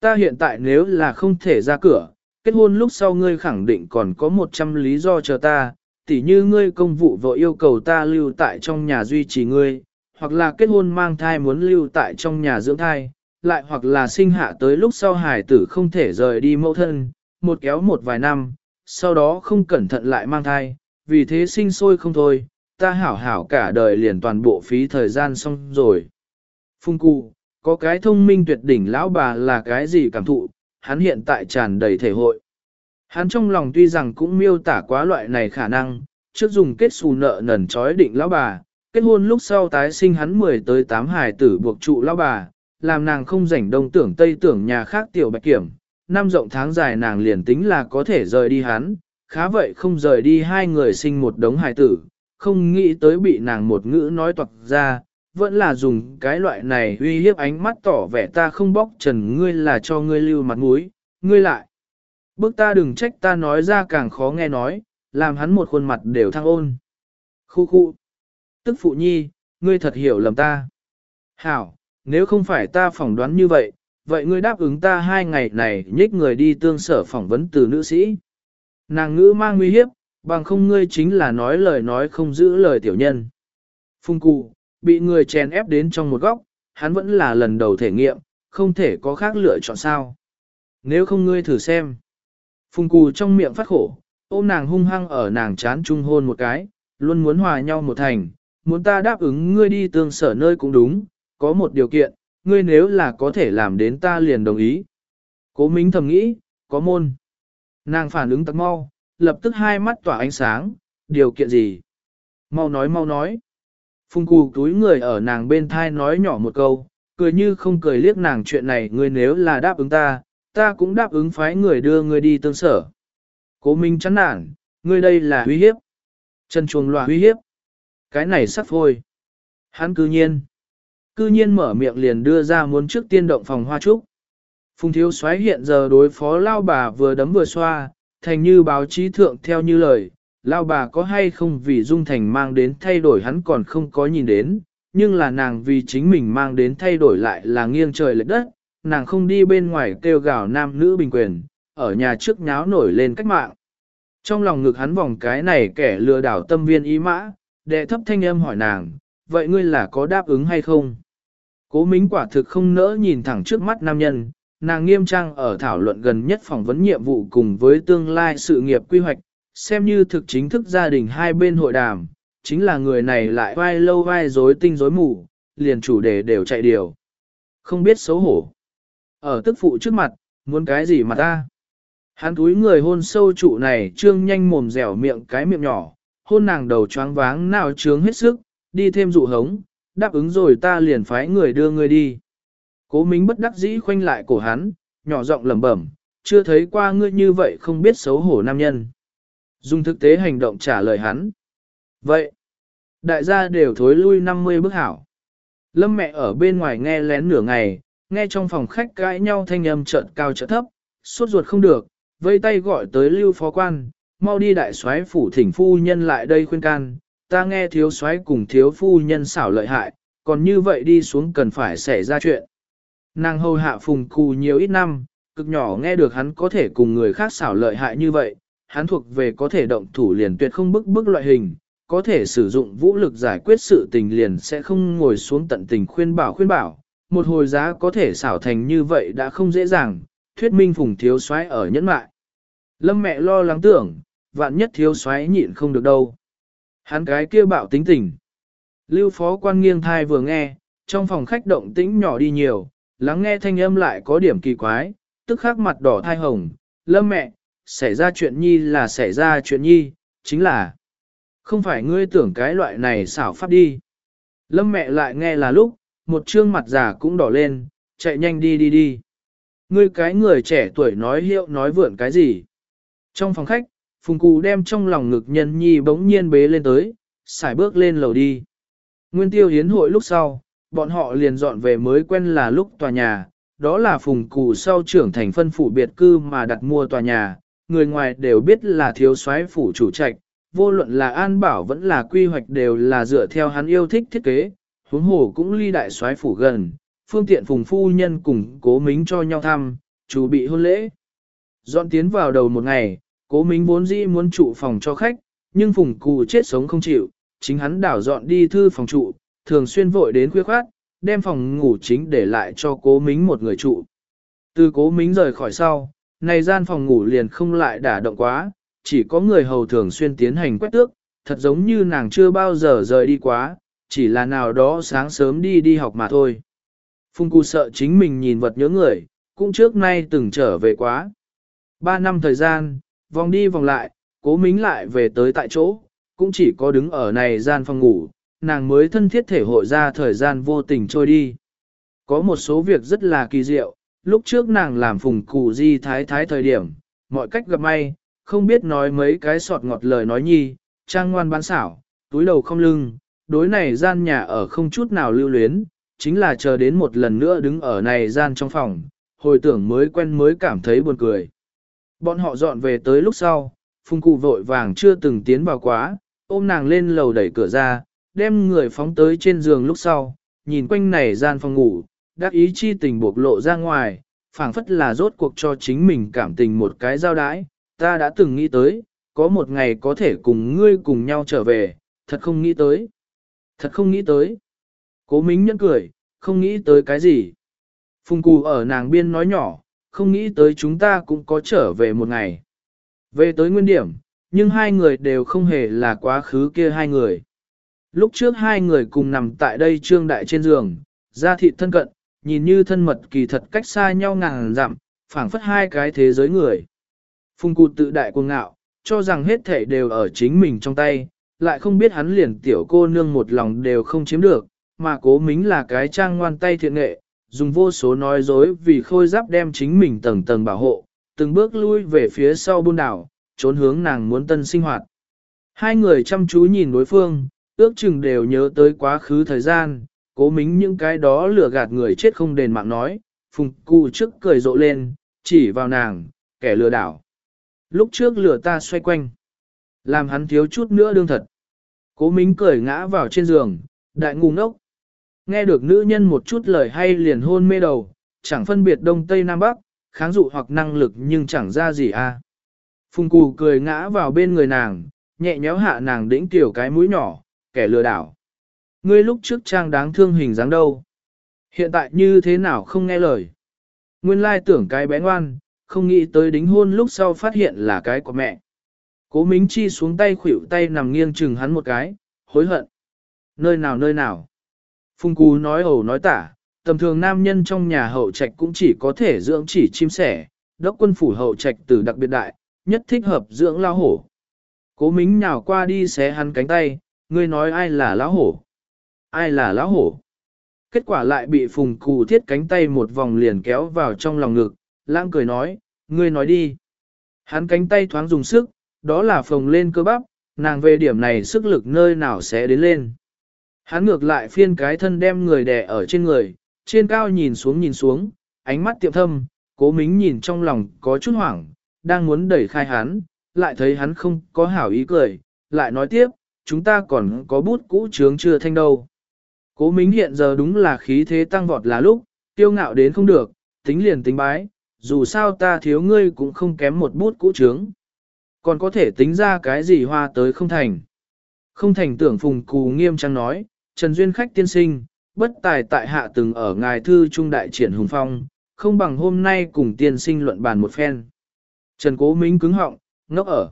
Ta hiện tại nếu là không thể ra cửa, kết hôn lúc sau ngươi khẳng định còn có 100 lý do chờ ta, tỉ như ngươi công vụ vợ yêu cầu ta lưu tại trong nhà duy trì ngươi, hoặc là kết hôn mang thai muốn lưu tại trong nhà dưỡng thai, lại hoặc là sinh hạ tới lúc sau hải tử không thể rời đi mẫu thân, một kéo một vài năm, sau đó không cẩn thận lại mang thai, vì thế sinh sôi không thôi, ta hảo hảo cả đời liền toàn bộ phí thời gian xong rồi. Phung cụ, có cái thông minh tuyệt đỉnh lão bà là cái gì cảm thụ, hắn hiện tại tràn đầy thể hội. Hắn trong lòng tuy rằng cũng miêu tả quá loại này khả năng, trước dùng kết xù nợ nần trói định lão bà, kết hôn lúc sau tái sinh hắn 10 tới 8 hài tử buộc trụ lão bà, làm nàng không rảnh đông tưởng tây tưởng nhà khác tiểu bạch kiểm, năm rộng tháng dài nàng liền tính là có thể rời đi hắn, khá vậy không rời đi hai người sinh một đống hài tử, không nghĩ tới bị nàng một ngữ nói toạc ra, vẫn là dùng cái loại này uy hiếp ánh mắt tỏ vẻ ta không bóc trần ngươi là cho ngươi lưu mặt mũi, ngươi lại. Bước ta đừng trách ta nói ra càng khó nghe nói, làm hắn một khuôn mặt đều thăng ôn. Khu khu. Tức phụ nhi, ngươi thật hiểu lầm ta. Hảo, nếu không phải ta phỏng đoán như vậy, vậy ngươi đáp ứng ta hai ngày này nhích người đi tương sở phỏng vấn từ nữ sĩ. Nàng ngữ mang nguy hiếp, bằng không ngươi chính là nói lời nói không giữ lời tiểu nhân. Phung cụ, bị người chèn ép đến trong một góc, hắn vẫn là lần đầu thể nghiệm, không thể có khác lựa chọn sao. Nếu không ngươi thử xem. Phung cụ trong miệng phát khổ, ôm nàng hung hăng ở nàng chán trung hôn một cái, luôn muốn hòa nhau một thành, muốn ta đáp ứng ngươi đi tương sở nơi cũng đúng, có một điều kiện, ngươi nếu là có thể làm đến ta liền đồng ý. Cố Minh thầm nghĩ, có môn. Nàng phản ứng tắc mau, lập tức hai mắt tỏa ánh sáng, điều kiện gì? Mau nói mau nói. Phung cù túi người ở nàng bên thai nói nhỏ một câu, cười như không cười liếc nàng chuyện này ngươi nếu là đáp ứng ta, ta cũng đáp ứng phái người đưa ngươi đi tương sở. Cố Minh chán nản, ngươi đây là uy hiếp. Chân chuồng loạn uy hiếp. Cái này sắp phôi. Hắn cư nhiên. Cư nhiên mở miệng liền đưa ra muốn trước tiên động phòng hoa trúc. Phùng thiếu soái hiện giờ đối phó lao bà vừa đấm vừa xoa, thành như báo chí thượng theo như lời, lao bà có hay không vì Dung Thành mang đến thay đổi hắn còn không có nhìn đến, nhưng là nàng vì chính mình mang đến thay đổi lại là nghiêng trời lệch đất, nàng không đi bên ngoài kêu gào nam nữ bình quyền, ở nhà trước nháo nổi lên cách mạng. Trong lòng ngực hắn vòng cái này kẻ lừa đảo tâm viên ý mã, đệ thấp thanh âm hỏi nàng, vậy ngươi là có đáp ứng hay không? Cố mính quả thực không nỡ nhìn thẳng trước mắt nam nhân, nàng nghiêm trang ở thảo luận gần nhất phỏng vấn nhiệm vụ cùng với tương lai sự nghiệp quy hoạch, xem như thực chính thức gia đình hai bên hội đàm, chính là người này lại vai lâu vai rối tinh rối mù, liền chủ đề đều chạy điều. Không biết xấu hổ. Ở tức phụ trước mặt, muốn cái gì mà ta? Hắn túi người hôn sâu trụ này trương nhanh mồm dẻo miệng cái miệng nhỏ, hôn nàng đầu choáng váng nào trướng hết sức, đi thêm dụ hống, đáp ứng rồi ta liền phái người đưa ngươi đi. Cố mính bất đắc dĩ khoanh lại cổ hắn, nhỏ giọng lẩm bẩm, chưa thấy qua ngươi như vậy không biết xấu hổ nam nhân. Dùng thực tế hành động trả lời hắn. Vậy, đại gia đều thối lui 50 bước hảo. Lâm mẹ ở bên ngoài nghe lén nửa ngày, nghe trong phòng khách cãi nhau thanh âm trợn cao trợn thấp, suốt ruột không được, vây tay gọi tới lưu phó quan, mau đi đại soái phủ thỉnh phu nhân lại đây khuyên can, ta nghe thiếu soái cùng thiếu phu nhân xảo lợi hại, còn như vậy đi xuống cần phải xảy ra chuyện. Nàng hầu hạ phùng cù nhiều ít năm, cực nhỏ nghe được hắn có thể cùng người khác xảo lợi hại như vậy, hắn thuộc về có thể động thủ liền tuyệt không bức bức loại hình, có thể sử dụng vũ lực giải quyết sự tình liền sẽ không ngồi xuống tận tình khuyên bảo khuyên bảo, một hồi giá có thể xảo thành như vậy đã không dễ dàng, thuyết minh phùng thiếu soái ở nhẫn mại. Lâm mẹ lo lắng tưởng, vạn nhất thiếu soái nhịn không được đâu. Hắn cái kia bạo tính tình. Lưu phó quan nghiêng thai vừa nghe, trong phòng khách động tĩnh nhỏ đi nhiều, lắng nghe thanh âm lại có điểm kỳ quái, tức khắc mặt đỏ thai hồng. Lâm mẹ, xảy ra chuyện nhi là xảy ra chuyện nhi, chính là không phải ngươi tưởng cái loại này xảo pháp đi. Lâm mẹ lại nghe là lúc, một trương mặt già cũng đỏ lên, chạy nhanh đi đi đi. Ngươi cái người trẻ tuổi nói hiệu nói vượn cái gì. Trong phòng khách, Phùng Cù đem trong lòng ngực nhân nhi bỗng nhiên bế lên tới, xài bước lên lầu đi. Nguyên tiêu hiến hội lúc sau, bọn họ liền dọn về mới quen là lúc tòa nhà, đó là phùng cụ sau trưởng thành phân phủ biệt cư mà đặt mua tòa nhà, người ngoài đều biết là thiếu soái phủ chủ trạch, vô luận là an bảo vẫn là quy hoạch đều là dựa theo hắn yêu thích thiết kế, huống hồ cũng ly đại soái phủ gần, phương tiện phùng phu nhân cùng cố mính cho nhau thăm, chủ bị hôn lễ. Dọn tiến vào đầu một ngày, cố Minh vốn dĩ muốn trụ phòng cho khách, nhưng phùng Cù chết sống không chịu, chính hắn đảo dọn đi thư phòng trụ, thường xuyên vội đến khuya khoát, đem phòng ngủ chính để lại cho cố mính một người trụ. Từ cố mính rời khỏi sau, này gian phòng ngủ liền không lại đả động quá, chỉ có người hầu thường xuyên tiến hành quét tước, thật giống như nàng chưa bao giờ rời đi quá, chỉ là nào đó sáng sớm đi đi học mà thôi. Phùng Cù sợ chính mình nhìn vật nhớ người, cũng trước nay từng trở về quá. Ba năm thời gian, vòng đi vòng lại, cố mính lại về tới tại chỗ, cũng chỉ có đứng ở này gian phòng ngủ, nàng mới thân thiết thể hội ra thời gian vô tình trôi đi. Có một số việc rất là kỳ diệu, lúc trước nàng làm phùng cụ di thái thái thời điểm, mọi cách gặp may, không biết nói mấy cái sọt ngọt lời nói nhi, trang ngoan bán xảo, túi đầu không lưng, đối này gian nhà ở không chút nào lưu luyến, chính là chờ đến một lần nữa đứng ở này gian trong phòng, hồi tưởng mới quen mới cảm thấy buồn cười. Bọn họ dọn về tới lúc sau, phùng cụ vội vàng chưa từng tiến vào quá, ôm nàng lên lầu đẩy cửa ra, đem người phóng tới trên giường lúc sau, nhìn quanh này gian phòng ngủ, đắc ý chi tình bộc lộ ra ngoài, phảng phất là rốt cuộc cho chính mình cảm tình một cái giao đãi, ta đã từng nghĩ tới, có một ngày có thể cùng ngươi cùng nhau trở về, thật không nghĩ tới. Thật không nghĩ tới. Cố Mính nhẫn cười, không nghĩ tới cái gì. Phùng Cù ở nàng biên nói nhỏ, không nghĩ tới chúng ta cũng có trở về một ngày. Về tới nguyên điểm, nhưng hai người đều không hề là quá khứ kia hai người. Lúc trước hai người cùng nằm tại đây trương đại trên giường, da thịt thân cận, nhìn như thân mật kỳ thật cách xa nhau ngàn dặm, phảng phất hai cái thế giới người. Phùng cụ tự đại cuồng ngạo, cho rằng hết thể đều ở chính mình trong tay, lại không biết hắn liền tiểu cô nương một lòng đều không chiếm được, mà cố mính là cái trang ngoan tay thiện nghệ, dùng vô số nói dối vì khôi giáp đem chính mình tầng tầng bảo hộ, từng bước lui về phía sau buôn đảo, trốn hướng nàng muốn tân sinh hoạt. Hai người chăm chú nhìn đối phương, ước chừng đều nhớ tới quá khứ thời gian, cố mính những cái đó lừa gạt người chết không đền mạng nói, phùng cụ trước cười rộ lên, chỉ vào nàng, kẻ lừa đảo. Lúc trước lừa ta xoay quanh, làm hắn thiếu chút nữa đương thật. Cố mính cười ngã vào trên giường, đại ngu ngốc. Nghe được nữ nhân một chút lời hay liền hôn mê đầu, chẳng phân biệt đông tây nam bắc, kháng dụ hoặc năng lực nhưng chẳng ra gì a. À. Phùng cù cười ngã vào bên người nàng, nhẹ nhéo hạ nàng đĩnh tiểu cái mũi nhỏ, kẻ lừa đảo. Ngươi lúc trước trang đáng thương hình dáng đâu? Hiện tại như thế nào không nghe lời? Nguyên lai tưởng cái bé ngoan, không nghĩ tới đính hôn lúc sau phát hiện là cái của mẹ. Cố Mính Chi xuống tay khuỷu tay nằm nghiêng chừng hắn một cái, hối hận. Nơi nào nơi nào? Phung Cú nói ẩu nói tả, tầm thường nam nhân trong nhà hậu trạch cũng chỉ có thể dưỡng chỉ chim sẻ, đốc quân phủ hậu trạch từ đặc biệt đại, nhất thích hợp dưỡng lao hổ. Cố Mính nhào qua đi xé hắn cánh tay, ngươi nói ai là lão hổ? Ai là lão hổ? Kết quả lại bị phùng cù thiết cánh tay một vòng liền kéo vào trong lòng ngực, lãng cười nói, ngươi nói đi. Hắn cánh tay thoáng dùng sức, đó là phồng lên cơ bắp, nàng về điểm này sức lực nơi nào sẽ đến lên. Hắn ngược lại phiên cái thân đem người đè ở trên người, trên cao nhìn xuống nhìn xuống, ánh mắt tiệm thâm, cố mính nhìn trong lòng có chút hoảng, đang muốn đẩy khai hắn, lại thấy hắn không có hảo ý cười, lại nói tiếp, chúng ta còn có bút cũ trướng chưa thanh đâu. Cố mính hiện giờ đúng là khí thế tăng vọt là lúc, tiêu ngạo đến không được, tính liền tính bái, dù sao ta thiếu ngươi cũng không kém một bút cũ trướng. Còn có thể tính ra cái gì hoa tới không thành. Không thành tưởng phùng cù nghiêm trang nói, Trần Duyên khách tiên sinh, bất tài tại hạ từng ở ngài thư trung đại triển hùng phong, không bằng hôm nay cùng tiên sinh luận bàn một phen. Trần Cố Minh cứng họng, ngốc ở.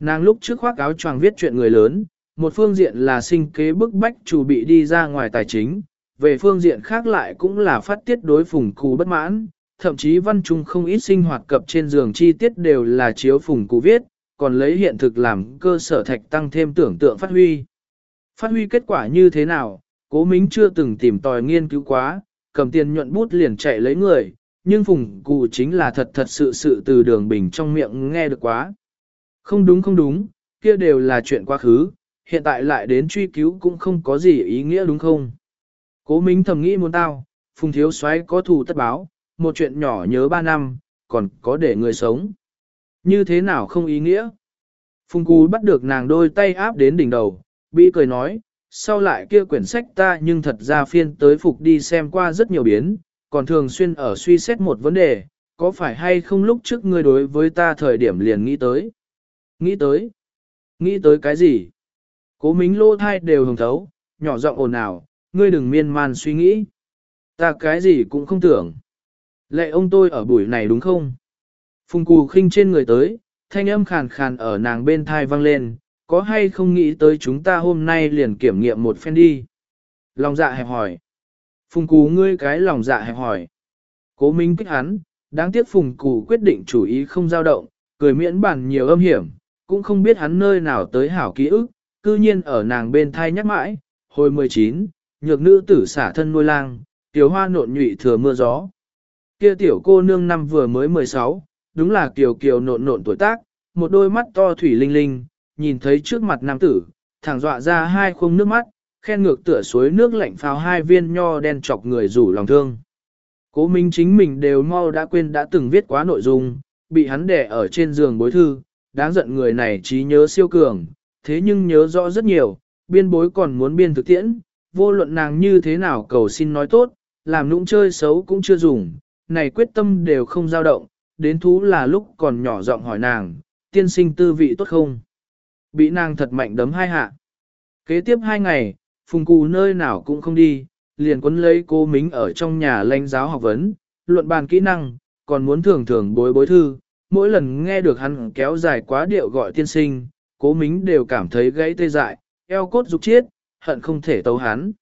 Nàng lúc trước khoác áo choàng viết chuyện người lớn, một phương diện là sinh kế bức bách chủ bị đi ra ngoài tài chính, về phương diện khác lại cũng là phát tiết đối phùng cù bất mãn, thậm chí văn trung không ít sinh hoạt cập trên giường chi tiết đều là chiếu phùng cù viết, còn lấy hiện thực làm cơ sở thạch tăng thêm tưởng tượng phát huy. Phát huy kết quả như thế nào, cố mính chưa từng tìm tòi nghiên cứu quá, cầm tiền nhuận bút liền chạy lấy người, nhưng phùng cụ chính là thật thật sự sự từ đường bình trong miệng nghe được quá. Không đúng không đúng, kia đều là chuyện quá khứ, hiện tại lại đến truy cứu cũng không có gì ý nghĩa đúng không? Cố Minh thầm nghĩ muốn tao, phùng thiếu soái có thù tất báo, một chuyện nhỏ nhớ ba năm, còn có để người sống. Như thế nào không ý nghĩa? Phùng Cú bắt được nàng đôi tay áp đến đỉnh đầu, bị cười nói, sau lại kia quyển sách ta nhưng thật ra phiên tới phục đi xem qua rất nhiều biến, còn thường xuyên ở suy xét một vấn đề, có phải hay không lúc trước ngươi đối với ta thời điểm liền nghĩ tới? Nghĩ tới? Nghĩ tới cái gì? Cố mính lô thai đều hồng thấu, nhỏ giọng ồn ào, ngươi đừng miên man suy nghĩ. Ta cái gì cũng không tưởng. Lệ ông tôi ở buổi này đúng không? Phùng cù khinh trên người tới, thanh âm khàn khàn ở nàng bên thai vang lên, có hay không nghĩ tới chúng ta hôm nay liền kiểm nghiệm một phen đi? Lòng dạ hẹp hỏi. Phùng cù ngươi cái lòng dạ hẹp hỏi. Cố minh kích hắn, đáng tiếc phùng cù quyết định chủ ý không dao động, cười miễn bản nhiều âm hiểm, cũng không biết hắn nơi nào tới hảo ký ức, cư nhiên ở nàng bên thai nhắc mãi, hồi 19, nhược nữ tử xả thân nuôi lang, tiểu hoa nộn nhụy thừa mưa gió. Kia tiểu cô nương năm vừa mới 16, đúng là kiều kiều nộn nộn tuổi tác, một đôi mắt to thủy linh linh, nhìn thấy trước mặt nam tử, thẳng dọa ra hai khung nước mắt, khen ngược tựa suối nước lạnh phao hai viên nho đen chọc người rủ lòng thương. Cố minh chính mình đều mau đã quên đã từng viết quá nội dung, bị hắn đẻ ở trên giường bối thư, đáng giận người này trí nhớ siêu cường, thế nhưng nhớ rõ rất nhiều, biên bối còn muốn biên thực tiễn, vô luận nàng như thế nào cầu xin nói tốt, làm nũng chơi xấu cũng chưa dùng, này quyết tâm đều không dao động, đến thú là lúc còn nhỏ giọng hỏi nàng, tiên sinh tư vị tốt không? Bị nàng thật mạnh đấm hai hạ. Kế tiếp hai ngày, phùng cù nơi nào cũng không đi, liền quấn lấy cô mính ở trong nhà lãnh giáo học vấn, luận bàn kỹ năng, còn muốn thường thường bối bối thư, mỗi lần nghe được hắn kéo dài quá điệu gọi tiên sinh, cố mính đều cảm thấy gãy tê dại, eo cốt rục chiết, hận không thể tấu hắn.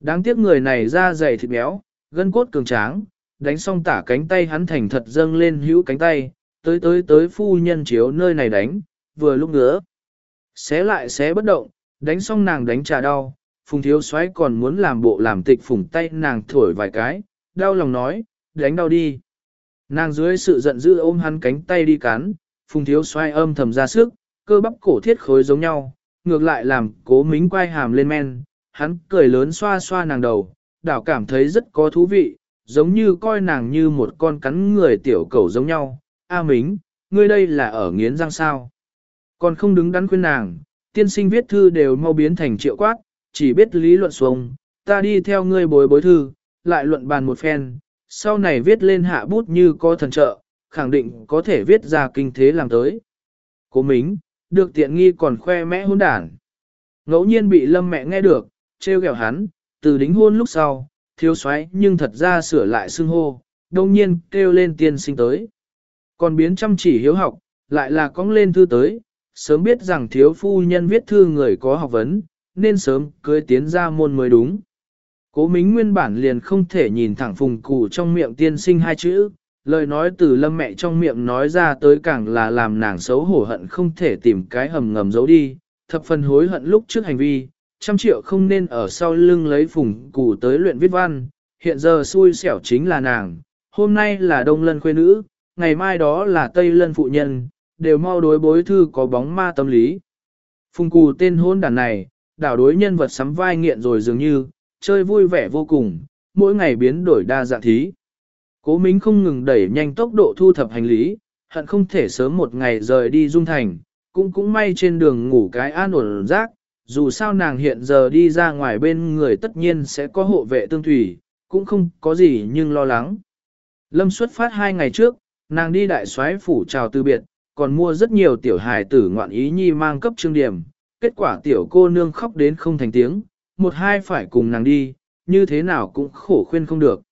Đáng tiếc người này da dày thịt béo, gân cốt cường tráng, đánh xong tả cánh tay hắn thành thật dâng lên hữu cánh tay, tới tới tới phu nhân chiếu nơi này đánh, vừa lúc nữa. Xé lại xé bất động, đánh xong nàng đánh trà đau, phùng thiếu xoáy còn muốn làm bộ làm tịch phùng tay nàng thổi vài cái, đau lòng nói, đánh đau đi. Nàng dưới sự giận dữ ôm hắn cánh tay đi cắn, phùng thiếu xoay âm thầm ra sức, cơ bắp cổ thiết khối giống nhau, ngược lại làm cố mính quay hàm lên men, hắn cười lớn xoa xoa nàng đầu, đảo cảm thấy rất có thú vị, giống như coi nàng như một con cắn người tiểu cẩu giống nhau. A mính, ngươi đây là ở nghiến răng sao? Còn không đứng đắn khuyên nàng, tiên sinh viết thư đều mau biến thành triệu quát, chỉ biết lý luận xuống, ta đi theo ngươi bối bối thư, lại luận bàn một phen, sau này viết lên hạ bút như có thần trợ, khẳng định có thể viết ra kinh thế làm tới. Cố mính, được tiện nghi còn khoe mẽ hôn đản. Ngẫu nhiên bị lâm mẹ nghe được, trêu ghẹo hắn, từ đính hôn lúc sau, thiếu xoáy nhưng thật ra sửa lại xưng hô, đồng nhiên kêu lên tiên sinh tới. Còn biến chăm chỉ hiếu học, lại là cong lên thư tới, sớm biết rằng thiếu phu nhân viết thư người có học vấn, nên sớm cưới tiến ra môn mới đúng. Cố mính nguyên bản liền không thể nhìn thẳng phùng cụ trong miệng tiên sinh hai chữ, lời nói từ lâm mẹ trong miệng nói ra tới càng là làm nàng xấu hổ hận không thể tìm cái hầm ngầm giấu đi, thập phần hối hận lúc trước hành vi, trăm triệu không nên ở sau lưng lấy phùng cụ tới luyện viết văn, hiện giờ xui xẻo chính là nàng, hôm nay là đông lân khuê nữ, ngày mai đó là tây lân phụ nhân, đều mau đối bối thư có bóng ma tâm lý. Phùng cù tên hôn đàn này, đảo đối nhân vật sắm vai nghiện rồi dường như, chơi vui vẻ vô cùng, mỗi ngày biến đổi đa dạng thí. Cố Mính không ngừng đẩy nhanh tốc độ thu thập hành lý, hận không thể sớm một ngày rời đi Dung Thành, cũng cũng may trên đường ngủ cái an ổn rác, dù sao nàng hiện giờ đi ra ngoài bên người tất nhiên sẽ có hộ vệ tương thủy, cũng không có gì nhưng lo lắng. Lâm xuất phát hai ngày trước, nàng đi đại soái phủ chào từ biệt, còn mua rất nhiều tiểu hài tử ngoạn ý nhi mang cấp trương điểm, kết quả tiểu cô nương khóc đến không thành tiếng, một hai phải cùng nàng đi, như thế nào cũng khổ khuyên không được.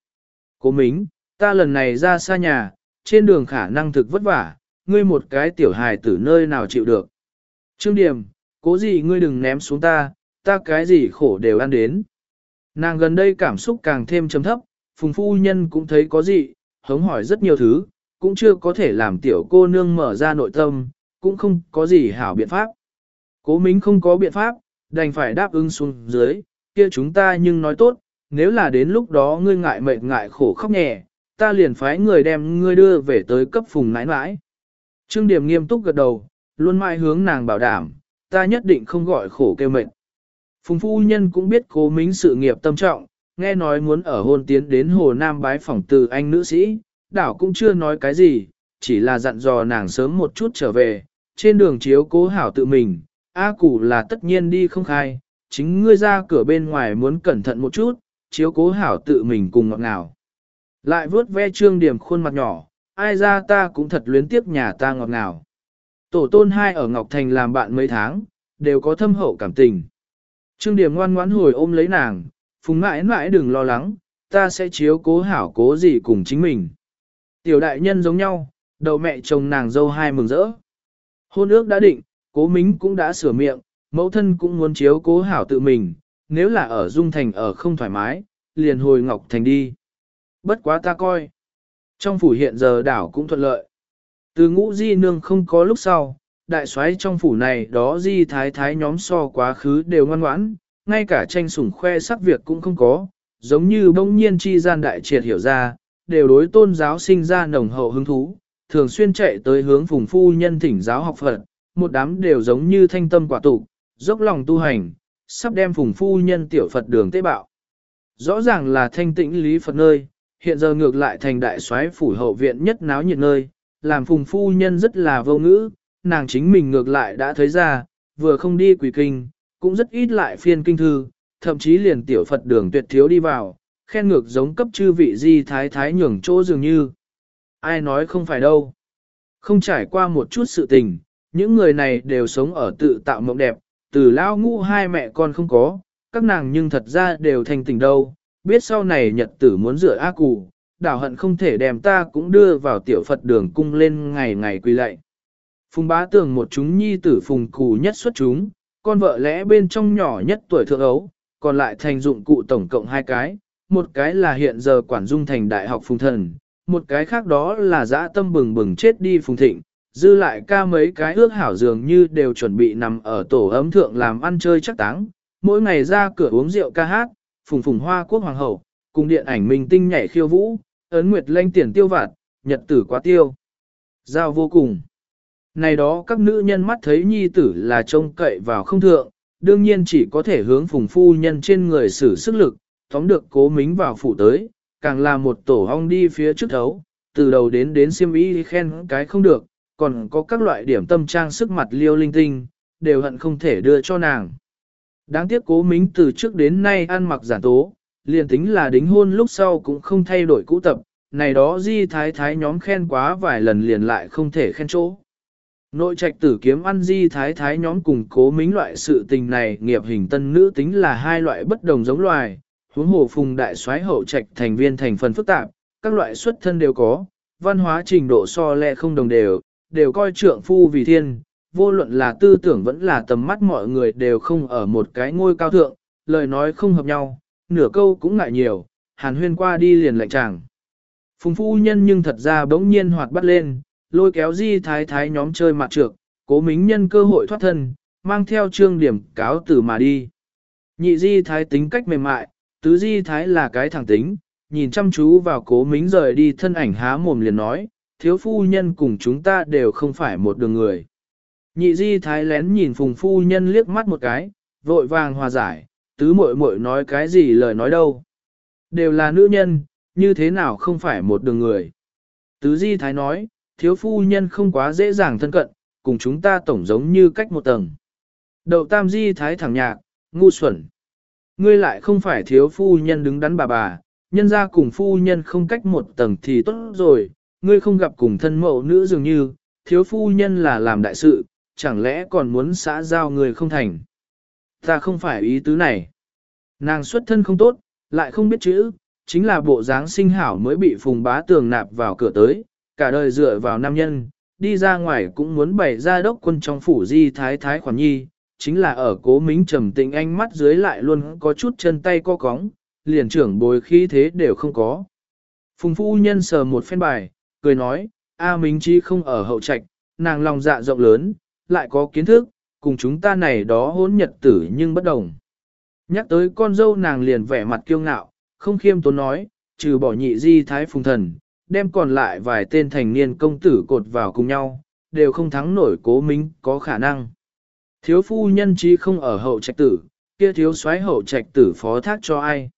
Cố Mính, ta lần này ra xa nhà, trên đường khả năng thực vất vả, ngươi một cái tiểu hài tử nơi nào chịu được. Trương Điểm, cố gì ngươi đừng ném xuống ta, ta cái gì khổ đều ăn đến. Nàng gần đây cảm xúc càng thêm chấm thấp, phùng phu nhân cũng thấy có gì, hống hỏi rất nhiều thứ, cũng chưa có thể làm tiểu cô nương mở ra nội tâm, cũng không có gì hảo biện pháp. Cố Mính không có biện pháp, đành phải đáp ứng xuống dưới, kia chúng ta nhưng nói tốt, nếu là đến lúc đó ngươi ngại mệt ngại khổ khóc nhẹ, ta liền phái người đem ngươi đưa về tới cấp phùng nãi nãi. Trương Điểm nghiêm túc gật đầu, luôn mãi hướng nàng bảo đảm, ta nhất định không gọi khổ kêu mệt. Phùng phu nhân cũng biết cố mính sự nghiệp tâm trọng, nghe nói muốn ở hôn tiến đến Hồ Nam bái phỏng từ anh nữ sĩ, đảo cũng chưa nói cái gì, chỉ là dặn dò nàng sớm một chút trở về, trên đường chiếu cố hảo tự mình, A Củ là tất nhiên đi không khai, chính ngươi ra cửa bên ngoài muốn cẩn thận một chút, chiếu cố hảo tự mình cùng ngọt ngào. Lại vớt ve trương điểm khuôn mặt nhỏ, ai ra ta cũng thật luyến tiếc nhà ta ngọt ngào. Tổ tôn hai ở Ngọc Thành làm bạn mấy tháng, đều có thâm hậu cảm tình. Trương điểm ngoan ngoãn hồi ôm lấy nàng, phùng mãi mãi đừng lo lắng, ta sẽ chiếu cố hảo cố gì cùng chính mình. Tiểu đại nhân giống nhau, đầu mẹ chồng nàng dâu hai mừng rỡ. Hôn ước đã định, cố mính cũng đã sửa miệng, mẫu thân cũng muốn chiếu cố hảo tự mình, nếu là ở Dung Thành ở không thoải mái, liền hồi Ngọc Thành đi. Bất quá ta coi. Trong phủ hiện giờ đảo cũng thuận lợi. Từ ngũ di nương không có lúc sau, đại soái trong phủ này đó di thái thái nhóm so quá khứ đều ngoan ngoãn, ngay cả tranh sủng khoe sắc việc cũng không có, giống như bỗng nhiên chi gian đại triệt hiểu ra, đều đối tôn giáo sinh ra nồng hậu hứng thú, thường xuyên chạy tới hướng phùng phu nhân thỉnh giáo học Phật, một đám đều giống như thanh tâm quả tụ, dốc lòng tu hành, sắp đem phùng phu nhân tiểu Phật đường tế bạo. Rõ ràng là thanh tĩnh lý Phật nơi, hiện giờ ngược lại thành đại soái phủ hậu viện nhất náo nhiệt nơi, làm phùng phu nhân rất là vô ngữ, nàng chính mình ngược lại đã thấy ra, vừa không đi quỷ kinh, cũng rất ít lại phiên kinh thư, thậm chí liền tiểu Phật đường tuyệt thiếu đi vào, khen ngược giống cấp chư vị di thái thái nhường chỗ dường như. Ai nói không phải đâu. Không trải qua một chút sự tình, những người này đều sống ở tự tạo mộng đẹp, từ lao ngũ hai mẹ con không có, các nàng nhưng thật ra đều thành tình đâu, biết sau này nhật tử muốn rửa ác cụ, đảo hận không thể đem ta cũng đưa vào tiểu Phật đường cung lên ngày ngày quy lạy. Phùng bá tường một chúng nhi tử phùng cù nhất xuất chúng, con vợ lẽ bên trong nhỏ nhất tuổi thượng ấu, còn lại thành dụng cụ tổng cộng hai cái, một cái là hiện giờ quản dung thành đại học phùng thần, một cái khác đó là dã tâm bừng bừng chết đi phùng thịnh, dư lại ca mấy cái ước hảo dường như đều chuẩn bị nằm ở tổ ấm thượng làm ăn chơi chắc táng, mỗi ngày ra cửa uống rượu ca hát, phùng phùng hoa quốc hoàng hậu, cùng điện ảnh minh tinh nhảy khiêu vũ, ấn nguyệt lanh tiền tiêu vạt, nhật tử quá tiêu. Giao vô cùng. Này đó các nữ nhân mắt thấy nhi tử là trông cậy vào không thượng, đương nhiên chỉ có thể hướng phùng phu nhân trên người sử sức lực, tóm được cố mính vào phủ tới, càng là một tổ hong đi phía trước thấu, từ đầu đến đến siêm ý khen cái không được, còn có các loại điểm tâm trang sức mặt liêu linh tinh, đều hận không thể đưa cho nàng. Đáng tiếc cố mính từ trước đến nay ăn mặc giản tố, liền tính là đính hôn lúc sau cũng không thay đổi cũ tập, này đó di thái thái nhóm khen quá vài lần liền lại không thể khen chỗ. Nội trạch tử kiếm ăn di thái thái nhóm cùng cố mính loại sự tình này nghiệp hình tân nữ tính là hai loại bất đồng giống loài, huống hồ phùng đại soái hậu trạch thành viên thành phần phức tạp, các loại xuất thân đều có, văn hóa trình độ so lẹ không đồng đều, đều coi trượng phu vì thiên, vô luận là tư tưởng vẫn là tầm mắt mọi người đều không ở một cái ngôi cao thượng, lời nói không hợp nhau, nửa câu cũng ngại nhiều, hàn huyên qua đi liền lạnh chàng. Phùng phu nhân nhưng thật ra bỗng nhiên hoạt bắt lên, lôi kéo di thái thái nhóm chơi mặt trược, cố mính nhân cơ hội thoát thân, mang theo trương điểm cáo tử mà đi. Nhị di thái tính cách mềm mại, tứ di thái là cái thẳng tính, nhìn chăm chú vào cố mính rời đi thân ảnh há mồm liền nói, thiếu phu nhân cùng chúng ta đều không phải một đường người. Nhị di thái lén nhìn phùng phu nhân liếc mắt một cái, vội vàng hòa giải, tứ muội muội nói cái gì lời nói đâu. Đều là nữ nhân, như thế nào không phải một đường người. Tứ di thái nói, thiếu phu nhân không quá dễ dàng thân cận, cùng chúng ta tổng giống như cách một tầng. Đậu tam di thái thẳng nhạc, ngu xuẩn. Ngươi lại không phải thiếu phu nhân đứng đắn bà bà, nhân ra cùng phu nhân không cách một tầng thì tốt rồi, ngươi không gặp cùng thân mẫu nữ dường như, thiếu phu nhân là làm đại sự, chẳng lẽ còn muốn xã giao người không thành. Ta không phải ý tứ này. Nàng xuất thân không tốt, lại không biết chữ, chính là bộ dáng sinh hảo mới bị phùng bá tường nạp vào cửa tới, cả đời dựa vào nam nhân, đi ra ngoài cũng muốn bày ra đốc quân trong phủ di thái thái khoản nhi, chính là ở cố mính trầm tĩnh ánh mắt dưới lại luôn có chút chân tay co cóng, liền trưởng bồi khí thế đều không có. Phùng phu nhân sờ một phen bài, cười nói, A Minh Chi không ở hậu trạch, nàng lòng dạ rộng lớn, lại có kiến thức, cùng chúng ta này đó hỗn nhật tử nhưng bất đồng. Nhắc tới con dâu nàng liền vẻ mặt kiêu ngạo, không khiêm tốn nói, trừ bỏ nhị di thái phùng thần, đem còn lại vài tên thành niên công tử cột vào cùng nhau, đều không thắng nổi cố minh có khả năng. Thiếu phu nhân trí không ở hậu trạch tử, kia thiếu soái hậu trạch tử phó thác cho ai.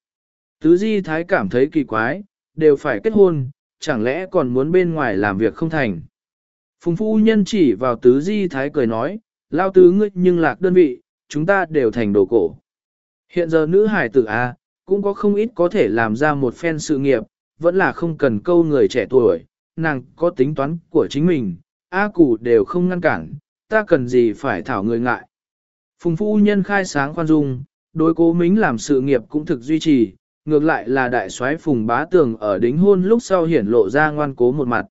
Tứ di thái cảm thấy kỳ quái, đều phải kết hôn, chẳng lẽ còn muốn bên ngoài làm việc không thành. Phùng phu nhân chỉ vào tứ di thái cười nói, lao tứ ngươi nhưng lạc đơn vị, chúng ta đều thành đồ cổ. Hiện giờ nữ hải tử A, cũng có không ít có thể làm ra một phen sự nghiệp, vẫn là không cần câu người trẻ tuổi, nàng có tính toán của chính mình, A cụ đều không ngăn cản, ta cần gì phải thảo người ngại. Phùng phu nhân khai sáng khoan dung, đối cố mính làm sự nghiệp cũng thực duy trì, ngược lại là đại soái phùng bá tường ở đính hôn lúc sau hiển lộ ra ngoan cố một mặt.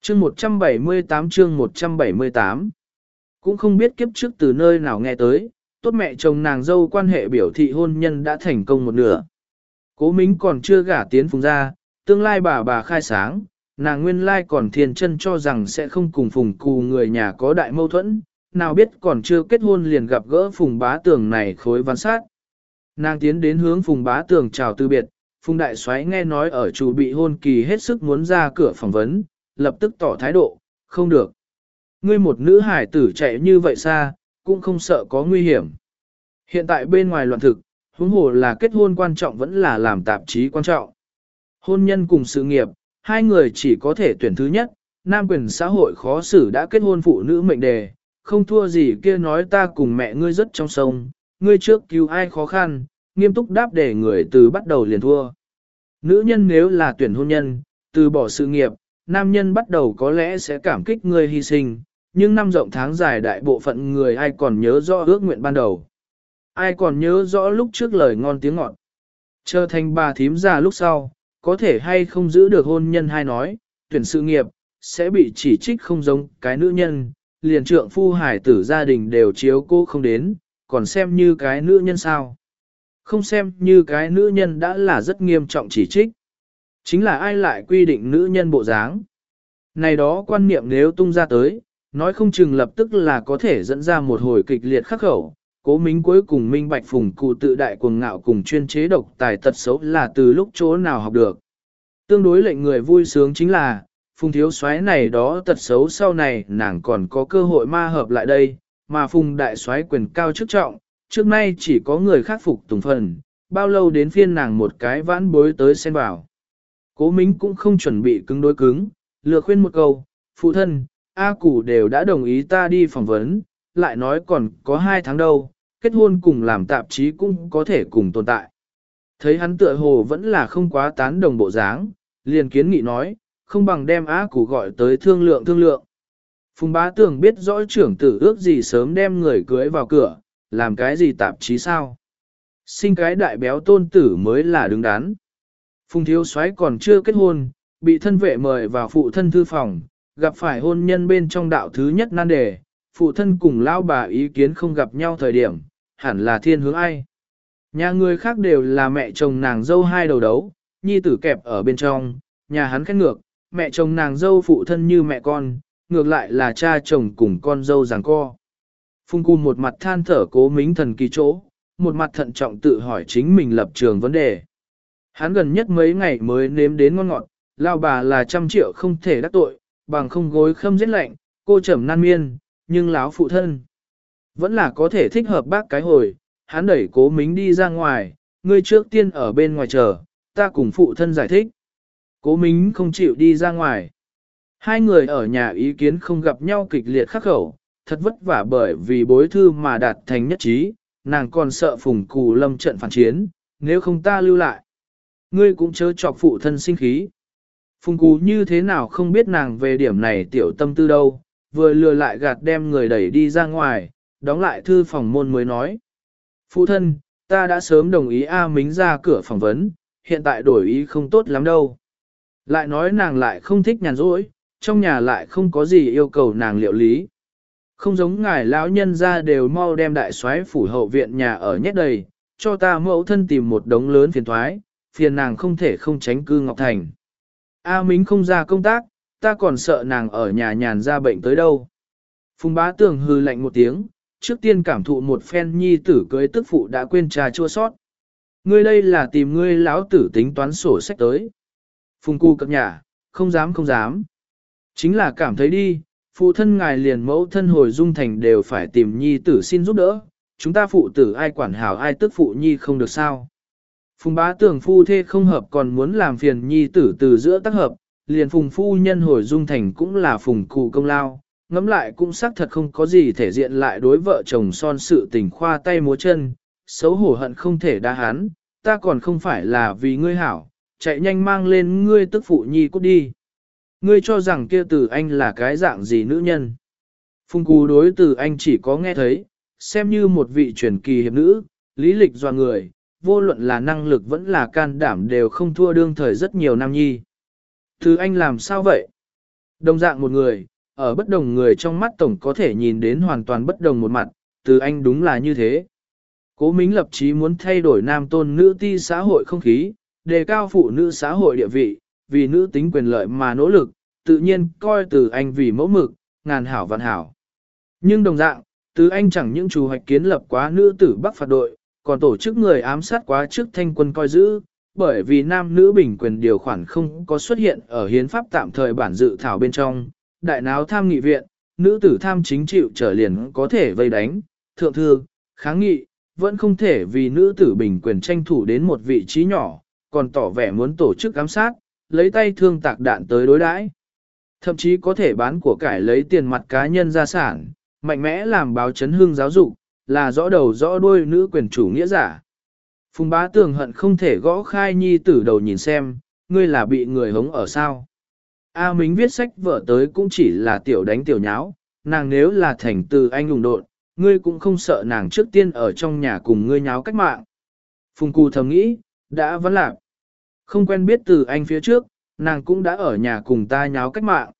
Chương 178 chương 178 Cũng không biết kiếp trước từ nơi nào nghe tới, tốt mẹ chồng nàng dâu quan hệ biểu thị hôn nhân đã thành công một nửa. Cố Mính còn chưa gả tiến phùng ra, tương lai bà bà khai sáng, nàng nguyên lai còn thiền chân cho rằng sẽ không cùng phùng cù người nhà có đại mâu thuẫn, nào biết còn chưa kết hôn liền gặp gỡ phùng bá tường này khối văn sát. Nàng tiến đến hướng phùng bá tường chào từ biệt, phùng đại soái nghe nói ở chủ bị hôn kỳ hết sức muốn ra cửa phỏng vấn, lập tức tỏ thái độ, không được. Ngươi một nữ hải tử chạy như vậy xa, cũng không sợ có nguy hiểm. Hiện tại bên ngoài loạn thực, huống hồ là kết hôn quan trọng vẫn là làm tạp chí quan trọng. Hôn nhân cùng sự nghiệp, hai người chỉ có thể tuyển thứ nhất, nam quyền xã hội khó xử đã kết hôn phụ nữ mệnh đề, không thua gì kia nói ta cùng mẹ ngươi rất trong sông, ngươi trước cứu ai khó khăn, nghiêm túc đáp để người từ bắt đầu liền thua. Nữ nhân nếu là tuyển hôn nhân, từ bỏ sự nghiệp, nam nhân bắt đầu có lẽ sẽ cảm kích ngươi hy sinh, nhưng năm rộng tháng dài đại bộ phận người ai còn nhớ rõ ước nguyện ban đầu. Ai còn nhớ rõ lúc trước lời ngon tiếng ngọt. Trở thành bà thím già lúc sau, có thể hay không giữ được hôn nhân hay nói, tuyển sự nghiệp, sẽ bị chỉ trích không giống cái nữ nhân, liền trượng phu hải tử gia đình đều chiếu cô không đến, còn xem như cái nữ nhân sao. Không xem như cái nữ nhân đã là rất nghiêm trọng chỉ trích. Chính là ai lại quy định nữ nhân bộ dáng. Này đó quan niệm nếu tung ra tới, nói không chừng lập tức là có thể dẫn ra một hồi kịch liệt khắc khẩu. Cố Mính cuối cùng minh bạch phùng cụ tự đại cuồng ngạo cùng chuyên chế độc tài tật xấu là từ lúc chỗ nào học được. Tương đối lệnh người vui sướng chính là, phùng thiếu soái này đó tật xấu sau này nàng còn có cơ hội ma hợp lại đây, mà phùng đại soái quyền cao chức trọng, trước nay chỉ có người khắc phục tùng phần, bao lâu đến phiên nàng một cái vãn bối tới xen vào. Cố Mính cũng không chuẩn bị cứng đối cứng, lừa khuyên một câu, phụ thân, A Củ đều đã đồng ý ta đi phỏng vấn, lại nói còn có hai tháng đâu, kết hôn cùng làm tạp chí cũng có thể cùng tồn tại. Thấy hắn tựa hồ vẫn là không quá tán đồng bộ dáng, liền kiến nghị nói, không bằng đem á Củ gọi tới thương lượng thương lượng. Phùng bá tưởng biết rõ trưởng tử ước gì sớm đem người cưới vào cửa, làm cái gì tạp chí sao. Sinh cái đại béo tôn tử mới là đứng đắn. Phùng thiếu soái còn chưa kết hôn, bị thân vệ mời vào phụ thân thư phòng, gặp phải hôn nhân bên trong đạo thứ nhất nan đề, phụ thân cùng lao bà ý kiến không gặp nhau thời điểm, hẳn là thiên hướng ai. Nhà người khác đều là mẹ chồng nàng dâu hai đầu đấu, nhi tử kẹp ở bên trong, nhà hắn khét ngược, mẹ chồng nàng dâu phụ thân như mẹ con, ngược lại là cha chồng cùng con dâu giằng co. Phung cung một mặt than thở cố mính thần kỳ chỗ, một mặt thận trọng tự hỏi chính mình lập trường vấn đề. Hắn gần nhất mấy ngày mới nếm đến ngon ngọt, lao bà là trăm triệu không thể đắc tội, bằng không gối khâm giết lạnh, cô trầm nan miên, nhưng láo phụ thân. Vẫn là có thể thích hợp bác cái hồi, hắn đẩy cố mính đi ra ngoài, ngươi trước tiên ở bên ngoài chờ, ta cùng phụ thân giải thích. Cố mính không chịu đi ra ngoài. Hai người ở nhà ý kiến không gặp nhau kịch liệt khắc khẩu, thật vất vả bởi vì bối thư mà đạt thành nhất trí, nàng còn sợ phùng cù lâm trận phản chiến, nếu không ta lưu lại. Ngươi cũng chớ chọc phụ thân sinh khí. Phùng cù như thế nào không biết nàng về điểm này tiểu tâm tư đâu, vừa lừa lại gạt đem người đẩy đi ra ngoài, đóng lại thư phòng môn mới nói. Phụ thân, ta đã sớm đồng ý A Mính ra cửa phỏng vấn, hiện tại đổi ý không tốt lắm đâu. Lại nói nàng lại không thích nhàn rỗi, trong nhà lại không có gì yêu cầu nàng liệu lý. Không giống ngài lão nhân ra đều mau đem đại soái phủ hậu viện nhà ở nhét đầy, cho ta mẫu thân tìm một đống lớn phiền thoái, phiền nàng không thể không tránh cư Ngọc Thành. A Mính không ra công tác, ta còn sợ nàng ở nhà nhàn ra bệnh tới đâu. Phùng bá tường hư lạnh một tiếng, trước tiên cảm thụ một phen nhi tử cưới tức phụ đã quên trà chua sót. Ngươi đây là tìm ngươi lão tử tính toán sổ sách tới. Phùng cu cập nhà, không dám không dám. Chính là cảm thấy đi, phụ thân ngài liền mẫu thân hồi dung thành đều phải tìm nhi tử xin giúp đỡ, chúng ta phụ tử ai quản hảo ai tức phụ nhi không được sao. Phùng bá tưởng phu thê không hợp còn muốn làm phiền nhi tử từ giữa tác hợp, liền phùng phu nhân hồi dung thành cũng là phùng cụ công lao, ngẫm lại cũng xác thật không có gì thể diện lại đối vợ chồng son sự tình khoa tay múa chân, xấu hổ hận không thể đa hán, ta còn không phải là vì ngươi hảo, chạy nhanh mang lên ngươi tức phụ nhi cút đi. Ngươi cho rằng kia từ anh là cái dạng gì nữ nhân. Phùng cú đối từ anh chỉ có nghe thấy, xem như một vị truyền kỳ hiệp nữ, lý lịch doa người, vô luận là năng lực vẫn là can đảm đều không thua đương thời rất nhiều nam nhi. Thứ anh làm sao vậy? Đồng dạng một người, ở bất đồng người trong mắt tổng có thể nhìn đến hoàn toàn bất đồng một mặt, từ anh đúng là như thế. Cố Mính lập chí muốn thay đổi nam tôn nữ ti xã hội không khí, đề cao phụ nữ xã hội địa vị, vì nữ tính quyền lợi mà nỗ lực, tự nhiên coi từ anh vì mẫu mực, ngàn hảo vạn hảo. Nhưng đồng dạng, từ anh chẳng những chủ hoạch kiến lập quá nữ tử Bắc phạt đội, còn tổ chức người ám sát quá trước thanh quân coi giữ, bởi vì nam nữ bình quyền điều khoản không có xuất hiện ở hiến pháp tạm thời bản dự thảo bên trong, đại náo tham nghị viện, nữ tử tham chính chịu trở liền có thể vây đánh, thượng thư, kháng nghị, vẫn không thể vì nữ tử bình quyền tranh thủ đến một vị trí nhỏ, còn tỏ vẻ muốn tổ chức giám sát, lấy tay thương tạc đạn tới đối đãi. Thậm chí có thể bán của cải lấy tiền mặt cá nhân gia sản, mạnh mẽ làm báo chấn hương giáo dục, là rõ đầu rõ đuôi nữ quyền chủ nghĩa giả. Phùng bá tường hận không thể gõ khai nhi tử đầu nhìn xem, ngươi là bị người hống ở sao. A Mính viết sách vợ tới cũng chỉ là tiểu đánh tiểu nháo, nàng nếu là thành từ anh hùng độn, ngươi cũng không sợ nàng trước tiên ở trong nhà cùng ngươi nháo cách mạng. Phùng Cù thầm nghĩ, đã vẫn lạc. Không quen biết từ anh phía trước, nàng cũng đã ở nhà cùng ta nháo cách mạng.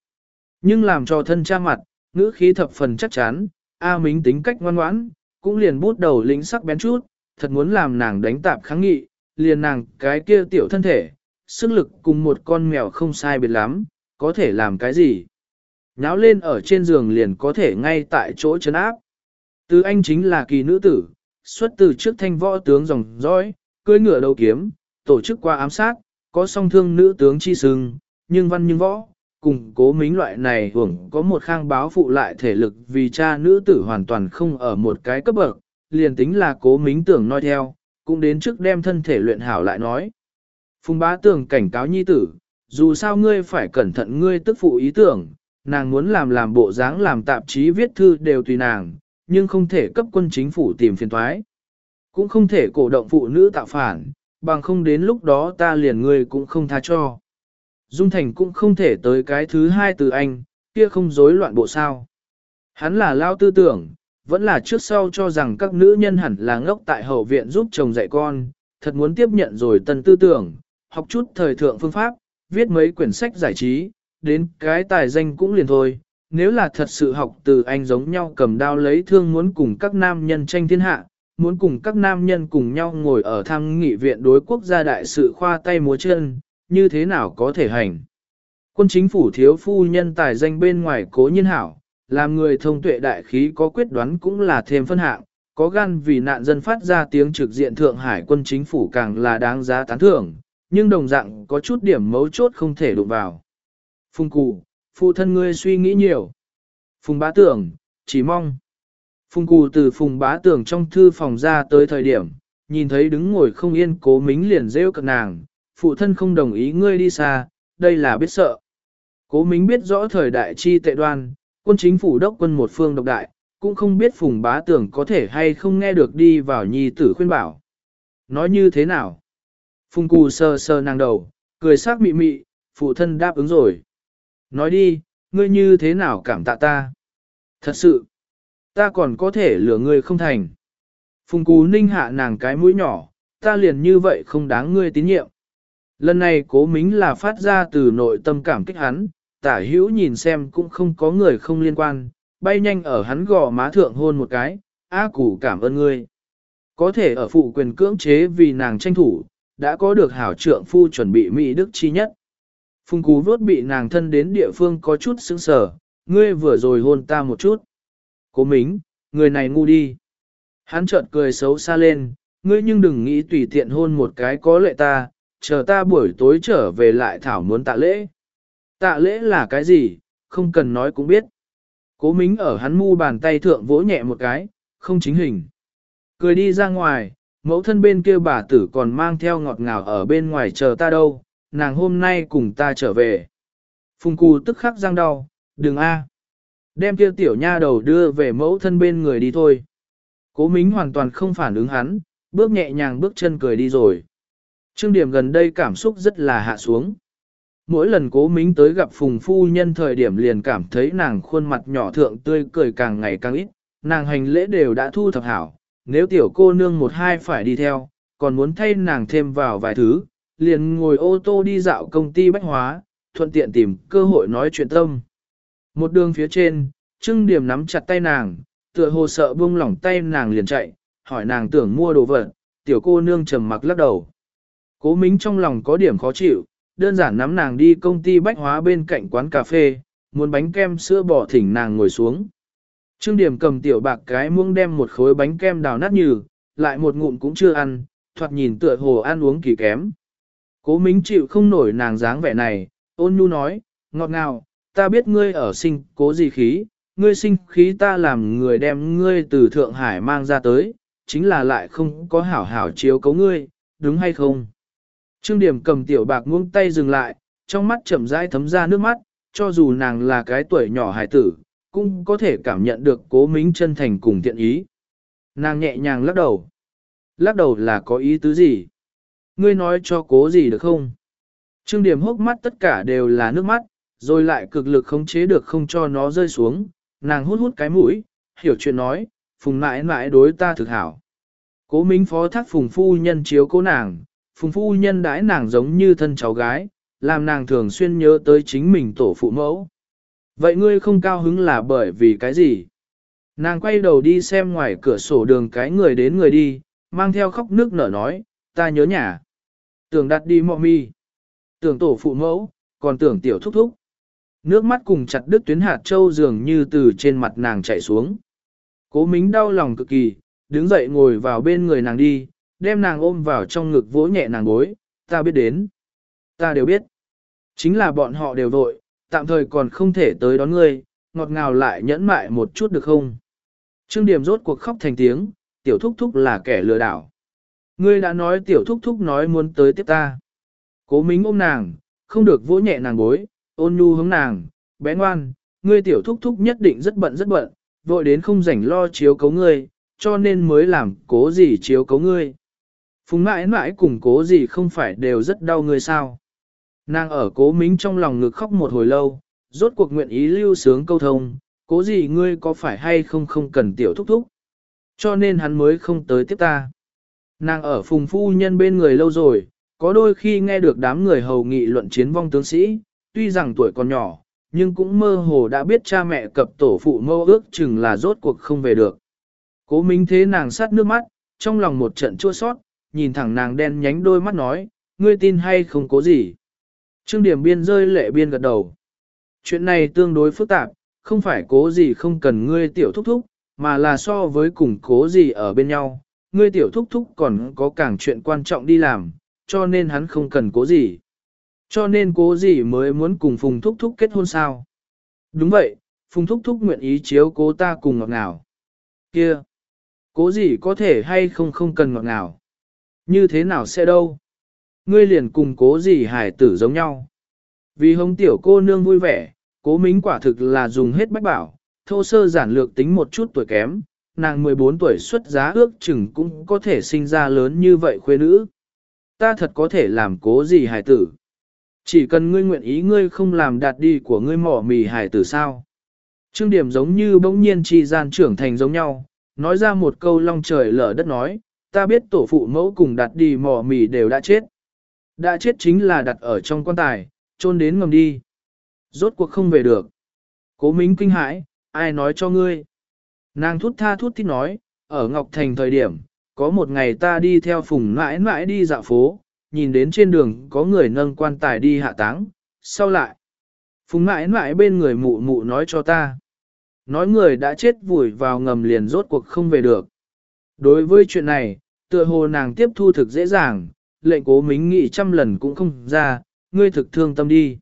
Nhưng làm cho thân cha mặt, ngữ khí thập phần chắc chắn, A Mính tính cách ngoan ngoãn, cũng liền bút đầu lính sắc bén chút, thật muốn làm nàng đánh tạp kháng nghị, liền nàng cái kia tiểu thân thể, sức lực cùng một con mèo không sai biệt lắm, có thể làm cái gì. Nháo lên ở trên giường liền có thể ngay tại chỗ chấn áp. Từ anh chính là kỳ nữ tử, xuất từ trước thanh võ tướng dòng dõi, cưỡi ngựa đầu kiếm, tổ chức qua ám sát, có song thương nữ tướng chi sừng, nhưng văn nhưng võ, cùng cố mính loại này hưởng có một khang báo phụ lại thể lực vì cha nữ tử hoàn toàn không ở một cái cấp bậc, liền tính là cố mính tưởng nói theo, cũng đến trước đem thân thể luyện hảo lại nói. Phùng bá tưởng cảnh cáo nhi tử, dù sao ngươi phải cẩn thận ngươi tức phụ ý tưởng, nàng muốn làm làm bộ dáng làm tạp chí viết thư đều tùy nàng, nhưng không thể cấp quân chính phủ tìm phiền thoái. Cũng không thể cổ động phụ nữ tạo phản, bằng không đến lúc đó ta liền ngươi cũng không tha cho. Dung Thành cũng không thể tới cái thứ hai từ anh, kia không rối loạn bộ sao. Hắn là lao tư tưởng, vẫn là trước sau cho rằng các nữ nhân hẳn là ngốc tại hậu viện giúp chồng dạy con, thật muốn tiếp nhận rồi tân tư tưởng, học chút thời thượng phương pháp, viết mấy quyển sách giải trí, đến cái tài danh cũng liền thôi. Nếu là thật sự học từ anh giống nhau cầm đao lấy thương muốn cùng các nam nhân tranh thiên hạ, muốn cùng các nam nhân cùng nhau ngồi ở tham nghị viện đối quốc gia đại sự khoa tay múa chân, như thế nào có thể hành. Quân chính phủ thiếu phu nhân tài danh bên ngoài cố nhiên hảo, làm người thông tuệ đại khí có quyết đoán cũng là thêm phân hạng, có gan vì nạn dân phát ra tiếng trực diện Thượng Hải quân chính phủ càng là đáng giá tán thưởng, nhưng đồng dạng có chút điểm mấu chốt không thể đụng vào. Phùng cụ, phụ thân ngươi suy nghĩ nhiều. Phùng bá tưởng, chỉ mong. Phùng cụ từ phùng bá tưởng trong thư phòng ra tới thời điểm, nhìn thấy đứng ngồi không yên cố mính liền rêu cận nàng, phụ thân không đồng ý ngươi đi xa, đây là biết sợ. Cố mính biết rõ thời đại chi tệ đoan, quân chính phủ đốc quân một phương độc đại, cũng không biết phùng bá tưởng có thể hay không nghe được đi vào nhi tử khuyên bảo. Nói như thế nào? Phùng cù sờ sờ nàng đầu, cười sắc mị mị, phụ thân đáp ứng rồi. Nói đi, ngươi như thế nào cảm tạ ta? Thật sự, ta còn có thể lừa ngươi không thành. Phùng cú ninh hạ nàng cái mũi nhỏ, ta liền như vậy không đáng ngươi tín nhiệm. Lần này cố mính là phát ra từ nội tâm cảm kích hắn, tả hữu nhìn xem cũng không có người không liên quan, bay nhanh ở hắn gò má thượng hôn một cái, a củ cảm ơn ngươi. Có thể ở phụ quyền cưỡng chế vì nàng tranh thủ, đã có được hảo trượng phu chuẩn bị mỹ đức chi nhất. Phùng cú vốt bị nàng thân đến địa phương có chút sững sờ, ngươi vừa rồi hôn ta một chút. Cố mính, người này ngu đi. Hắn chợt cười xấu xa lên, ngươi nhưng đừng nghĩ tùy tiện hôn một cái có lệ ta, chờ ta buổi tối trở về lại thảo muốn tạ lễ. Tạ lễ là cái gì, không cần nói cũng biết. Cố mính ở hắn mu bàn tay thượng vỗ nhẹ một cái, không chính hình. Cười đi ra ngoài, mẫu thân bên kia bà tử còn mang theo ngọt ngào ở bên ngoài chờ ta đâu, nàng hôm nay cùng ta trở về. Phùng cù tức khắc răng đau, đừng a, Đem kia tiểu nha đầu đưa về mẫu thân bên người đi thôi. Cố Mính hoàn toàn không phản ứng hắn, bước nhẹ nhàng bước chân cười đi rồi. Trương điểm gần đây cảm xúc rất là hạ xuống. Mỗi lần cố mính tới gặp phùng phu nhân thời điểm liền cảm thấy nàng khuôn mặt nhỏ thượng tươi cười càng ngày càng ít, nàng hành lễ đều đã thu thập hảo, nếu tiểu cô nương một hai phải đi theo, còn muốn thay nàng thêm vào vài thứ, liền ngồi ô tô đi dạo công ty bách hóa, thuận tiện tìm cơ hội nói chuyện tâm. Một đường phía trên, Trưng Điểm nắm chặt tay nàng, tựa hồ sợ buông lỏng tay nàng liền chạy, hỏi nàng tưởng mua đồ vật, tiểu cô nương trầm mặc lắc đầu. Cố Mính trong lòng có điểm khó chịu, đơn giản nắm nàng đi công ty bách hóa bên cạnh quán cà phê, muốn bánh kem sữa bò thỉnh nàng ngồi xuống. Trương Điểm cầm tiểu bạc cái muông đem một khối bánh kem đào nát nhừ, lại một ngụm cũng chưa ăn, thoạt nhìn tựa hồ ăn uống kỳ kém. Cố Mính chịu không nổi nàng dáng vẻ này, ôn nhu nói, ngọt ngào, ta biết ngươi ở sinh cố gì khí, ngươi sinh khí ta làm người đem ngươi từ Thượng Hải mang ra tới, chính là lại không có hảo hảo chiếu cấu ngươi, đúng hay không? Trương Điểm cầm tiểu bạc muông tay dừng lại, trong mắt chậm rãi thấm ra nước mắt, cho dù nàng là cái tuổi nhỏ hài tử, cũng có thể cảm nhận được cố mính chân thành cùng thiện ý. Nàng nhẹ nhàng lắc đầu. Lắc đầu là có ý tứ gì? Ngươi nói cho cố gì được không? Trương Điểm hốc mắt tất cả đều là nước mắt, rồi lại cực lực khống chế được không cho nó rơi xuống, nàng hút hút cái mũi, hiểu chuyện nói, phùng mãi mãi đối ta thực hảo. Cố Minh phó thác phùng phu nhân chiếu cố nàng, phùng phu nhân đãi nàng giống như thân cháu gái, làm nàng thường xuyên nhớ tới chính mình tổ phụ mẫu. Vậy ngươi không cao hứng là bởi vì cái gì? Nàng quay đầu đi xem ngoài cửa sổ đường cái người đến người đi, mang theo khóc nước nở nói, ta nhớ nhà. Tưởng đặt đi mọ mi. Tưởng tổ phụ mẫu, còn tưởng tiểu thúc thúc. Nước mắt cùng chặt đứt tuyến hạt châu dường như từ trên mặt nàng chảy xuống. Cố mính đau lòng cực kỳ, đứng dậy ngồi vào bên người nàng đi, đem nàng ôm vào trong ngực vỗ nhẹ nàng gối, ta biết đến. Ta đều biết. Chính là bọn họ đều vội, tạm thời còn không thể tới đón ngươi, ngọt ngào lại nhẫn mại một chút được không? Trương Điểm rốt cuộc khóc thành tiếng, tiểu thúc thúc là kẻ lừa đảo. Ngươi đã nói tiểu thúc thúc nói muốn tới tiếp ta. Cố mính ôm nàng, không được vỗ nhẹ nàng gối, ôn nhu hướng nàng, bé ngoan, ngươi tiểu thúc thúc nhất định rất bận rất bận, vội đến không rảnh lo chiếu cấu ngươi, cho nên mới làm cố gì chiếu cấu ngươi. Phùng mãi mãi cùng cố gì không phải đều rất đau người sao. Nàng ở cố mính trong lòng ngực khóc một hồi lâu, rốt cuộc nguyện ý lưu sướng câu thông, cố gì ngươi có phải hay không không cần tiểu thúc thúc. Cho nên hắn mới không tới tiếp ta. Nàng ở phùng phu nhân bên người lâu rồi, có đôi khi nghe được đám người hầu nghị luận chiến vong tướng sĩ, tuy rằng tuổi còn nhỏ, nhưng cũng mơ hồ đã biết cha mẹ cập tổ phụ mâu ước chừng là rốt cuộc không về được. Cố minh thế nàng sát nước mắt, trong lòng một trận chua sót, nhìn thẳng nàng đen nhánh đôi mắt nói, ngươi tin hay không cố gì. Trương điểm biên rơi lệ biên gật đầu. Chuyện này tương đối phức tạp, không phải cố gì không cần ngươi tiểu thúc thúc, mà là so với cùng cố gì ở bên nhau, ngươi tiểu thúc thúc còn có càng chuyện quan trọng đi làm, cho nên hắn không cần cố gì. Cho nên cố gì mới muốn cùng Phùng Thúc Thúc kết hôn sao? Đúng vậy, Phùng Thúc Thúc nguyện ý chiếu cố ta cùng ngọt ngào. Kia! Cố gì có thể hay không không cần ngọt ngào? Như thế nào sẽ đâu? Ngươi liền cùng cố gì hải tử giống nhau. Vì hống tiểu cô nương vui vẻ, cố mính quả thực là dùng hết bách bảo, thô sơ giản lược tính một chút tuổi kém, nàng 14 tuổi xuất giá ước chừng cũng có thể sinh ra lớn như vậy khuê nữ. Ta thật có thể làm cố gì hải tử. Chỉ cần ngươi nguyện ý ngươi không làm đạt đi của ngươi mỏ mì hải tử sao. Trương điểm giống như bỗng nhiên chi gian trưởng thành giống nhau, nói ra một câu long trời lở đất nói, ta biết tổ phụ mẫu cùng đặt đi mỏ mì đều đã chết. Đã chết chính là đặt ở trong quan tài, chôn đến ngầm đi. Rốt cuộc không về được. Cố Mính kinh hãi, ai nói cho ngươi. Nàng thút tha thút thít nói, ở Ngọc Thành thời điểm, có một ngày ta đi theo phùng mãi mãi đi dạo phố, nhìn đến trên đường có người nâng quan tài đi hạ táng, sau lại. Phùng mãi mãi bên người mụ mụ nói cho ta. Nói người đã chết vùi vào ngầm liền rốt cuộc không về được. Đối với chuyện này, tựa hồ nàng tiếp thu thực dễ dàng, lệnh cố mính nghị trăm lần cũng không ra, ngươi thực thương tâm đi.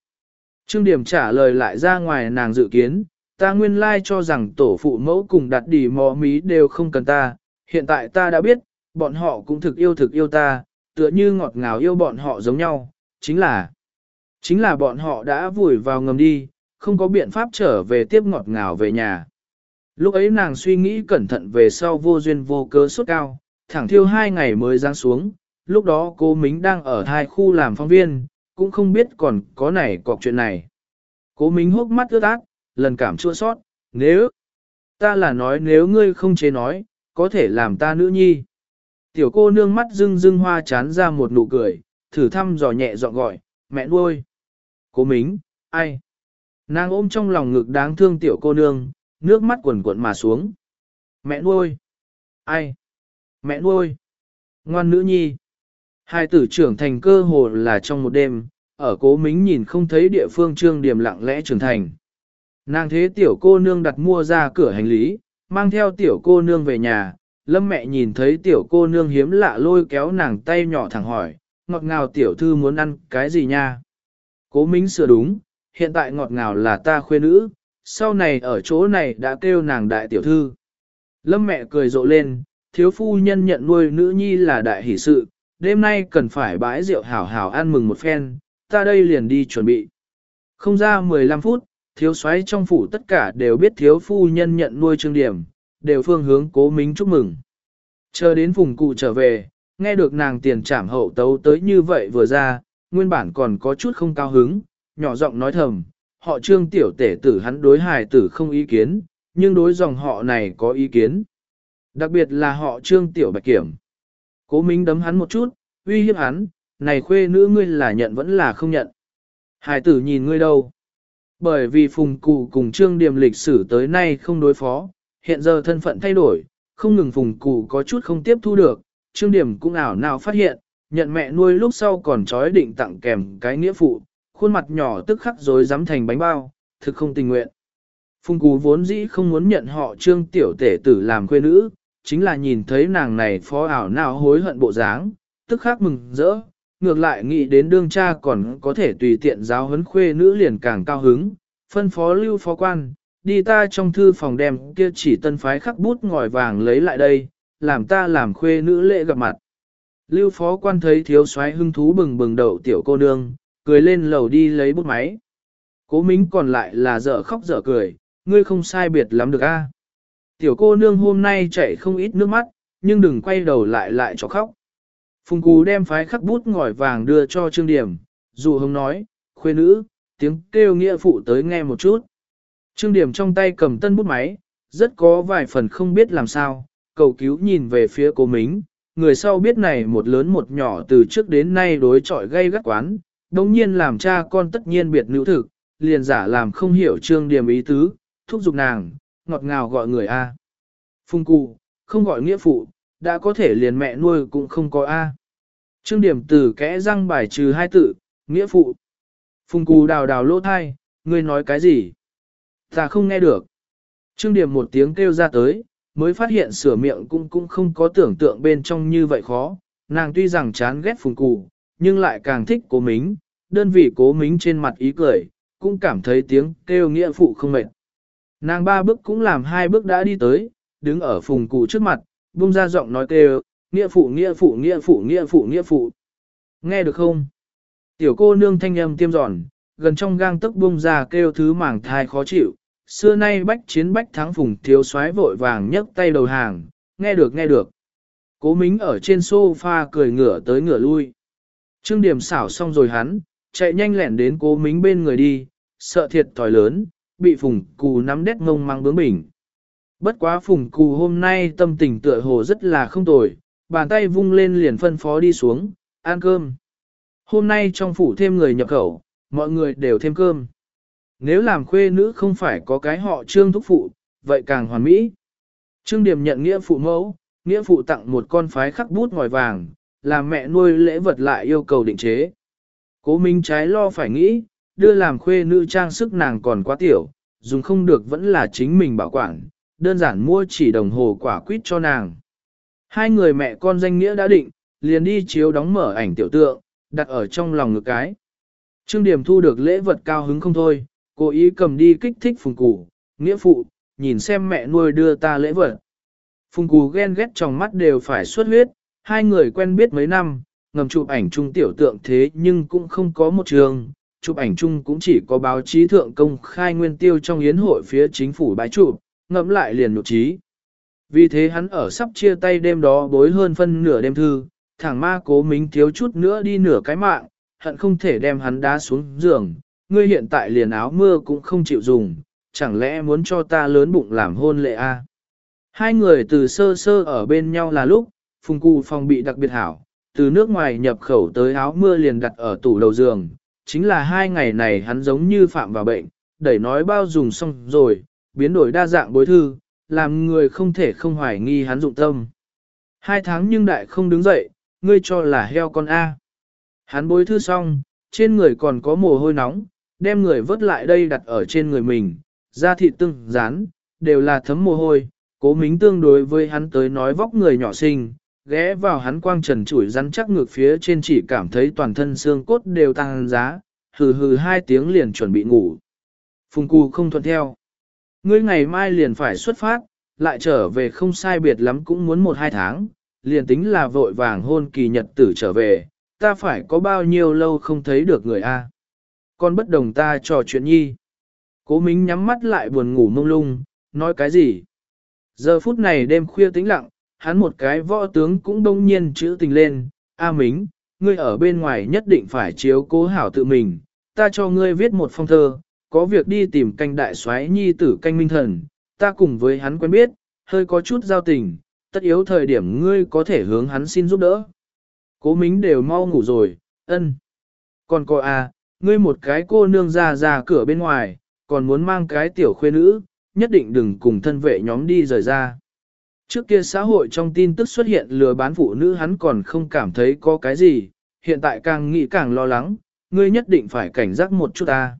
Trương điểm trả lời lại ra ngoài nàng dự kiến, ta nguyên lai cho rằng tổ phụ mẫu cùng đặt đỉ mò mí đều không cần ta, hiện tại ta đã biết, bọn họ cũng thực yêu thực yêu ta, tựa như ngọt ngào yêu bọn họ giống nhau, chính là, chính là bọn họ đã vùi vào ngầm đi, không có biện pháp trở về tiếp ngọt ngào về nhà. Lúc ấy nàng suy nghĩ cẩn thận về sau vô duyên vô cớ suốt cao, thẳng thiêu hai ngày mới giáng xuống, lúc đó cô Mính đang ở hai khu làm phóng viên, cũng không biết còn có này cọc chuyện này. Cố Mính hốc mắt ướt át, lần cảm chua sót, nếu, ta là nói nếu ngươi không chế nói, có thể làm ta nữ nhi. Tiểu cô nương mắt rưng rưng hoa chán ra một nụ cười, thử thăm dò nhẹ dọn gọi, mẹ nuôi. Cố Mính, ai? Nàng ôm trong lòng ngực đáng thương tiểu cô nương, nước mắt quần cuộn mà xuống. Mẹ nuôi. Ai? Mẹ nuôi. Ngoan nữ nhi. Hai tử trưởng thành cơ hồ là trong một đêm, ở cố mính nhìn không thấy địa phương trương điểm lặng lẽ trưởng thành. Nàng thế tiểu cô nương đặt mua ra cửa hành lý, mang theo tiểu cô nương về nhà, lâm mẹ nhìn thấy tiểu cô nương hiếm lạ lôi kéo nàng tay nhỏ thẳng hỏi, ngọt ngào tiểu thư muốn ăn cái gì nha? Cố mính sửa đúng, hiện tại ngọt ngào là ta khuê nữ, sau này ở chỗ này đã kêu nàng đại tiểu thư. Lâm mẹ cười rộ lên, thiếu phu nhân nhận nuôi nữ nhi là đại hỷ sự, đêm nay cần phải bãi rượu hảo hảo ăn mừng một phen, ta đây liền đi chuẩn bị. Không ra 15 phút, thiếu soái trong phủ tất cả đều biết thiếu phu nhân nhận nuôi trương điểm, đều phương hướng cố mính chúc mừng. Chờ đến vùng cụ trở về, nghe được nàng tiền trảm hậu tấu tới như vậy vừa ra, nguyên bản còn có chút không cao hứng, nhỏ giọng nói thầm, họ trương tiểu tể tử hắn đối hài tử không ý kiến, nhưng đối dòng họ này có ý kiến. Đặc biệt là họ trương tiểu bạch kiểm. Cố Minh đấm hắn một chút, uy hiếp hắn, này khuê nữ ngươi là nhận vẫn là không nhận. hải tử nhìn ngươi đâu. Bởi vì phùng cụ cùng trương điểm lịch sử tới nay không đối phó, hiện giờ thân phận thay đổi, không ngừng phùng cụ có chút không tiếp thu được, trương điểm cũng ảo nào phát hiện, nhận mẹ nuôi lúc sau còn trói định tặng kèm cái nghĩa phụ, khuôn mặt nhỏ tức khắc rồi dám thành bánh bao, thực không tình nguyện. Phùng cụ vốn dĩ không muốn nhận họ trương tiểu tể tử làm khuê nữ, chính là nhìn thấy nàng này phó ảo nào hối hận bộ dáng, tức khắc mừng rỡ, ngược lại nghĩ đến đương cha còn có thể tùy tiện giáo huấn khuê nữ liền càng cao hứng, phân phó lưu phó quan, đi ta trong thư phòng đem kia chỉ tân phái khắc bút ngòi vàng lấy lại đây, làm ta làm khuê nữ lễ gặp mặt. Lưu phó quan thấy thiếu soái hưng thú bừng bừng đậu tiểu cô nương, cười lên lầu đi lấy bút máy. Cố mính còn lại là dở khóc dở cười, ngươi không sai biệt lắm được a. Tiểu cô nương hôm nay chảy không ít nước mắt, nhưng đừng quay đầu lại lại cho khóc. Phùng Cú đem phái khắc bút ngòi vàng đưa cho Trương Điểm, dù hông nói, khuê nữ, tiếng kêu nghĩa phụ tới nghe một chút. Trương Điểm trong tay cầm tân bút máy, rất có vài phần không biết làm sao, cầu cứu nhìn về phía cô mính, người sau biết này một lớn một nhỏ từ trước đến nay đối chọi gây gắt quán, đồng nhiên làm cha con tất nhiên biệt nữ thực, liền giả làm không hiểu trương điểm ý tứ, thúc giục nàng, ngọt ngào gọi người A. Phung cụ, không gọi nghĩa phụ, đã có thể liền mẹ nuôi cũng không có A. Trương điểm từ kẽ răng bài trừ hai tự, nghĩa phụ. Phung cụ đào đào lỗ thai, ngươi nói cái gì? Ta không nghe được. Trương điểm một tiếng kêu ra tới, mới phát hiện sửa miệng cũng cũng không có tưởng tượng bên trong như vậy khó. Nàng tuy rằng chán ghét phùng cụ, nhưng lại càng thích cố mính, đơn vị cố mính trên mặt ý cười, cũng cảm thấy tiếng kêu nghĩa phụ không mệt. Nàng ba bước cũng làm hai bước đã đi tới, đứng ở phùng cụ trước mặt, buông ra giọng nói kêu, nghĩa phụ nghĩa phụ nghĩa phụ nghĩa phụ nghĩa phụ. Nghe được không? Tiểu cô nương thanh âm tiêm giòn, gần trong gang tức buông ra kêu thứ mảng thai khó chịu. Xưa nay bách chiến bách thắng phùng thiếu soái vội vàng nhấc tay đầu hàng, nghe được nghe được. Cố mính ở trên sofa cười ngửa tới ngửa lui. Trương điểm xảo xong rồi hắn, chạy nhanh lẹn đến cố mính bên người đi, sợ thiệt thòi lớn, bị phùng cù nắm đét ngông mang bướng bỉnh. Bất quá phùng cù hôm nay tâm tình tựa hồ rất là không tồi, bàn tay vung lên liền phân phó đi xuống, ăn cơm. Hôm nay trong phủ thêm người nhập khẩu, mọi người đều thêm cơm. Nếu làm khuê nữ không phải có cái họ trương thúc phụ, vậy càng hoàn mỹ. Trương điểm nhận nghĩa phụ mẫu, nghĩa phụ tặng một con phái khắc bút ngòi vàng, làm mẹ nuôi lễ vật lại yêu cầu định chế. Cố Minh trái lo phải nghĩ, đưa làm khuê nữ trang sức nàng còn quá tiểu, dùng không được vẫn là chính mình bảo quản, đơn giản mua chỉ đồng hồ quả quýt cho nàng. Hai người mẹ con danh nghĩa đã định, liền đi chiếu đóng mở ảnh tiểu tượng, đặt ở trong lòng ngực cái. Trương Điểm thu được lễ vật cao hứng không thôi, cố ý cầm đi kích thích phùng cụ, nghĩa phụ, nhìn xem mẹ nuôi đưa ta lễ vật. Phùng cụ ghen ghét trong mắt đều phải xuất huyết, Hai người quen biết mấy năm, ngầm chụp ảnh chung tiểu tượng thế nhưng cũng không có một trường, chụp ảnh chung cũng chỉ có báo chí thượng công khai nguyên tiêu trong yến hội phía chính phủ bãi chụp, ngẫm lại liền nụ trí. Vì thế hắn ở sắp chia tay đêm đó bối hơn phân nửa đêm thư, thẳng ma cố mính thiếu chút nữa đi nửa cái mạng, hận không thể đem hắn đá xuống giường, ngươi hiện tại liền áo mưa cũng không chịu dùng, chẳng lẽ muốn cho ta lớn bụng làm hôn lệ a? À? Hai người từ sơ sơ ở bên nhau là lúc, phùng cụ phòng bị đặc biệt hảo, từ nước ngoài nhập khẩu tới áo mưa liền đặt ở tủ đầu giường, chính là hai ngày này hắn giống như phạm vào bệnh, đẩy nói bao dùng xong rồi, biến đổi đa dạng bối thư, làm người không thể không hoài nghi hắn dụng tâm. Hai tháng nhưng đại không đứng dậy, ngươi cho là heo con A. Hắn bối thư xong, trên người còn có mồ hôi nóng, đem người vớt lại đây đặt ở trên người mình, da thịt tưng, rán, đều là thấm mồ hôi, cố mính tương đối với hắn tới nói vóc người nhỏ xinh, ghé vào hắn quang trần chủi rắn chắc ngược phía trên chỉ cảm thấy toàn thân xương cốt đều tăng giá, hừ hừ hai tiếng liền chuẩn bị ngủ. Phùng cù không thuận theo. Ngươi ngày mai liền phải xuất phát, lại trở về không sai biệt lắm cũng muốn một hai tháng, liền tính là vội vàng hôn kỳ nhật tử trở về, ta phải có bao nhiêu lâu không thấy được người a? Con bất đồng ta trò chuyện nhi. Cố Mính nhắm mắt lại buồn ngủ mông lung, nói cái gì? Giờ phút này đêm khuya tĩnh lặng, hắn một cái võ tướng cũng đông nhiên chữ tình lên, A Mính, ngươi ở bên ngoài nhất định phải chiếu cố hảo tự mình, ta cho ngươi viết một phong thơ, có việc đi tìm canh đại soái nhi tử canh minh thần, ta cùng với hắn quen biết, hơi có chút giao tình, tất yếu thời điểm ngươi có thể hướng hắn xin giúp đỡ. Cố Mính đều mau ngủ rồi, ân. Còn cô à, ngươi một cái cô nương ra ra cửa bên ngoài, còn muốn mang cái tiểu khuê nữ, nhất định đừng cùng thân vệ nhóm đi rời ra. Trước kia xã hội trong tin tức xuất hiện lừa bán phụ nữ hắn còn không cảm thấy có cái gì, hiện tại càng nghĩ càng lo lắng, ngươi nhất định phải cảnh giác một chút ta.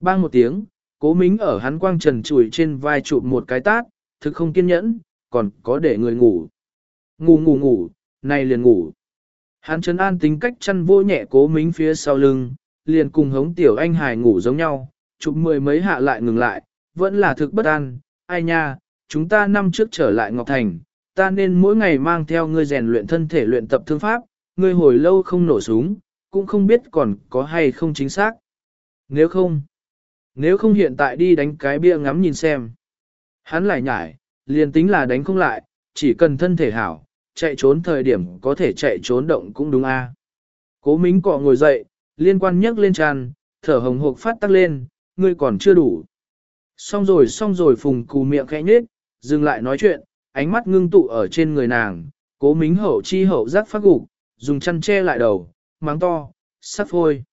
Bang một tiếng, cố mính ở hắn quang trần chùi trên vai chụp một cái tát, thực không kiên nhẫn, còn có để người ngủ. Ngủ ngủ ngủ, này liền ngủ. Hắn trấn an tính cách chăn vô nhẹ cố mính phía sau lưng, liền cùng hống tiểu anh hài ngủ giống nhau, chụp mười mấy hạ lại ngừng lại, vẫn là thực bất an, ai nha, chúng ta năm trước trở lại Ngọc Thành, ta nên mỗi ngày mang theo ngươi rèn luyện thân thể luyện tập thương pháp, ngươi hồi lâu không nổ súng, cũng không biết còn có hay không chính xác. Nếu không, nếu không hiện tại đi đánh cái bia ngắm nhìn xem. Hắn lại nhải, liền tính là đánh không lại, chỉ cần thân thể hảo, chạy trốn thời điểm có thể chạy trốn động cũng đúng a. Cố Mính cọ ngồi dậy, liên quan nhấc lên tràn, thở hồng hộc phát tắc lên, ngươi còn chưa đủ. Xong rồi xong rồi phùng cù miệng khẽ nhết, dừng lại nói chuyện, ánh mắt ngưng tụ ở trên người nàng, cố mính hậu chi hậu giác phát gục, dùng chăn che lại đầu, mắng to, sắp phôi.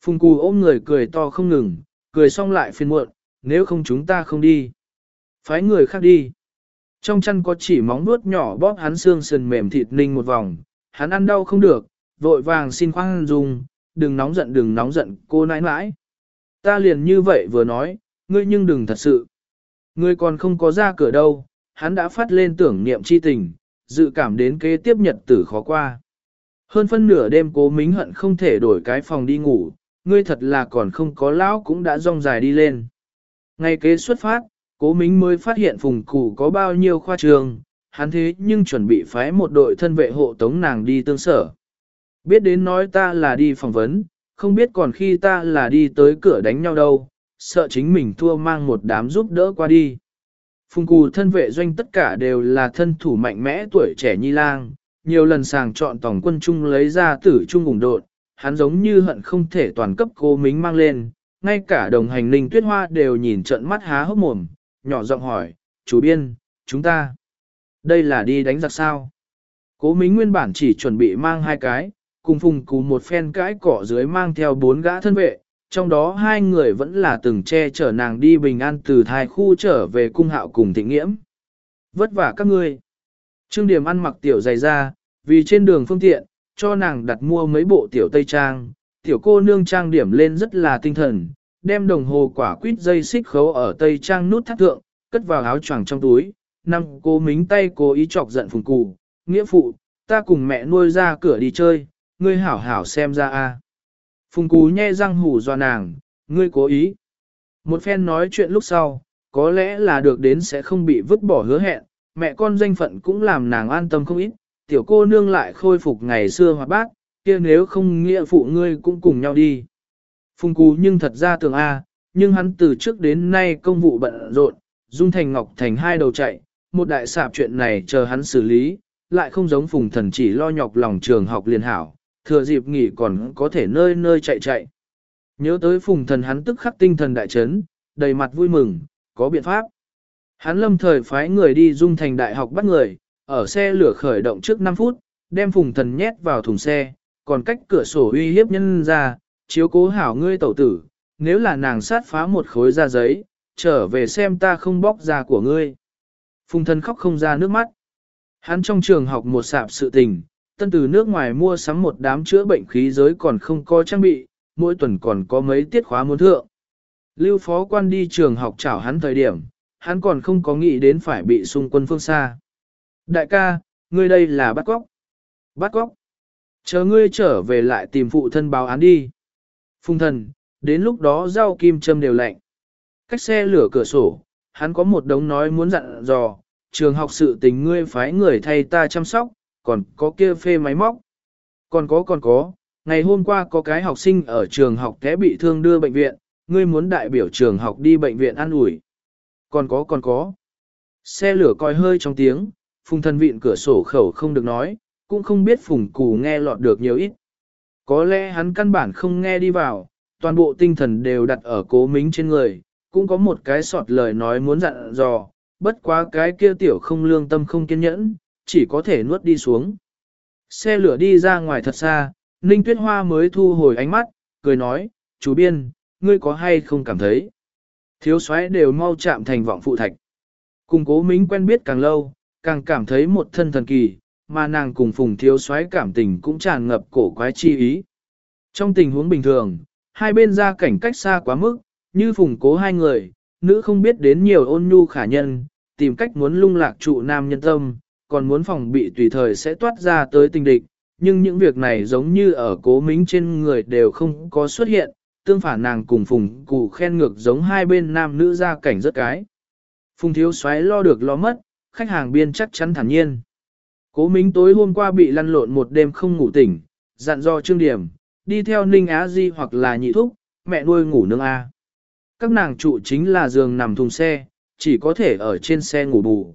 Phùng cù ôm người cười to không ngừng, cười xong lại phiền muộn, nếu không chúng ta không đi. Phái người khác đi. Trong chăn có chỉ móng nuốt nhỏ bóp hắn xương sườn mềm thịt ninh một vòng, hắn ăn đau không được, vội vàng xin khoan dùng, đừng nóng giận đừng nóng giận cô nãi nãi. Ta liền như vậy vừa nói, ngươi nhưng đừng thật sự. Ngươi còn không có ra cửa đâu, hắn đã phát lên tưởng niệm chi tình, dự cảm đến kế tiếp nhật tử khó qua. Hơn phân nửa đêm cố mính hận không thể đổi cái phòng đi ngủ, ngươi thật là còn không có lão cũng đã rong dài đi lên. Ngày kế xuất phát, cố mính mới phát hiện phùng cụ có bao nhiêu khoa trường, hắn thế nhưng chuẩn bị phái một đội thân vệ hộ tống nàng đi tương sở. Biết đến nói ta là đi phỏng vấn, không biết còn khi ta là đi tới cửa đánh nhau đâu, sợ chính mình thua mang một đám giúp đỡ qua đi. Phùng cù thân vệ doanh tất cả đều là thân thủ mạnh mẽ tuổi trẻ nhi lang, nhiều lần sàng chọn tổng quân chung lấy ra tử trung ủng đột, hắn giống như hận không thể toàn cấp cô mính mang lên, ngay cả đồng hành linh tuyết hoa đều nhìn trận mắt há hốc mồm, nhỏ giọng hỏi, chủ biên, chúng ta, đây là đi đánh giặc sao? Cố mính nguyên bản chỉ chuẩn bị mang hai cái, cùng phùng cù một phen cãi cỏ dưới mang theo bốn gã thân vệ, trong đó hai người vẫn là từng che chở nàng đi bình an từ thai khu trở về cung hạo cùng thịnh nghiễm. Vất vả các ngươi. Trương Điểm ăn mặc tiểu dày ra, vì trên đường phương tiện, cho nàng đặt mua mấy bộ tiểu tây trang, tiểu cô nương trang điểm lên rất là tinh thần, đem đồng hồ quả quýt dây xích khấu ở tây trang nút thắt thượng, cất vào áo choàng trong túi, năm cô mính tay cố ý chọc giận phùng cụ, nghĩa phụ, ta cùng mẹ nuôi ra cửa đi chơi, ngươi hảo hảo xem ra a. Phùng cú nhe răng hủ dọa nàng, ngươi cố ý. Một phen nói chuyện lúc sau, có lẽ là được đến sẽ không bị vứt bỏ hứa hẹn, mẹ con danh phận cũng làm nàng an tâm không ít, tiểu cô nương lại khôi phục ngày xưa hoạt bác, kia nếu không nghĩa phụ ngươi cũng cùng nhau đi. Phùng Cú nhưng thật ra tưởng A, nhưng hắn từ trước đến nay công vụ bận rộn, Dung Thành Ngọc Thành hai đầu chạy, một đại sạp chuyện này chờ hắn xử lý, lại không giống Phùng Thần chỉ lo nhọc lòng trường học liền hảo, thừa dịp nghỉ còn có thể nơi nơi chạy chạy. Nhớ tới Phùng Thần hắn tức khắc tinh thần đại chấn, đầy mặt vui mừng, có biện pháp. Hắn lâm thời phái người đi Dung Thành Đại học bắt người, ở xe lửa khởi động trước 5 phút, đem Phùng Thần nhét vào thùng xe, còn cách cửa sổ uy hiếp nhân ra, chiếu cố hảo ngươi tẩu tử, nếu là nàng sát phá một khối da giấy, trở về xem ta không bóc da của ngươi. Phùng Thần khóc không ra nước mắt. Hắn trong trường học một sạp sự tình, tân từ nước ngoài mua sắm một đám chữa bệnh khí giới còn không có trang bị, mỗi tuần còn có mấy tiết khóa muốn thượng. Lưu phó quan đi trường học chào hắn thời điểm, hắn còn không có nghĩ đến phải bị xung quân phương xa. Đại ca, ngươi đây là bắt cóc. Bắt cóc. Chờ ngươi trở về lại tìm phụ thân báo án đi. Phùng thần, đến lúc đó rau kim châm đều lạnh. Cách xe lửa cửa sổ, hắn có một đống nói muốn dặn dò, trường học sự tình ngươi phái người thay ta chăm sóc, còn có kia phê máy móc. Còn có còn có, ngày hôm qua có cái học sinh ở trường học té bị thương đưa bệnh viện, ngươi muốn đại biểu trường học đi bệnh viện ăn ủi. Còn có còn có. Xe lửa coi hơi trong tiếng, phùng thân vịn cửa sổ khẩu không được nói, cũng không biết phùng cù nghe lọt được nhiều ít. Có lẽ hắn căn bản không nghe đi vào, toàn bộ tinh thần đều đặt ở cố mính trên người, cũng có một cái sọt lời nói muốn dặn dò, bất quá cái kia tiểu không lương tâm không kiên nhẫn, chỉ có thể nuốt đi xuống. Xe lửa đi ra ngoài thật xa, Ninh Tuyết Hoa mới thu hồi ánh mắt, cười nói, chú Biên, ngươi có hay không cảm thấy? Thiếu soái đều mau chạm thành vọng phụ thạch. Cùng cố mính quen biết càng lâu, càng cảm thấy một thân thần kỳ, mà nàng cùng phùng thiếu soái cảm tình cũng tràn ngập cổ quái chi ý. Trong tình huống bình thường, hai bên ra cảnh cách xa quá mức, như phùng cố hai người, nữ không biết đến nhiều ôn nhu khả nhân, tìm cách muốn lung lạc trụ nam nhân tâm, còn muốn phòng bị tùy thời sẽ toát ra tới tình địch, nhưng những việc này giống như ở cố mính trên người đều không có xuất hiện, tương phản nàng cùng phùng cụ khen ngược giống hai bên nam nữ ra cảnh rất cái. Phùng thiếu xoáy lo được lo mất, khách hàng biên chắc chắn thản nhiên. Cố Minh tối hôm qua bị lăn lộn một đêm không ngủ tỉnh, dặn do trương điểm, đi theo Ninh Á Di hoặc là nhị thúc, mẹ nuôi ngủ nương A. Các nàng trụ chính là giường nằm thùng xe, chỉ có thể ở trên xe ngủ bù.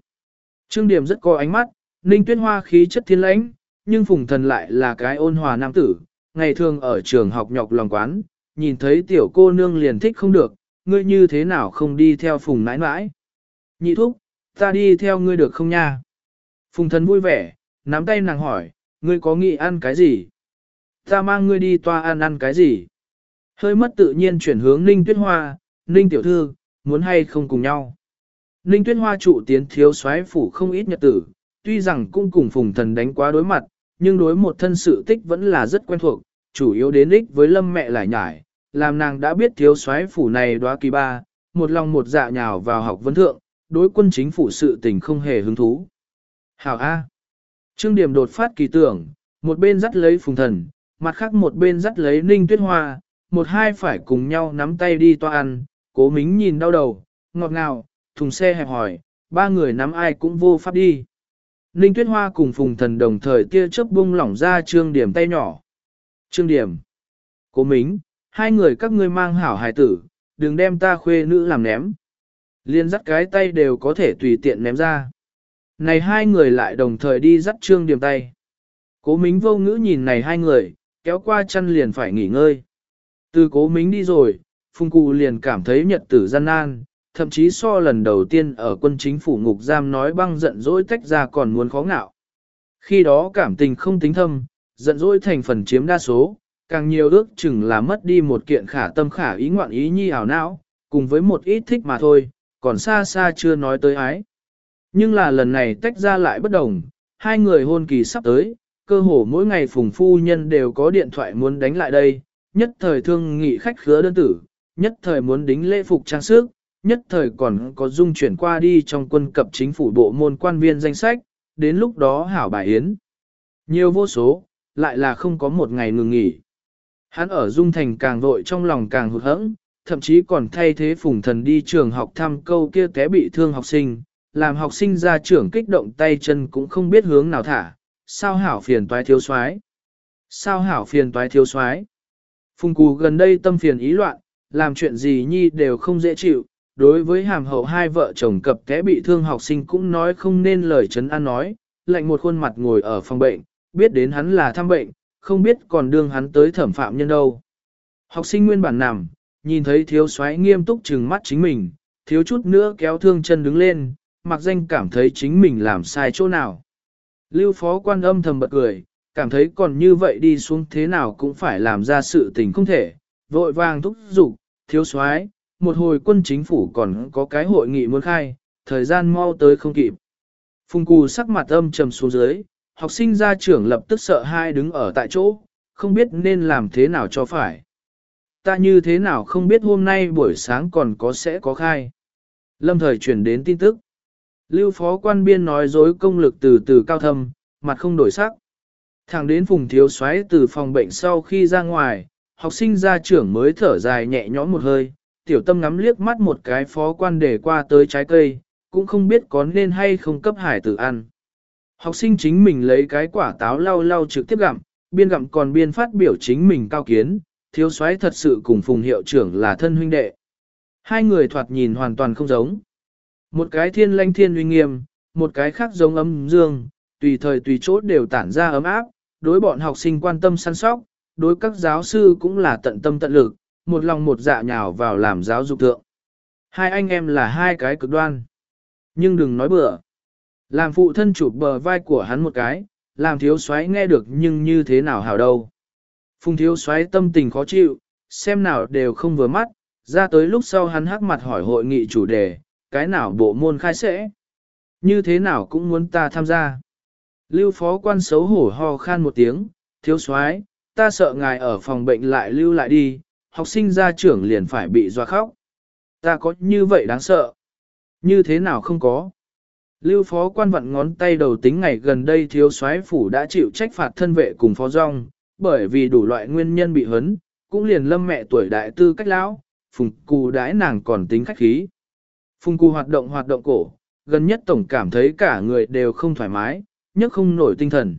Trương điểm rất có ánh mắt, Ninh Tuyết Hoa khí chất thiên lãnh, nhưng Phùng Thần lại là cái ôn hòa nam tử, ngày thường ở trường học nhọc lòng quán, nhìn thấy tiểu cô nương liền thích không được, ngươi như thế nào không đi theo Phùng nãi nãi. Nhị thúc, ta đi theo ngươi được không nha? Phùng thần vui vẻ, nắm tay nàng hỏi, ngươi có nghĩ ăn cái gì? Ta mang ngươi đi toa ăn ăn cái gì? Hơi mất tự nhiên chuyển hướng Ninh Tuyết Hoa, Ninh Tiểu Thư, muốn hay không cùng nhau? Ninh Tuyết Hoa trụ tiến thiếu soái phủ không ít nhật tử, tuy rằng cũng cùng phùng thần đánh quá đối mặt, nhưng đối một thân sự tích vẫn là rất quen thuộc, chủ yếu đến ích với lâm mẹ lại nhải, làm nàng đã biết thiếu soái phủ này đoá kỳ ba, một lòng một dạ nhào vào học vấn thượng, đối quân chính phủ sự tình không hề hứng thú. Hảo A. Trương Điểm đột phát kỳ tưởng, một bên dắt lấy phùng thần, mặt khác một bên dắt lấy ninh tuyết hoa, một hai phải cùng nhau nắm tay đi toa ăn, cố mính nhìn đau đầu, ngọt ngào, thùng xe hẹp hỏi, ba người nắm ai cũng vô pháp đi. Ninh tuyết hoa cùng phùng thần đồng thời kia chớp bung lỏng ra trương điểm tay nhỏ. Trương điểm. Cố mính, hai người các ngươi mang hảo hài tử, đừng đem ta khuê nữ làm ném. Liên dắt cái tay đều có thể tùy tiện ném ra. Này hai người lại đồng thời đi dắt trương điểm tay. Cố mính vô ngữ nhìn này hai người, kéo qua chân liền phải nghỉ ngơi. Từ cố mính đi rồi, Phùng Cụ liền cảm thấy nhật tử gian nan, thậm chí so lần đầu tiên ở quân chính phủ ngục giam nói băng giận dỗi tách ra còn muốn khó ngạo. Khi đó cảm tình không tính thâm, giận dỗi thành phần chiếm đa số, càng nhiều ước chừng là mất đi một kiện khả tâm khả ý ngoạn ý nhi ảo não, cùng với một ít thích mà thôi, còn xa xa chưa nói tới ái. Nhưng là lần này tách ra lại bất đồng, hai người hôn kỳ sắp tới, cơ hồ mỗi ngày phùng phu nhân đều có điện thoại muốn đánh lại đây, nhất thời thương nghị khách khứa đơn tử, nhất thời muốn đính lễ phục trang sức, nhất thời còn có dung chuyển qua đi trong quân cập chính phủ bộ môn quan viên danh sách, đến lúc đó hảo bài yến. Nhiều vô số, lại là không có một ngày ngừng nghỉ. Hắn ở dung thành càng vội trong lòng càng hụt hẫng, thậm chí còn thay thế phùng thần đi trường học thăm câu kia té bị thương học sinh, làm học sinh ra trưởng kích động tay chân cũng không biết hướng nào thả, sao hảo phiền toái thiếu soái Sao hảo phiền toái thiếu soái Phùng cù gần đây tâm phiền ý loạn, làm chuyện gì nhi đều không dễ chịu, đối với hàm hậu hai vợ chồng cập kẽ bị thương học sinh cũng nói không nên lời chấn an nói, lạnh một khuôn mặt ngồi ở phòng bệnh, biết đến hắn là thăm bệnh, không biết còn đương hắn tới thẩm phạm nhân đâu. Học sinh nguyên bản nằm, nhìn thấy thiếu soái nghiêm túc trừng mắt chính mình, thiếu chút nữa kéo thương chân đứng lên, mặc danh cảm thấy chính mình làm sai chỗ nào. Lưu phó quan âm thầm bật cười, cảm thấy còn như vậy đi xuống thế nào cũng phải làm ra sự tình không thể, vội vàng thúc giục, thiếu soái một hồi quân chính phủ còn có cái hội nghị muốn khai, thời gian mau tới không kịp. Phùng cù sắc mặt âm trầm xuống dưới, học sinh gia trưởng lập tức sợ hai đứng ở tại chỗ, không biết nên làm thế nào cho phải. Ta như thế nào không biết hôm nay buổi sáng còn có sẽ có khai. Lâm thời chuyển đến tin tức. Lưu phó quan biên nói dối công lực từ từ cao thâm, mặt không đổi sắc. Thẳng đến phùng thiếu xoáy từ phòng bệnh sau khi ra ngoài, học sinh gia trưởng mới thở dài nhẹ nhõm một hơi, tiểu tâm ngắm liếc mắt một cái phó quan để qua tới trái cây, cũng không biết có nên hay không cấp hải tử ăn. Học sinh chính mình lấy cái quả táo lau lau trực tiếp gặm, biên gặm còn biên phát biểu chính mình cao kiến, thiếu soái thật sự cùng phùng hiệu trưởng là thân huynh đệ. Hai người thoạt nhìn hoàn toàn không giống. Một cái thiên lanh thiên uy nghiêm, một cái khác giống ấm dương, tùy thời tùy chốt đều tản ra ấm áp, đối bọn học sinh quan tâm săn sóc, đối các giáo sư cũng là tận tâm tận lực, một lòng một dạ nhào vào làm giáo dục thượng. Hai anh em là hai cái cực đoan. Nhưng đừng nói bừa. Làm phụ thân chụp bờ vai của hắn một cái, làm thiếu soái nghe được nhưng như thế nào hảo đâu. Phùng thiếu soái tâm tình khó chịu, xem nào đều không vừa mắt, ra tới lúc sau hắn hắc mặt hỏi hội nghị chủ đề, cái nào bộ môn khai sẽ. Như thế nào cũng muốn ta tham gia. Lưu phó quan xấu hổ ho khan một tiếng, thiếu soái, ta sợ ngài ở phòng bệnh lại lưu lại đi, học sinh gia trưởng liền phải bị doa khóc. Ta có như vậy đáng sợ. Như thế nào không có. Lưu phó quan vận ngón tay đầu tính ngày gần đây thiếu soái phủ đã chịu trách phạt thân vệ cùng phó rong, bởi vì đủ loại nguyên nhân bị hấn, cũng liền lâm mẹ tuổi đại tư cách lão, phùng cù đãi nàng còn tính khách khí. Phùng cù hoạt động hoạt động cổ, gần nhất tổng cảm thấy cả người đều không thoải mái, nhất không nổi tinh thần.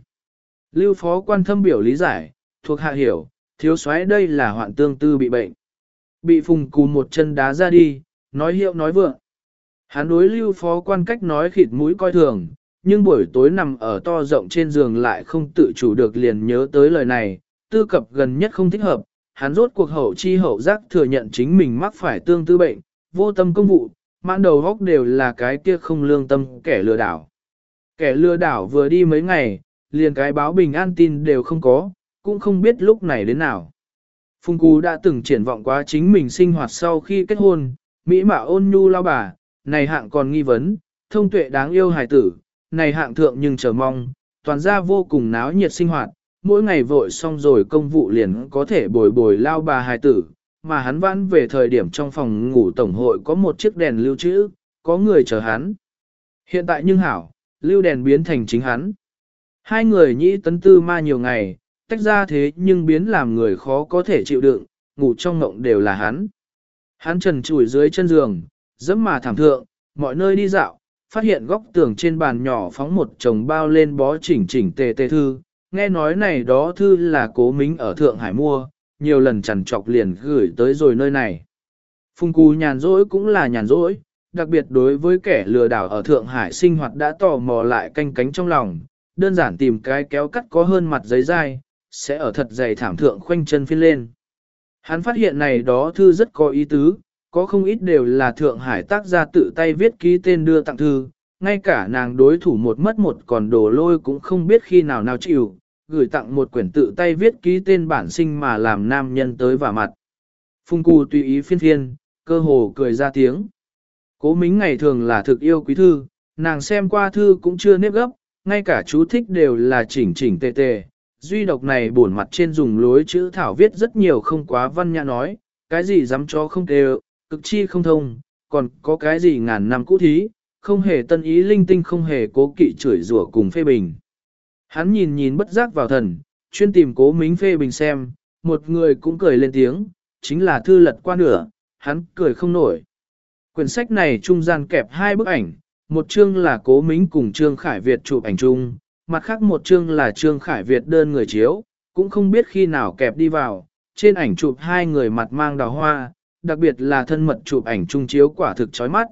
Lưu phó quan thâm biểu lý giải, thuộc hạ hiểu, thiếu soái đây là hoạn tương tư bị bệnh. Bị phùng cù một chân đá ra đi, nói hiệu nói vượng. Hắn đối lưu phó quan cách nói khịt mũi coi thường, nhưng buổi tối nằm ở to rộng trên giường lại không tự chủ được liền nhớ tới lời này, tư cập gần nhất không thích hợp, hắn rốt cuộc hậu chi hậu giác thừa nhận chính mình mắc phải tương tư bệnh, vô tâm công vụ, mãn đầu góc đều là cái kia không lương tâm kẻ lừa đảo. Kẻ lừa đảo vừa đi mấy ngày, liền cái báo bình an tin đều không có, cũng không biết lúc này đến nào. Phùng Cú đã từng triển vọng quá chính mình sinh hoạt sau khi kết hôn, Mỹ mạo ôn nhu lao bà, này hạng còn nghi vấn, thông tuệ đáng yêu hài tử, này hạng thượng nhưng chờ mong, toàn ra vô cùng náo nhiệt sinh hoạt, mỗi ngày vội xong rồi công vụ liền có thể bồi bồi lao bà hài tử, mà hắn vãn về thời điểm trong phòng ngủ tổng hội có một chiếc đèn lưu trữ, có người chờ hắn. Hiện tại nhưng hảo, lưu đèn biến thành chính hắn. Hai người nhĩ tấn tư ma nhiều ngày, tách ra thế nhưng biến làm người khó có thể chịu đựng, ngủ trong ngộng đều là hắn. Hắn trần trụi dưới chân giường, dẫm mà thảm thượng, mọi nơi đi dạo, phát hiện góc tường trên bàn nhỏ phóng một chồng bao lên bó chỉnh chỉnh tề tề thư, nghe nói này đó thư là cố mính ở Thượng Hải mua, nhiều lần chẳng trọc liền gửi tới rồi nơi này. Phung cù nhàn rỗi cũng là nhàn rỗi, đặc biệt đối với kẻ lừa đảo ở Thượng Hải sinh hoạt đã tò mò lại canh cánh trong lòng, đơn giản tìm cái kéo cắt có hơn mặt giấy dai, sẽ ở thật dày thảm thượng khoanh chân phiên lên. Hắn phát hiện này đó thư rất có ý tứ, có không ít đều là Thượng Hải tác gia tự tay viết ký tên đưa tặng thư, ngay cả nàng đối thủ một mất một còn đổ lôi cũng không biết khi nào nào chịu, gửi tặng một quyển tự tay viết ký tên bản sinh mà làm nam nhân tới vả mặt. Phung Cù tùy ý phiên phiên, cơ hồ cười ra tiếng. Cố mính ngày thường là thực yêu quý thư, nàng xem qua thư cũng chưa nếp gấp, ngay cả chú thích đều là chỉnh chỉnh tề tề. Duy độc này buồn mặt trên dùng lối chữ thảo viết rất nhiều không quá văn nhã nói, cái gì dám cho không kêu, cực chi không thông, còn có cái gì ngàn năm cũ thí, không hề tân ý linh tinh không hề cố kỵ chửi rủa cùng phê bình. Hắn nhìn nhìn bất giác vào thần, chuyên tìm cố mính phê bình xem, một người cũng cười lên tiếng, chính là thư lật qua nửa, hắn cười không nổi. Quyển sách này trung gian kẹp hai bức ảnh, một chương là cố mính cùng trương khải Việt chụp ảnh chung, mặt khác một chương là trương khải Việt đơn người chiếu, cũng không biết khi nào kẹp đi vào, trên ảnh chụp hai người mặt mang đào hoa, đặc biệt là thân mật chụp ảnh trung chiếu quả thực chói mắt.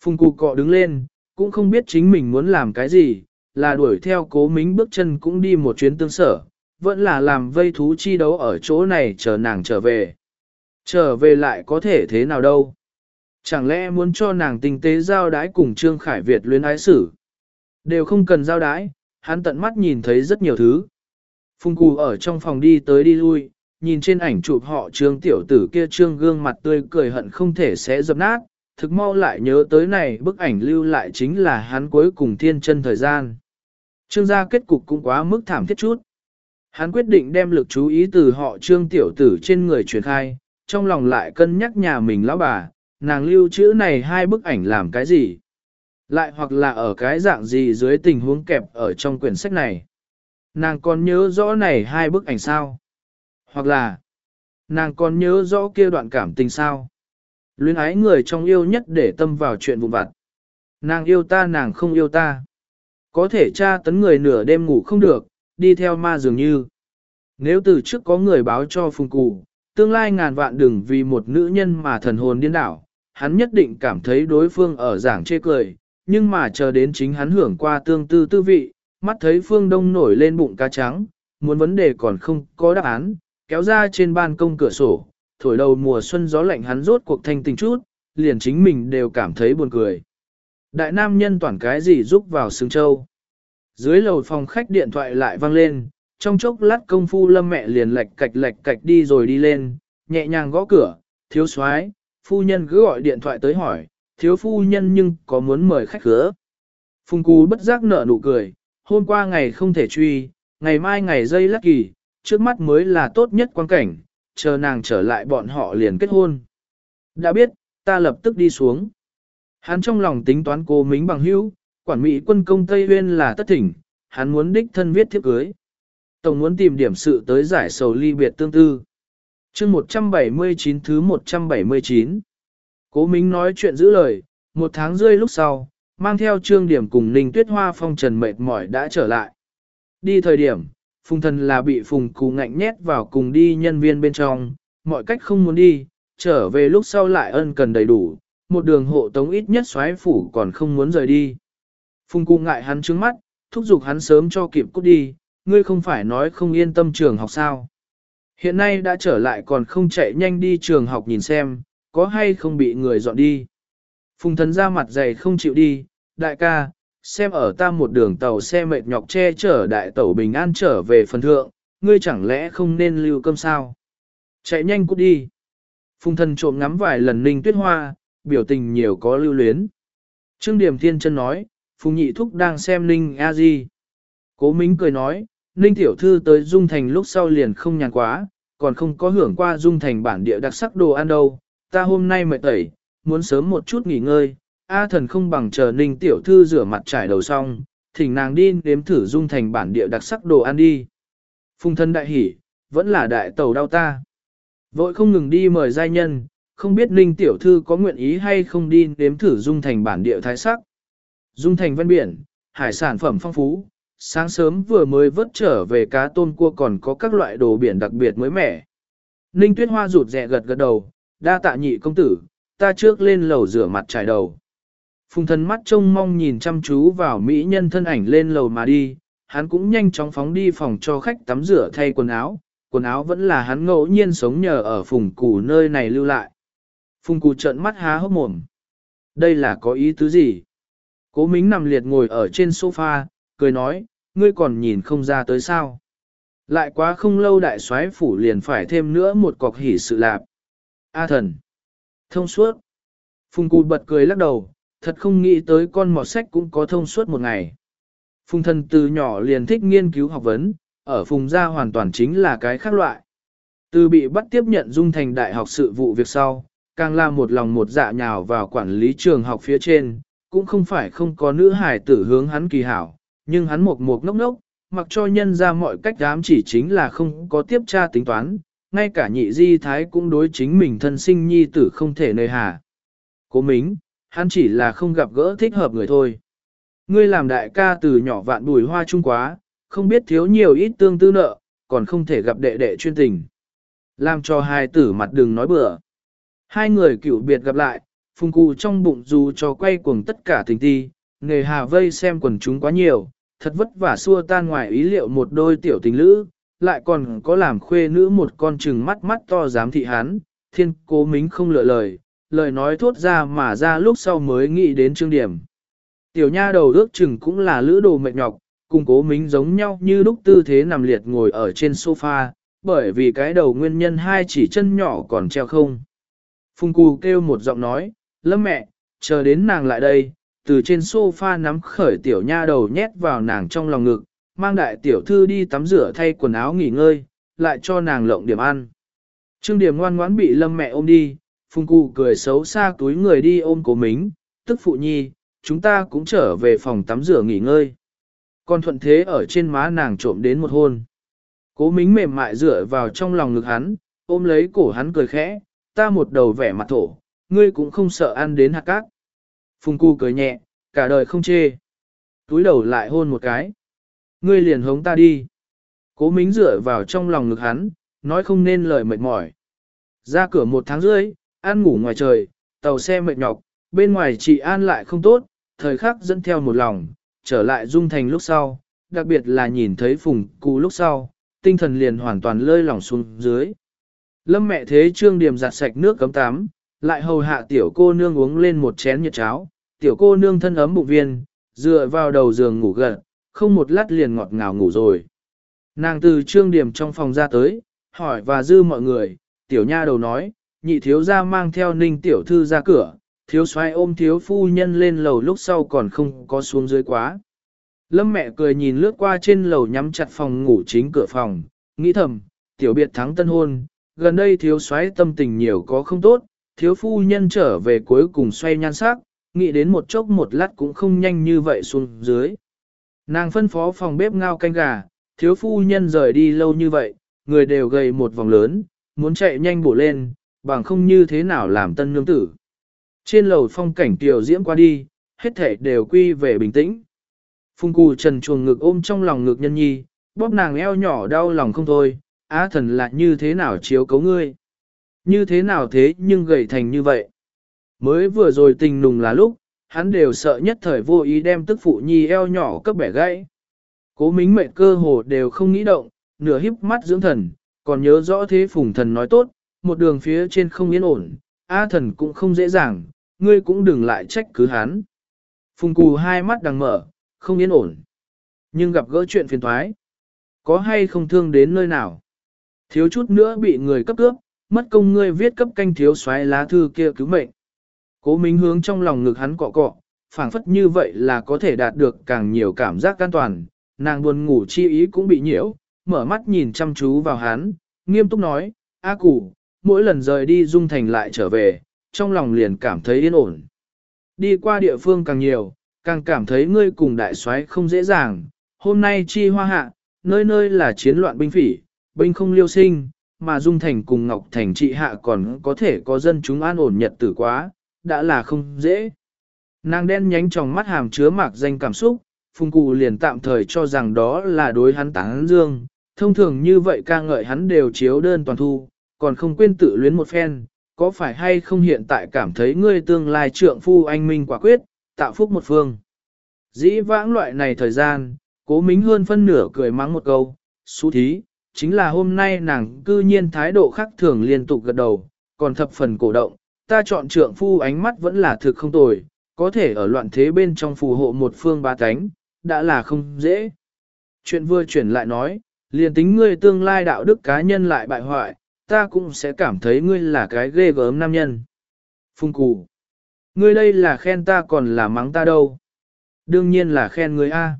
Phùng cụ cọ đứng lên, cũng không biết chính mình muốn làm cái gì, là đuổi theo cố mính bước chân cũng đi một chuyến tương sở, vẫn là làm vây thú chi đấu ở chỗ này chờ nàng trở về. Trở về lại có thể thế nào đâu. Chẳng lẽ muốn cho nàng tinh tế giao đái cùng Trương Khải Việt luyến ái xử. Đều không cần giao đái, hắn tận mắt nhìn thấy rất nhiều thứ. Phùng Cù ở trong phòng đi tới đi lui, nhìn trên ảnh chụp họ trương tiểu tử kia trương gương mặt tươi cười hận không thể sẽ dập nát, thực mau lại nhớ tới này bức ảnh lưu lại chính là hắn cuối cùng thiên chân thời gian. Trương gia kết cục cũng quá mức thảm thiết chút. Hắn quyết định đem lực chú ý từ họ trương tiểu tử trên người truyền khai, trong lòng lại cân nhắc nhà mình lão bà, nàng lưu chữ này hai bức ảnh làm cái gì? Lại hoặc là ở cái dạng gì dưới tình huống kẹp ở trong quyển sách này? Nàng còn nhớ rõ này hai bức ảnh sao? Hoặc là, nàng còn nhớ rõ kia đoạn cảm tình sao? Luyến ái người trong yêu nhất để tâm vào chuyện vụn vặt. Nàng yêu ta nàng không yêu ta. Có thể tra tấn người nửa đêm ngủ không được, đi theo ma dường như. Nếu từ trước có người báo cho phùng cụ, tương lai ngàn vạn đừng vì một nữ nhân mà thần hồn điên đảo, hắn nhất định cảm thấy đối phương ở giảng chê cười, nhưng mà chờ đến chính hắn hưởng qua tương tư tư vị, mắt thấy phương đông nổi lên bụng cá trắng, muốn vấn đề còn không có đáp án, kéo ra trên ban công cửa sổ, thổi đầu mùa xuân gió lạnh hắn rốt cuộc thanh tình chút, liền chính mình đều cảm thấy buồn cười. Đại nam nhân toàn cái gì giúp vào xương châu. Dưới lầu phòng khách điện thoại lại vang lên, trong chốc lát công phu lâm mẹ liền lạch cạch lạch cạch đi rồi đi lên, nhẹ nhàng gõ cửa, thiếu soái phu nhân cứ gọi điện thoại tới hỏi, thiếu phu nhân nhưng có muốn mời khách khứa. Phùng Cú bất giác nở nụ cười, hôm qua ngày không thể truy, ngày mai ngày dây lắc kỳ, trước mắt mới là tốt nhất quan cảnh, chờ nàng trở lại bọn họ liền kết hôn. Đã biết, ta lập tức đi xuống. Hắn trong lòng tính toán cô mính bằng hữu, quản mỹ quân công Tây Huyên là tất thỉnh, hắn muốn đích thân viết thiếp cưới. Tổng muốn tìm điểm sự tới giải sầu ly biệt tương tư. chương 179 thứ 179. Cố Mính nói chuyện giữ lời, một tháng rơi lúc sau, mang theo trương điểm cùng Ninh Tuyết Hoa phong trần mệt mỏi đã trở lại. Đi thời điểm, Phùng thần là bị Phùng cù ngạnh nhét vào cùng đi nhân viên bên trong, mọi cách không muốn đi, trở về lúc sau lại ân cần đầy đủ, một đường hộ tống ít nhất xoáy phủ còn không muốn rời đi. Phùng cù ngại hắn trứng mắt, thúc giục hắn sớm cho kịp cút đi, ngươi không phải nói không yên tâm trường học sao. Hiện nay đã trở lại còn không chạy nhanh đi trường học nhìn xem, có hay không bị người dọn đi. Phùng thần ra mặt dày không chịu đi, đại ca, xem ở ta một đường tàu xe mệt nhọc che chở đại tẩu bình an trở về phần thượng, ngươi chẳng lẽ không nên lưu cơm sao? Chạy nhanh cút đi. Phùng thần trộm ngắm vài lần ninh tuyết hoa, biểu tình nhiều có lưu luyến. Trương Điểm Thiên Chân nói, Phùng Nhị Thúc đang xem Ninh A Di. Cố Mính cười nói, Ninh Tiểu Thư tới Dung Thành lúc sau liền không nhàn quá, còn không có hưởng qua Dung Thành bản địa đặc sắc đồ ăn đâu. Ta hôm nay mệt tẩy, muốn sớm một chút nghỉ ngơi, A thần không bằng chờ Ninh Tiểu Thư rửa mặt trải đầu xong, thỉnh nàng đi nếm thử Dung Thành bản địa đặc sắc đồ ăn đi. Phùng thân đại hỉ, vẫn là đại tàu đau ta. Vội không ngừng đi mời giai nhân, không biết Ninh Tiểu Thư có nguyện ý hay không đi nếm thử Dung Thành bản địa thái sắc. Dung Thành ven biển, hải sản phẩm phong phú, sáng sớm vừa mới vớt trở về cá tôm cua còn có các loại đồ biển đặc biệt mới mẻ. Ninh Tuyết Hoa rụt rẹ gật gật đầu, đa tạ nhị công tử, ta trước lên lầu rửa mặt trải đầu. Phùng thần mắt trông mong nhìn chăm chú vào mỹ nhân thân ảnh lên lầu mà đi, hắn cũng nhanh chóng phóng đi phòng cho khách tắm rửa thay quần áo, quần áo vẫn là hắn ngẫu nhiên sống nhờ ở phùng củ nơi này lưu lại. Phùng củ trợn mắt há hốc mồm. Đây là có ý tứ gì? Cố Mính nằm liệt ngồi ở trên sofa, cười nói, ngươi còn nhìn không ra tới sao. Lại quá không lâu đại soái phủ liền phải thêm nữa một cọc hỉ sự lạp. A thần. Thông suốt. Phùng cụ bật cười lắc đầu, thật không nghĩ tới con mọt sách cũng có thông suốt một ngày. Phùng thần từ nhỏ liền thích nghiên cứu học vấn, ở phùng gia hoàn toàn chính là cái khác loại. Từ bị bắt tiếp nhận dung thành đại học sự vụ việc sau, càng là một lòng một dạ nhào vào quản lý trường học phía trên, cũng không phải không có nữ hải tử hướng hắn kỳ hảo, nhưng hắn một một ngốc ngốc, mặc cho nhân ra mọi cách dám chỉ chính là không có tiếp tra tính toán, ngay cả nhị di thái cũng đối chính mình thân sinh nhi tử không thể nơi hà. Cố mính, hắn chỉ là không gặp gỡ thích hợp người thôi. Ngươi làm đại ca từ nhỏ vạn bùi hoa trung quá, không biết thiếu nhiều ít tương tư nợ, còn không thể gặp đệ đệ chuyên tình. Làm cho hai tử mặt đừng nói bừa. Hai người cựu biệt gặp lại, phùng cụ trong bụng dù cho quay cuồng tất cả tình ti, nghề hà vây xem quần chúng quá nhiều, thật vất vả xua tan ngoài ý liệu một đôi tiểu tình lữ, lại còn có làm khuê nữ một con trừng mắt mắt to dám thị hán, thiên cố mính không lựa lời, lời nói thốt ra mà ra lúc sau mới nghĩ đến trương điểm. Tiểu nha đầu ước chừng cũng là lữ đồ mệt nhọc, cùng cố mính giống nhau như lúc tư thế nằm liệt ngồi ở trên sofa, bởi vì cái đầu nguyên nhân hai chỉ chân nhỏ còn treo không. Phùng cù kêu một giọng nói, lâm mẹ, chờ đến nàng lại đây, từ trên sofa nắm khởi tiểu nha đầu nhét vào nàng trong lòng ngực, mang đại tiểu thư đi tắm rửa thay quần áo nghỉ ngơi, lại cho nàng lộng điểm ăn. Trương điểm ngoan ngoãn bị lâm mẹ ôm đi, phùng cụ cười xấu xa túi người đi ôm cố mính, tức phụ nhi, chúng ta cũng trở về phòng tắm rửa nghỉ ngơi. Còn thuận thế ở trên má nàng trộm đến một hôn. Cố mính mềm mại dựa vào trong lòng ngực hắn, ôm lấy cổ hắn cười khẽ, ta một đầu vẻ mặt thổ, ngươi cũng không sợ ăn đến hạt cát. Phùng cu cười nhẹ, cả đời không chê. Túi đầu lại hôn một cái. Ngươi liền hống ta đi. Cố mính dựa vào trong lòng ngực hắn, nói không nên lời mệt mỏi. Ra cửa một tháng rưỡi, ăn ngủ ngoài trời, tàu xe mệt nhọc, bên ngoài chị an lại không tốt, thời khắc dẫn theo một lòng, trở lại dung thành lúc sau, đặc biệt là nhìn thấy phùng cụ lúc sau, tinh thần liền hoàn toàn lơi lỏng xuống dưới. Lâm mẹ thế trương điểm giặt sạch nước cấm tắm, lại hầu hạ tiểu cô nương uống lên một chén nhiệt cháo, tiểu cô nương thân ấm bụng viên, dựa vào đầu giường ngủ gần, không một lát liền ngọt ngào ngủ rồi. Nàng từ trương điểm trong phòng ra tới, hỏi và dư mọi người, tiểu nha đầu nói, nhị thiếu ra mang theo ninh tiểu thư ra cửa, thiếu xoay ôm thiếu phu nhân lên lầu lúc sau còn không có xuống dưới quá. Lâm mẹ cười nhìn lướt qua trên lầu nhắm chặt phòng ngủ chính cửa phòng, nghĩ thầm, tiểu biệt thắng tân hôn, gần đây thiếu xoáy tâm tình nhiều có không tốt, thiếu phu nhân trở về cuối cùng xoay nhan sắc, nghĩ đến một chốc một lát cũng không nhanh như vậy xuống dưới. Nàng phân phó phòng bếp ngao canh gà, thiếu phu nhân rời đi lâu như vậy, người đều gầy một vòng lớn, muốn chạy nhanh bổ lên, bằng không như thế nào làm tân nương tử. Trên lầu phong cảnh tiểu diễm qua đi, hết thể đều quy về bình tĩnh. Phung cù trần chuồng ngực ôm trong lòng ngực nhân nhi, bóp nàng eo nhỏ đau lòng không thôi, á thần là như thế nào chiếu cấu ngươi. Như thế nào thế nhưng gầy thành như vậy. Mới vừa rồi tình nùng là lúc, hắn đều sợ nhất thời vô ý đem tức phụ nhi eo nhỏ cấp bẻ gãy. Cố mính mệnh cơ hồ đều không nghĩ động, nửa híp mắt dưỡng thần, còn nhớ rõ thế phùng thần nói tốt, một đường phía trên không yên ổn, A thần cũng không dễ dàng, ngươi cũng đừng lại trách cứ hắn. Phùng cù hai mắt đang mở, không yên ổn. Nhưng gặp gỡ chuyện phiền thoái. Có hay không thương đến nơi nào? Thiếu chút nữa bị người cấp cướp, mất công ngươi viết cấp canh thiếu xoáy lá thư kia cứu mệnh. Cố Minh hướng trong lòng ngực hắn cọ cọ, phảng phất như vậy là có thể đạt được càng nhiều cảm giác an toàn, nàng buồn ngủ chi ý cũng bị nhiễu, mở mắt nhìn chăm chú vào hắn, nghiêm túc nói, A Củ, mỗi lần rời đi dung thành lại trở về, trong lòng liền cảm thấy yên ổn. Đi qua địa phương càng nhiều, càng cảm thấy ngươi cùng đại soái không dễ dàng, hôm nay chi hoa hạ, nơi nơi là chiến loạn binh phỉ, binh không liêu sinh, mà dung thành cùng ngọc thành trị hạ còn có thể có dân chúng an ổn nhật tử quá, đã là không dễ. Nàng đen nhánh trong mắt hàm chứa mạc danh cảm xúc, phùng cụ liền tạm thời cho rằng đó là đối hắn tán dương, thông thường như vậy ca ngợi hắn đều chiếu đơn toàn thu, còn không quên tự luyến một phen, có phải hay không hiện tại cảm thấy ngươi tương lai trượng phu anh minh quả quyết, tạo phúc một phương. Dĩ vãng loại này thời gian, cố mính hơn phân nửa cười mắng một câu, xú thí, chính là hôm nay nàng cư nhiên thái độ khác thường liên tục gật đầu, còn thập phần cổ động, ta chọn trượng phu ánh mắt vẫn là thực không tồi, có thể ở loạn thế bên trong phù hộ một phương ba cánh, đã là không dễ. Chuyện vừa chuyển lại nói, liền tính ngươi tương lai đạo đức cá nhân lại bại hoại, ta cũng sẽ cảm thấy ngươi là cái ghê gớm nam nhân. Phung cù. Ngươi đây là khen ta còn là mắng ta đâu. Đương nhiên là khen ngươi A.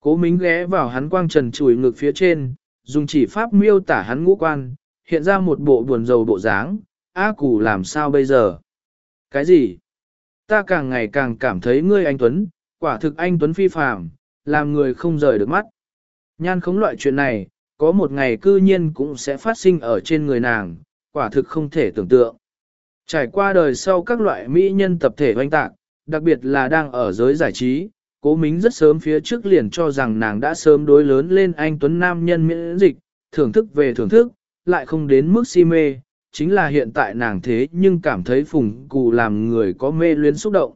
Cố mính ghé vào hắn quang trần chùi ngực phía trên, dùng chỉ pháp miêu tả hắn ngũ quan, hiện ra một bộ buồn rầu bộ dáng, A cù làm sao bây giờ? Cái gì? Ta càng ngày càng cảm thấy ngươi anh Tuấn, quả thực anh Tuấn phi phàm, làm người không rời được mắt. Nhan không loại chuyện này, có một ngày cư nhiên cũng sẽ phát sinh ở trên người nàng, quả thực không thể tưởng tượng. Trải qua đời sau các loại mỹ nhân tập thể oanh tạc, đặc biệt là đang ở giới giải trí, Cố Mính rất sớm phía trước liền cho rằng nàng đã sớm đối lớn lên anh Tuấn Nam nhân miễn dịch, thưởng thức về thưởng thức, lại không đến mức si mê, chính là hiện tại nàng thế nhưng cảm thấy phùng cù làm người có mê luyến xúc động.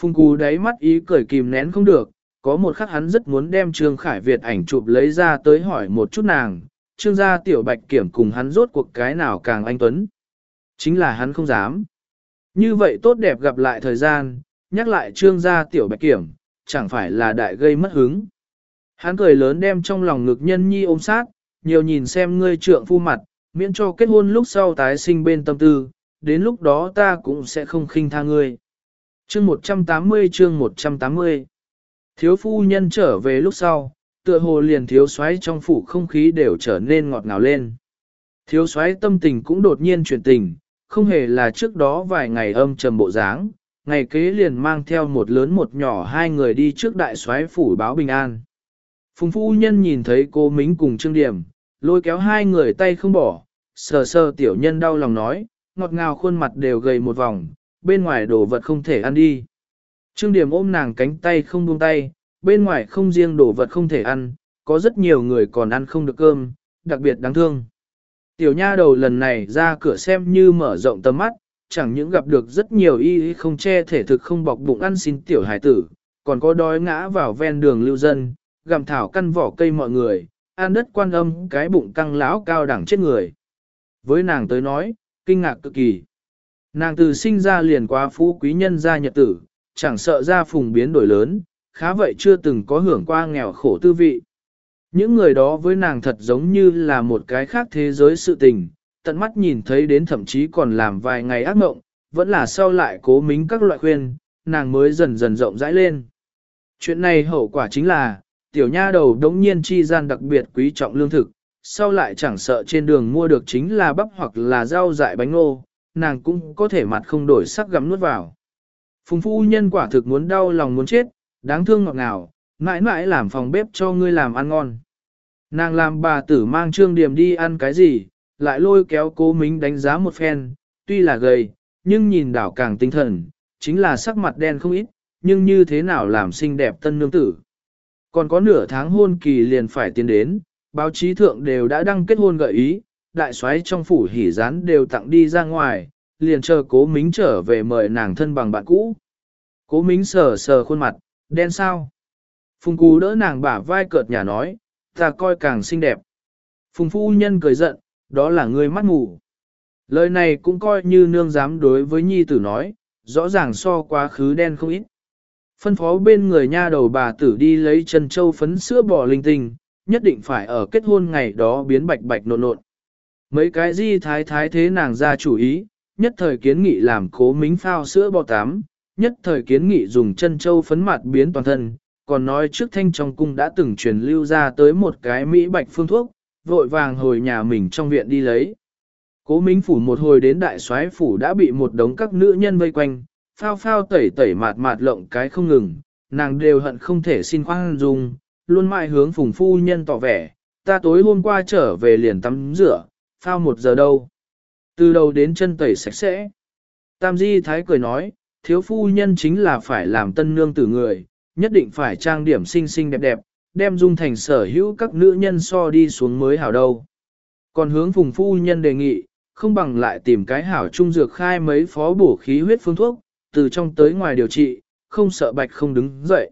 Phùng cù đáy mắt ý cười kìm nén không được, có một khắc hắn rất muốn đem Trương Khải Việt ảnh chụp lấy ra tới hỏi một chút nàng, Trương gia tiểu bạch kiểm cùng hắn rốt cuộc cái nào càng anh Tuấn. Chính là hắn không dám. Như vậy tốt đẹp gặp lại thời gian, nhắc lại Trương gia tiểu bạch kiểm, chẳng phải là đại gây mất hứng. Hắn cười lớn đem trong lòng ngực nhân nhi ôm sát, nhiều nhìn xem ngươi trượng phu mặt, miễn cho kết hôn lúc sau tái sinh bên tâm tư, đến lúc đó ta cũng sẽ không khinh tha ngươi. Chương 180 chương 180 Thiếu phu nhân trở về lúc sau, tựa hồ liền thiếu xoáy trong phủ không khí đều trở nên ngọt ngào lên. Thiếu xoáy tâm tình cũng đột nhiên chuyển tình, không hề là trước đó vài ngày âm trầm bộ dáng, ngày kế liền mang theo một lớn một nhỏ hai người đi trước đại xoáy phủ báo bình an. Phùng phu nhân nhìn thấy cô Mính cùng Trương Điểm, lôi kéo hai người tay không bỏ, sờ sờ tiểu nhân đau lòng nói, ngọt ngào khuôn mặt đều gầy một vòng, bên ngoài đồ vật không thể ăn đi. Trương Điểm ôm nàng cánh tay không buông tay, bên ngoài không riêng đồ vật không thể ăn, có rất nhiều người còn ăn không được cơm, đặc biệt đáng thương. Tiểu nha đầu lần này ra cửa xem như mở rộng tầm mắt, chẳng những gặp được rất nhiều y không che thể thực không bọc bụng ăn xin tiểu hải tử, còn có đói ngã vào ven đường lưu dân, gặm thảo căn vỏ cây mọi người, An đất quan âm cái bụng căng lão cao đẳng chết người. Với nàng tới nói, kinh ngạc cực kỳ. Nàng từ sinh ra liền quá phú quý nhân gia nhật tử, chẳng sợ ra phùng biến đổi lớn, khá vậy chưa từng có hưởng qua nghèo khổ tư vị. Những người đó với nàng thật giống như là một cái khác thế giới sự tình, tận mắt nhìn thấy đến thậm chí còn làm vài ngày ác mộng, vẫn là sau lại cố mính các loại khuyên, nàng mới dần dần rộng rãi lên. Chuyện này hậu quả chính là, tiểu nha đầu đống nhiên chi gian đặc biệt quý trọng lương thực, sau lại chẳng sợ trên đường mua được chính là bắp hoặc là rau dại bánh ngô, nàng cũng có thể mặt không đổi sắc gắm nuốt vào. Phùng phu nhân quả thực muốn đau lòng muốn chết, đáng thương ngọt ngào, mãi mãi làm phòng bếp cho ngươi làm ăn ngon. Nàng làm bà tử mang trương điểm đi ăn cái gì, lại lôi kéo cố mính đánh giá một phen, tuy là gầy, nhưng nhìn đảo càng tinh thần, chính là sắc mặt đen không ít, nhưng như thế nào làm xinh đẹp tân nương tử. Còn có nửa tháng hôn kỳ liền phải tiến đến, báo chí thượng đều đã đăng kết hôn gợi ý, đại soái trong phủ hỉ rán đều tặng đi ra ngoài, liền chờ cố mính trở về mời nàng thân bằng bạn cũ. Cố mính sờ sờ khuôn mặt, đen sao? Phùng cú đỡ nàng bả vai cợt nhà nói, ta coi càng xinh đẹp. Phùng phu nhân cười giận, đó là người mắt ngủ. Lời này cũng coi như nương dám đối với nhi tử nói, rõ ràng so quá khứ đen không ít. Phân phó bên người nha đầu bà tử đi lấy chân châu phấn sữa bò linh tinh, nhất định phải ở kết hôn ngày đó biến bạch bạch nộn nộn. Mấy cái di thái thái thế nàng ra chủ ý, nhất thời kiến nghị làm cố mính phao sữa bò tám, nhất thời kiến nghị dùng chân châu phấn mặt biến toàn thân, còn nói trước thanh trong cung đã từng truyền lưu ra tới một cái mỹ bạch phương thuốc, vội vàng hồi nhà mình trong viện đi lấy. Cố Minh phủ một hồi đến đại soái phủ đã bị một đống các nữ nhân vây quanh, phao phao tẩy tẩy mạt mạt lộng cái không ngừng, nàng đều hận không thể xin khoan dung, luôn mãi hướng phùng phu nhân tỏ vẻ, ta tối hôm qua trở về liền tắm rửa, phao một giờ đâu. Từ đầu đến chân tẩy sạch sẽ. Tam Di Thái cười nói, thiếu phu nhân chính là phải làm tân nương tử người, nhất định phải trang điểm xinh xinh đẹp đẹp, đem dung thành sở hữu các nữ nhân so đi xuống mới hảo đâu. Còn hướng phùng phu nhân đề nghị, không bằng lại tìm cái hảo trung dược khai mấy phó bổ khí huyết phương thuốc, từ trong tới ngoài điều trị, không sợ bạch không đứng dậy.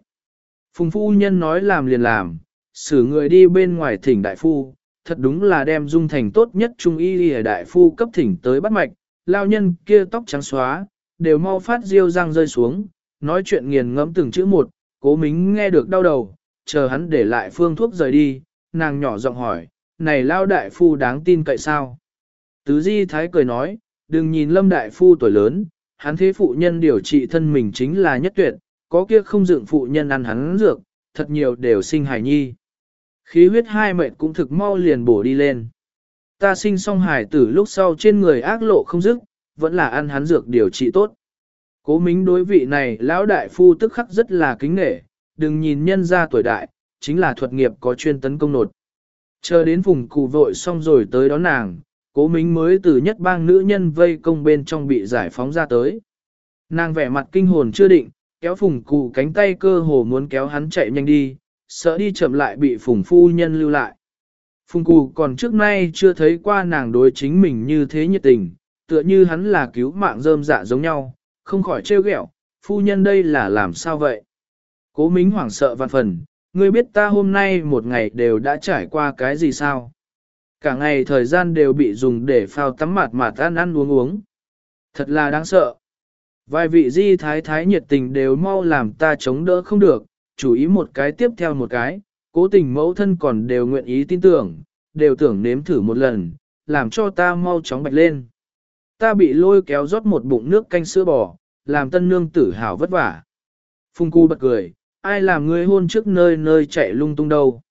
Phùng phu nhân nói làm liền làm, xử người đi bên ngoài thỉnh đại phu, thật đúng là đem dung thành tốt nhất trung y lìa đại phu cấp thỉnh tới bắt mạch, lao nhân kia tóc trắng xóa, đều mau phát riêu răng rơi xuống, nói chuyện nghiền ngẫm từng chữ một, cố mính nghe được đau đầu, chờ hắn để lại phương thuốc rời đi, nàng nhỏ giọng hỏi, này lao đại phu đáng tin cậy sao? Tứ di thái cười nói, đừng nhìn lâm đại phu tuổi lớn, hắn thế phụ nhân điều trị thân mình chính là nhất tuyệt, có kia không dựng phụ nhân ăn hắn dược, thật nhiều đều sinh hài nhi. Khí huyết hai mệnh cũng thực mau liền bổ đi lên. Ta sinh xong hài tử lúc sau trên người ác lộ không dứt, vẫn là ăn hắn dược điều trị tốt. Cố mính đối vị này lão đại phu tức khắc rất là kính nghệ, đừng nhìn nhân ra tuổi đại, chính là thuật nghiệp có chuyên tấn công nột. Chờ đến vùng cụ vội xong rồi tới đón nàng, cố mính mới từ nhất bang nữ nhân vây công bên trong bị giải phóng ra tới. Nàng vẻ mặt kinh hồn chưa định, kéo phùng cụ cánh tay cơ hồ muốn kéo hắn chạy nhanh đi, sợ đi chậm lại bị phùng phu nhân lưu lại. Phùng cụ còn trước nay chưa thấy qua nàng đối chính mình như thế nhiệt tình, tựa như hắn là cứu mạng rơm dạ giống nhau, không khỏi trêu ghẹo, phu nhân đây là làm sao vậy? Cố Mính hoảng sợ vạn phần, ngươi biết ta hôm nay một ngày đều đã trải qua cái gì sao? Cả ngày thời gian đều bị dùng để phao tắm mặt mà ăn ăn uống uống. Thật là đáng sợ. Vài vị di thái thái nhiệt tình đều mau làm ta chống đỡ không được, chú ý một cái tiếp theo một cái, cố tình mẫu thân còn đều nguyện ý tin tưởng, đều tưởng nếm thử một lần, làm cho ta mau chóng bạch lên. Ta bị lôi kéo rót một bụng nước canh sữa bò, làm tân nương tử hào vất vả. Phung cu bật cười, ai làm ngươi hôn trước nơi nơi chạy lung tung đâu.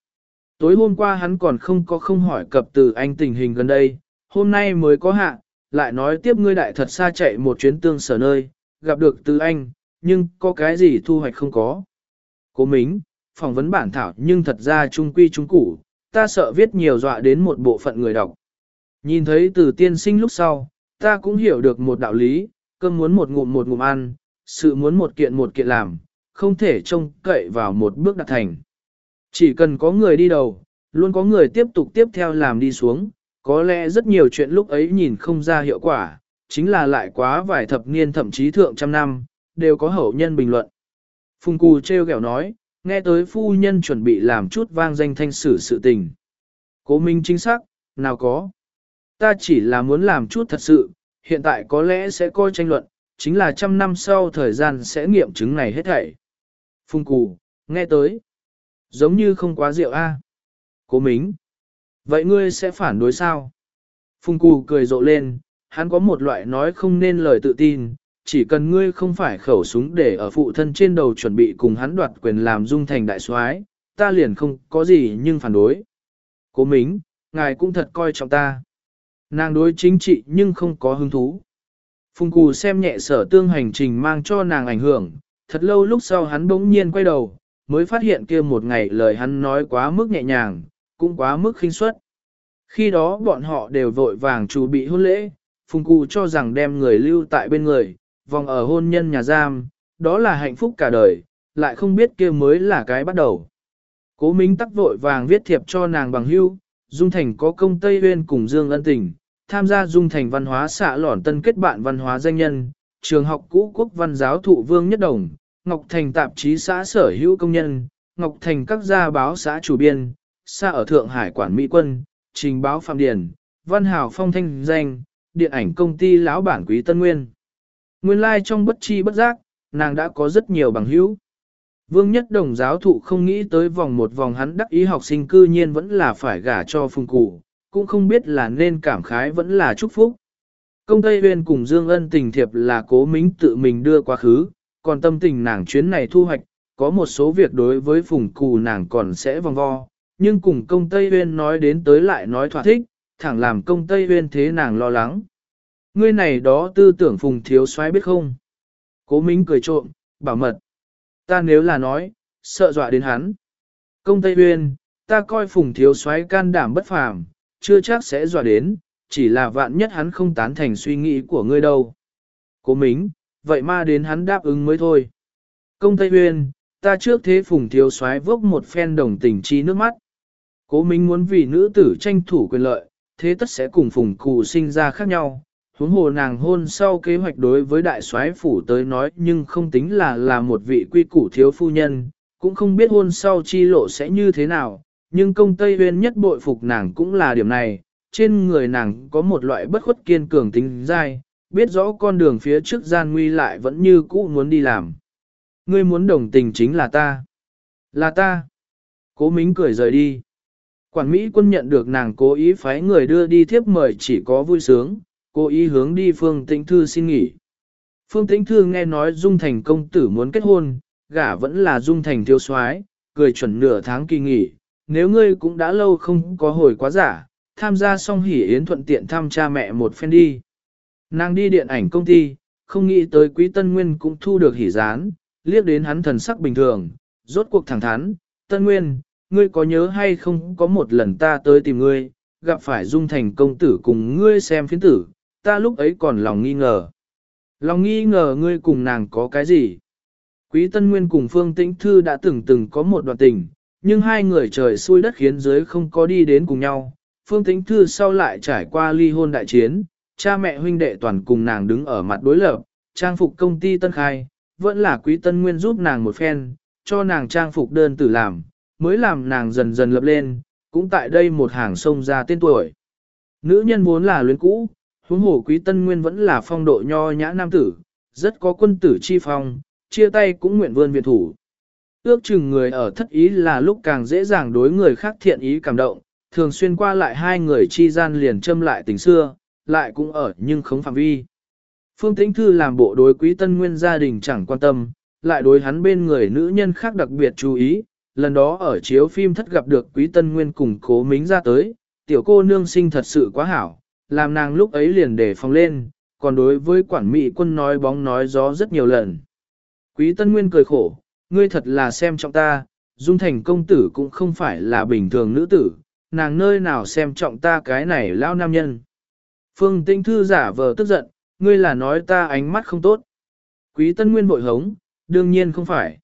Tối hôm qua hắn còn không có không hỏi cập từ anh tình hình gần đây, hôm nay mới có hạ, lại nói tiếp ngươi đại thật xa chạy một chuyến tương sở nơi, gặp được từ anh, nhưng có cái gì thu hoạch không có. Cố mính, phỏng vấn bản thảo nhưng thật ra trung quy trung củ, ta sợ viết nhiều dọa đến một bộ phận người đọc. Nhìn thấy từ tiên sinh lúc sau, ta cũng hiểu được một đạo lý, cơm muốn một ngụm một ngụm ăn, sự muốn một kiện một kiện làm, không thể trông cậy vào một bước đạt thành. Chỉ cần có người đi đầu, luôn có người tiếp tục tiếp theo làm đi xuống, có lẽ rất nhiều chuyện lúc ấy nhìn không ra hiệu quả, chính là lại quá vài thập niên thậm chí thượng trăm năm, đều có hậu nhân bình luận. Phùng Cù treo gẹo nói, nghe tới phu nhân chuẩn bị làm chút vang danh thanh sử sự tình. Cố minh chính xác, nào có. Ta chỉ là muốn làm chút thật sự, hiện tại có lẽ sẽ coi tranh luận, chính là trăm năm sau thời gian sẽ nghiệm chứng này hết thảy. Phùng Cù, nghe tới. Giống như không quá rượu a. Cố Mính. Vậy ngươi sẽ phản đối sao? Phùng Cù cười rộ lên, hắn có một loại nói không nên lời tự tin, chỉ cần ngươi không phải khẩu súng để ở phụ thân trên đầu chuẩn bị cùng hắn đoạt quyền làm dung thành đại soái, ta liền không có gì nhưng phản đối. Cố Mính, ngài cũng thật coi trọng ta. Nàng đối chính trị nhưng không có hứng thú. Phùng Cù xem nhẹ sở tương hành trình mang cho nàng ảnh hưởng, thật lâu lúc sau hắn bỗng nhiên quay đầu, mới phát hiện kia một ngày lời hắn nói quá mức nhẹ nhàng, cũng quá mức khinh suất. Khi đó bọn họ đều vội vàng chuẩn bị hôn lễ, Phùng Cụ cho rằng đem người lưu tại bên người, vòng ở hôn nhân nhà giam, đó là hạnh phúc cả đời, lại không biết kia mới là cái bắt đầu. Cố Minh tắc vội vàng viết thiệp cho nàng bằng hưu, Dung Thành có công Tây Huyên cùng Dương Ân Tình, tham gia Dung Thành văn hóa xạ lỏn tân kết bạn văn hóa danh nhân, trường học cũ quốc văn giáo thụ Vương Nhất Đồng, Ngọc Thành tạp chí xã sở hữu công nhân, Ngọc Thành các gia báo xã chủ biên, xa ở Thượng Hải quản Mỹ quân, trình báo Phạm Điển, Văn Hào Phong Thanh Danh, điện ảnh công ty lão bản quý Tân Nguyên. Nguyên lai like trong bất chi bất giác, nàng đã có rất nhiều bằng hữu. Vương Nhất Đồng giáo thụ không nghĩ tới vòng một vòng hắn đắc ý học sinh cư nhiên vẫn là phải gả cho phùng cụ, cũng không biết là nên cảm khái vẫn là chúc phúc. Công Tây Huyên cùng Dương Ân tình thiệp là cố mính tự mình đưa quá khứ, còn tâm tình nàng chuyến này thu hoạch, có một số việc đối với phùng cù nàng còn sẽ vòng vo, nhưng cùng công Tây uyên nói đến tới lại nói thỏa thích, thẳng làm công Tây uyên thế nàng lo lắng. Ngươi này đó tư tưởng phùng thiếu soái biết không? Cố Minh cười trộm, bảo mật. Ta nếu là nói, sợ dọa đến hắn. Công Tây uyên ta coi phùng thiếu soái can đảm bất phàm, chưa chắc sẽ dọa đến, chỉ là vạn nhất hắn không tán thành suy nghĩ của ngươi đâu. Cố Mính, vậy mà đến hắn đáp ứng mới thôi. Công Tây Huyên, ta trước thế phùng thiếu soái vốc một phen đồng tình chi nước mắt. Cố Minh muốn vì nữ tử tranh thủ quyền lợi, thế tất sẽ cùng phùng cụ sinh ra khác nhau. Huống hồ nàng hôn sau kế hoạch đối với đại soái phủ tới nói nhưng không tính là là một vị quy củ thiếu phu nhân, cũng không biết hôn sau chi lộ sẽ như thế nào, nhưng công Tây Huyên nhất bội phục nàng cũng là điểm này, trên người nàng có một loại bất khuất kiên cường tính dai, biết rõ con đường phía trước gian nguy lại vẫn như cũ muốn đi làm. Ngươi muốn đồng tình chính là ta. Là ta. Cố Mính cười rời đi. Quản Mỹ quân nhận được nàng cố ý phái người đưa đi thiếp mời chỉ có vui sướng, cố ý hướng đi Phương Tĩnh Thư xin nghỉ. Phương Tĩnh Thư nghe nói Dung Thành công tử muốn kết hôn, gả vẫn là Dung Thành thiếu soái, cười chuẩn nửa tháng kỳ nghỉ. Nếu ngươi cũng đã lâu không có hồi quá giả, tham gia xong hỉ yến thuận tiện thăm cha mẹ một phen đi. Nàng đi điện ảnh công ty, không nghĩ tới quý tân nguyên cũng thu được hỉ gián, liếc đến hắn thần sắc bình thường, rốt cuộc thẳng thắn, tân nguyên, ngươi có nhớ hay không có một lần ta tới tìm ngươi, gặp phải dung thành công tử cùng ngươi xem phiến tử, ta lúc ấy còn lòng nghi ngờ. Lòng nghi ngờ ngươi cùng nàng có cái gì? Quý Tân Nguyên cùng Phương Tĩnh Thư đã từng từng có một đoạn tình, nhưng hai người trời xui đất khiến giới không có đi đến cùng nhau. Phương Tĩnh Thư sau lại trải qua ly hôn đại chiến, cha mẹ huynh đệ toàn cùng nàng đứng ở mặt đối lập, trang phục công ty Tân Khai, vẫn là Quý Tân Nguyên giúp nàng một phen, cho nàng trang phục đơn tử làm, mới làm nàng dần dần lập lên, cũng tại đây một hàng sông ra tên tuổi. Nữ nhân vốn là luyến cũ, huống hồ Quý Tân Nguyên vẫn là phong độ nho nhã nam tử, rất có quân tử chi phong, chia tay cũng nguyện vươn viện thủ. Ước chừng người ở thất ý là lúc càng dễ dàng đối người khác thiện ý cảm động, thường xuyên qua lại hai người chi gian liền châm lại tình xưa, lại cũng ở nhưng không phạm vi. Phương Tĩnh Thư làm bộ đối quý tân nguyên gia đình chẳng quan tâm, lại đối hắn bên người nữ nhân khác đặc biệt chú ý, lần đó ở chiếu phim thất gặp được quý tân nguyên cùng cố mính ra tới, tiểu cô nương sinh thật sự quá hảo, làm nàng lúc ấy liền để phòng lên, còn đối với quản mỹ quân nói bóng nói gió rất nhiều lần. Quý Tân Nguyên cười khổ, ngươi thật là xem trọng ta, Dung Thành công tử cũng không phải là bình thường nữ tử, nàng nơi nào xem trọng ta cái này lao nam nhân. Phương Tinh Thư giả vờ tức giận, ngươi là nói ta ánh mắt không tốt. Quý Tân Nguyên bội hống, đương nhiên không phải.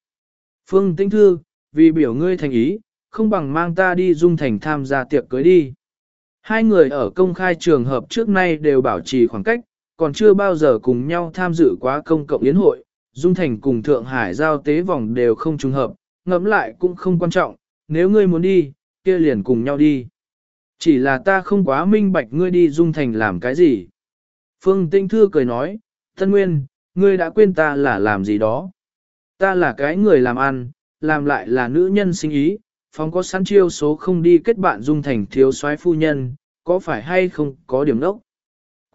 Phương Tinh Thư, vì biểu ngươi thành ý, không bằng mang ta đi Dung Thành tham gia tiệc cưới đi. Hai người ở công khai trường hợp trước nay đều bảo trì khoảng cách, còn chưa bao giờ cùng nhau tham dự quá công cộng yến hội, Dung Thành cùng Thượng Hải giao tế vòng đều không trùng hợp, ngẫm lại cũng không quan trọng, nếu ngươi muốn đi, kia liền cùng nhau đi. Chỉ là ta không quá minh bạch ngươi đi Dung Thành làm cái gì. Phương Tinh Thư cười nói, Tân Nguyên, ngươi đã quên ta là làm gì đó. Ta là cái người làm ăn, làm lại là nữ nhân sinh ý, phóng có sẵn chiêu số không đi kết bạn Dung Thành thiếu soái phu nhân, có phải hay không có điểm đốc.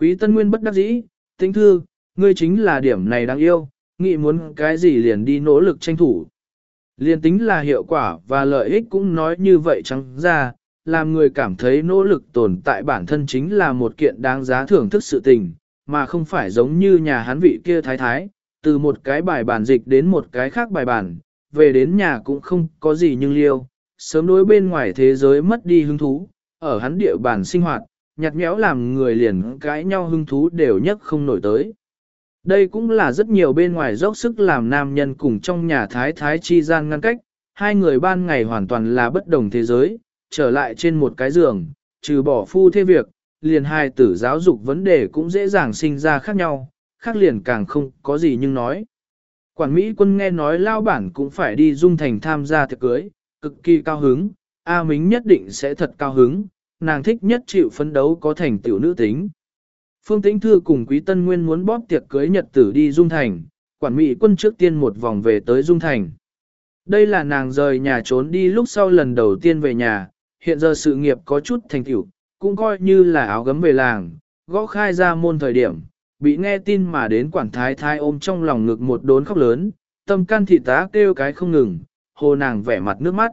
Quý Tân Nguyên bất đắc dĩ, Tinh Thư, ngươi chính là điểm này đáng yêu, nghĩ muốn cái gì liền đi nỗ lực tranh thủ. Liên tính là hiệu quả và lợi ích cũng nói như vậy trắng ra, làm người cảm thấy nỗ lực tồn tại bản thân chính là một kiện đáng giá thưởng thức sự tình, mà không phải giống như nhà hắn vị kia thái thái, từ một cái bài bản dịch đến một cái khác bài bản, về đến nhà cũng không có gì nhưng liêu, sớm đối bên ngoài thế giới mất đi hứng thú, ở hắn địa bản sinh hoạt, nhạt nhẽo làm người liền cãi nhau hứng thú đều nhất không nổi tới. Đây cũng là rất nhiều bên ngoài dốc sức làm nam nhân cùng trong nhà thái thái chi gian ngăn cách, hai người ban ngày hoàn toàn là bất đồng thế giới, trở lại trên một cái giường, trừ bỏ phu thế việc, liền hai tử giáo dục vấn đề cũng dễ dàng sinh ra khác nhau, khác liền càng không có gì nhưng nói. Quản Mỹ quân nghe nói lao bản cũng phải đi dung thành tham gia tiệc cưới, cực kỳ cao hứng, A Mính nhất định sẽ thật cao hứng, nàng thích nhất chịu phấn đấu có thành tiểu nữ tính. Phương Tĩnh Thư cùng Quý Tân Nguyên muốn bóp tiệc cưới nhật tử đi Dung Thành, quản mỹ quân trước tiên một vòng về tới Dung Thành. Đây là nàng rời nhà trốn đi lúc sau lần đầu tiên về nhà, hiện giờ sự nghiệp có chút thành tựu, cũng coi như là áo gấm về làng, gõ khai ra môn thời điểm, bị nghe tin mà đến quản thái thái ôm trong lòng ngực một đốn khóc lớn, tâm can thị tá kêu cái không ngừng, hồ nàng vẻ mặt nước mắt.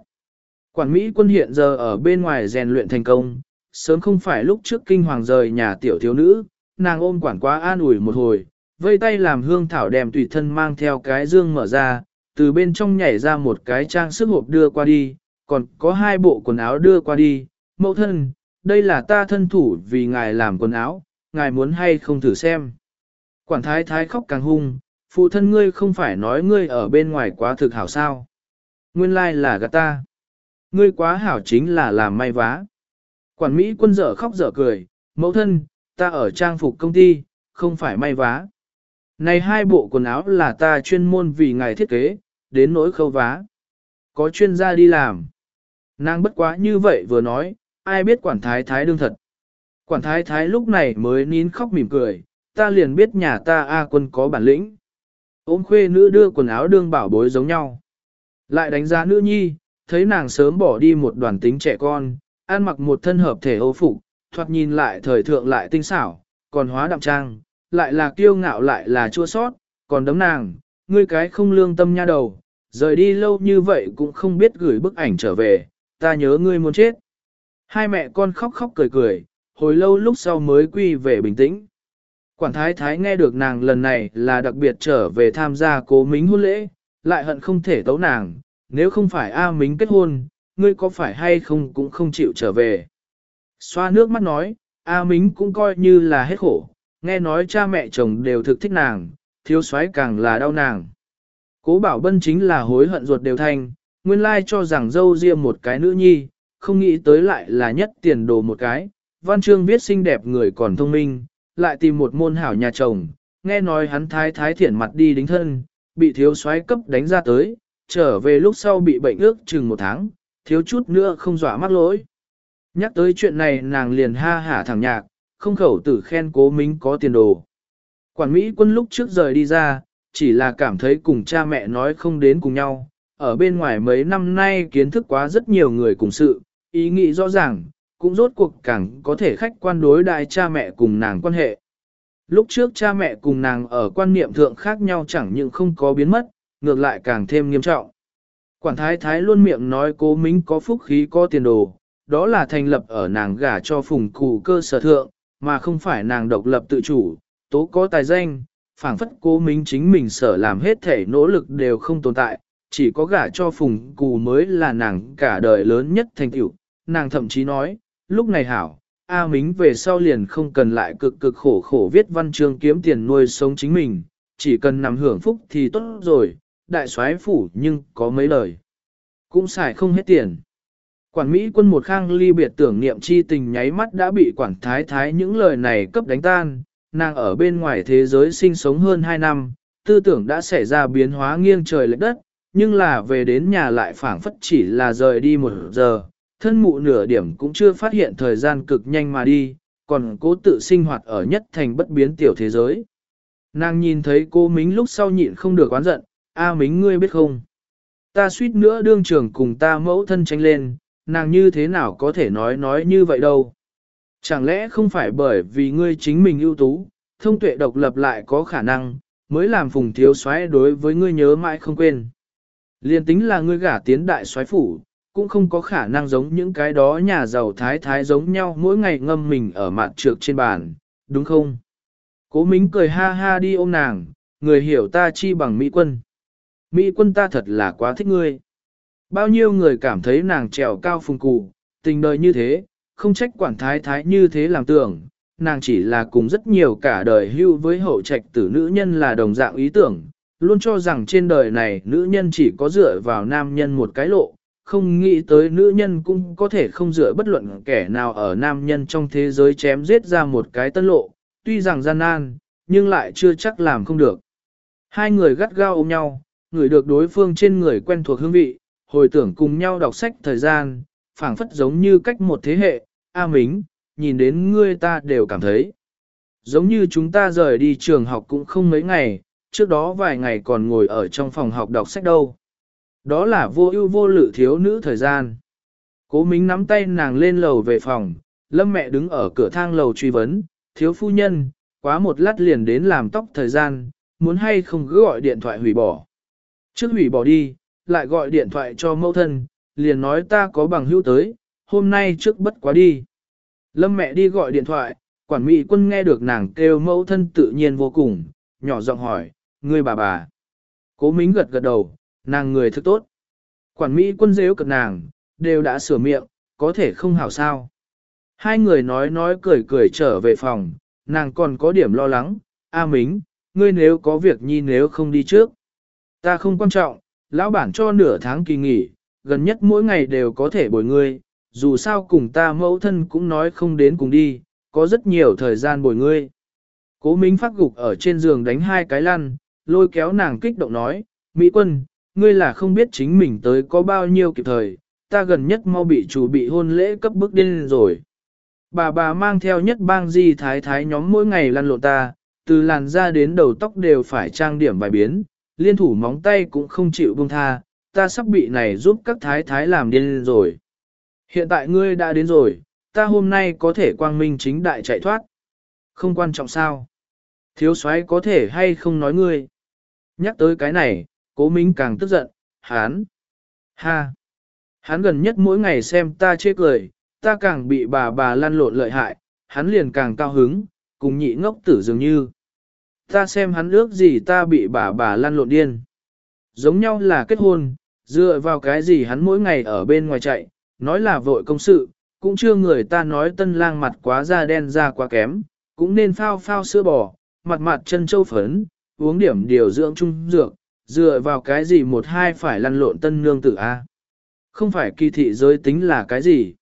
Quản Mỹ quân hiện giờ ở bên ngoài rèn luyện thành công, sớm không phải lúc trước kinh hoàng rời nhà tiểu thiếu nữ, nàng ôm quản quá an ủi một hồi, vây tay làm hương thảo đèm tùy thân mang theo cái dương mở ra, từ bên trong nhảy ra một cái trang sức hộp đưa qua đi, còn có hai bộ quần áo đưa qua đi, mẫu thân, đây là ta thân thủ vì ngài làm quần áo, ngài muốn hay không thử xem. Quản thái thái khóc càng hung, phụ thân ngươi không phải nói ngươi ở bên ngoài quá thực hảo sao. Nguyên lai là gạt ta. Ngươi quá hảo chính là làm may vá. Quản Mỹ quân dở khóc dở cười, mẫu thân, ta ở trang phục công ty, không phải may vá. Này hai bộ quần áo là ta chuyên môn vì ngài thiết kế, đến nỗi khâu vá. Có chuyên gia đi làm. Nàng bất quá như vậy vừa nói, ai biết quản thái thái đương thật. Quản thái thái lúc này mới nín khóc mỉm cười, ta liền biết nhà ta A quân có bản lĩnh. Ôm khuê nữ đưa quần áo đương bảo bối giống nhau. Lại đánh giá nữ nhi, thấy nàng sớm bỏ đi một đoàn tính trẻ con, ăn mặc một thân hợp thể ô phục, thoạt nhìn lại thời thượng lại tinh xảo, còn hóa đạm trang, lại là kiêu ngạo lại là chua sót, còn đấm nàng, ngươi cái không lương tâm nha đầu, rời đi lâu như vậy cũng không biết gửi bức ảnh trở về, ta nhớ ngươi muốn chết. Hai mẹ con khóc khóc cười cười, hồi lâu lúc sau mới quy về bình tĩnh. Quản thái thái nghe được nàng lần này là đặc biệt trở về tham gia cố mính hôn lễ, lại hận không thể tấu nàng, nếu không phải A Mính kết hôn, ngươi có phải hay không cũng không chịu trở về. Xoa nước mắt nói, A Mính cũng coi như là hết khổ, nghe nói cha mẹ chồng đều thực thích nàng, thiếu soái càng là đau nàng. Cố bảo bân chính là hối hận ruột đều thanh nguyên lai cho rằng dâu riêng một cái nữ nhi, không nghĩ tới lại là nhất tiền đồ một cái. Văn chương viết xinh đẹp người còn thông minh, lại tìm một môn hảo nhà chồng, nghe nói hắn thái thái thiển mặt đi đính thân, bị thiếu soái cấp đánh ra tới, trở về lúc sau bị bệnh ước chừng một tháng, thiếu chút nữa không dọa mắc lỗi. Nhắc tới chuyện này nàng liền ha hả thẳng nhạc, không khẩu tử khen cố mính có tiền đồ. Quản Mỹ quân lúc trước rời đi ra, chỉ là cảm thấy cùng cha mẹ nói không đến cùng nhau. Ở bên ngoài mấy năm nay kiến thức quá rất nhiều người cùng sự, ý nghĩ rõ ràng, cũng rốt cuộc càng có thể khách quan đối đại cha mẹ cùng nàng quan hệ. Lúc trước cha mẹ cùng nàng ở quan niệm thượng khác nhau chẳng những không có biến mất, ngược lại càng thêm nghiêm trọng. Quản thái thái luôn miệng nói cố mính có phúc khí có tiền đồ, đó là thành lập ở nàng gả cho phùng cụ cơ sở thượng, mà không phải nàng độc lập tự chủ, tố có tài danh, phảng phất cố mính chính mình sở làm hết thể nỗ lực đều không tồn tại, chỉ có gả cho phùng Cù mới là nàng cả đời lớn nhất thành tựu. Nàng thậm chí nói, lúc này hảo, A Mính về sau liền không cần lại cực cực khổ khổ viết văn chương kiếm tiền nuôi sống chính mình, chỉ cần nằm hưởng phúc thì tốt rồi, đại soái phủ nhưng có mấy lời. Cũng xài không hết tiền. Quản Mỹ quân một khang ly biệt tưởng niệm chi tình nháy mắt đã bị quản thái thái những lời này cấp đánh tan, nàng ở bên ngoài thế giới sinh sống hơn 2 năm, tư tưởng đã xảy ra biến hóa nghiêng trời lệch đất, nhưng là về đến nhà lại phảng phất chỉ là rời đi một giờ, thân mụ nửa điểm cũng chưa phát hiện thời gian cực nhanh mà đi, còn cố tự sinh hoạt ở nhất thành bất biến tiểu thế giới. Nàng nhìn thấy cô Mính lúc sau nhịn không được oán giận, A Mính ngươi biết không? Ta suýt nữa đương trường cùng ta mẫu thân tranh lên, nàng như thế nào có thể nói nói như vậy đâu? Chẳng lẽ không phải bởi vì ngươi chính mình ưu tú, thông tuệ độc lập lại có khả năng, mới làm phùng thiếu soái đối với ngươi nhớ mãi không quên. Liên tính là ngươi gả tiến đại soái phủ, cũng không có khả năng giống những cái đó nhà giàu thái thái giống nhau mỗi ngày ngâm mình ở mặt trược trên bàn, đúng không? Cố Mính cười ha ha đi ôm nàng, người hiểu ta chi bằng Mỹ quân. Mỹ quân ta thật là quá thích ngươi. Bao nhiêu người cảm thấy nàng trèo cao phùng cụ, tình đời như thế, không trách quản thái thái như thế làm tưởng, nàng chỉ là cùng rất nhiều cả đời hưu với hậu trạch tử nữ nhân là đồng dạng ý tưởng, luôn cho rằng trên đời này nữ nhân chỉ có dựa vào nam nhân một cái lộ, không nghĩ tới nữ nhân cũng có thể không dựa bất luận kẻ nào ở nam nhân trong thế giới chém giết ra một cái tân lộ, tuy rằng gian nan, nhưng lại chưa chắc làm không được. Hai người gắt gao ôm nhau, người được đối phương trên người quen thuộc hương vị, hồi tưởng cùng nhau đọc sách thời gian, phảng phất giống như cách một thế hệ, A Mính, nhìn đến ngươi ta đều cảm thấy. Giống như chúng ta rời đi trường học cũng không mấy ngày, trước đó vài ngày còn ngồi ở trong phòng học đọc sách đâu. Đó là vô ưu vô lự thiếu nữ thời gian. Cố Mính nắm tay nàng lên lầu về phòng, lâm mẹ đứng ở cửa thang lầu truy vấn, thiếu phu nhân, quá một lát liền đến làm tóc thời gian, muốn hay không cứ gọi điện thoại hủy bỏ. Trước hủy bỏ đi, lại gọi điện thoại cho mẫu thân, liền nói ta có bằng hữu tới, hôm nay trước bất quá đi. Lâm mẹ đi gọi điện thoại, quản mỹ quân nghe được nàng kêu mẫu thân tự nhiên vô cùng, nhỏ giọng hỏi, ngươi bà bà. Cố mính gật gật đầu, nàng người thức tốt. Quản mỹ quân dễu cực nàng, đều đã sửa miệng, có thể không hảo sao. Hai người nói nói cười cười trở về phòng, nàng còn có điểm lo lắng, A Mính, ngươi nếu có việc nhi nếu không đi trước. Ta không quan trọng, lão bản cho nửa tháng kỳ nghỉ, gần nhất mỗi ngày đều có thể bồi ngươi, dù sao cùng ta mẫu thân cũng nói không đến cùng đi, có rất nhiều thời gian bồi ngươi. Cố Minh phát gục ở trên giường đánh hai cái lăn, lôi kéo nàng kích động nói, Mỹ quân, ngươi là không biết chính mình tới có bao nhiêu kịp thời, ta gần nhất mau bị chủ bị hôn lễ cấp bức điên rồi. Bà bà mang theo nhất bang di thái thái nhóm mỗi ngày lăn lộn ta, từ làn da đến đầu tóc đều phải trang điểm vài biến, liên thủ móng tay cũng không chịu buông tha, ta sắp bị này giúp các thái thái làm điên rồi. Hiện tại ngươi đã đến rồi, ta hôm nay có thể quang minh chính đại chạy thoát. Không quan trọng sao. Thiếu soái có thể hay không nói ngươi. Nhắc tới cái này, cố minh càng tức giận, hán. Ha. Hắn gần nhất mỗi ngày xem ta chê cười, ta càng bị bà bà lăn lộn lợi hại, hắn liền càng cao hứng, cùng nhị ngốc tử dường như. Ta xem hắn ước gì ta bị bà bà lăn lộn điên. Giống nhau là kết hôn, dựa vào cái gì hắn mỗi ngày ở bên ngoài chạy, nói là vội công sự, cũng chưa người ta nói tân lang mặt quá da đen da quá kém, cũng nên phao phao sữa bò, mặt mặt chân châu phấn, uống điểm điều dưỡng trung dược, Dựa vào cái gì một hai phải lăn lộn tân nương tử a? Không phải kỳ thị giới tính là cái gì?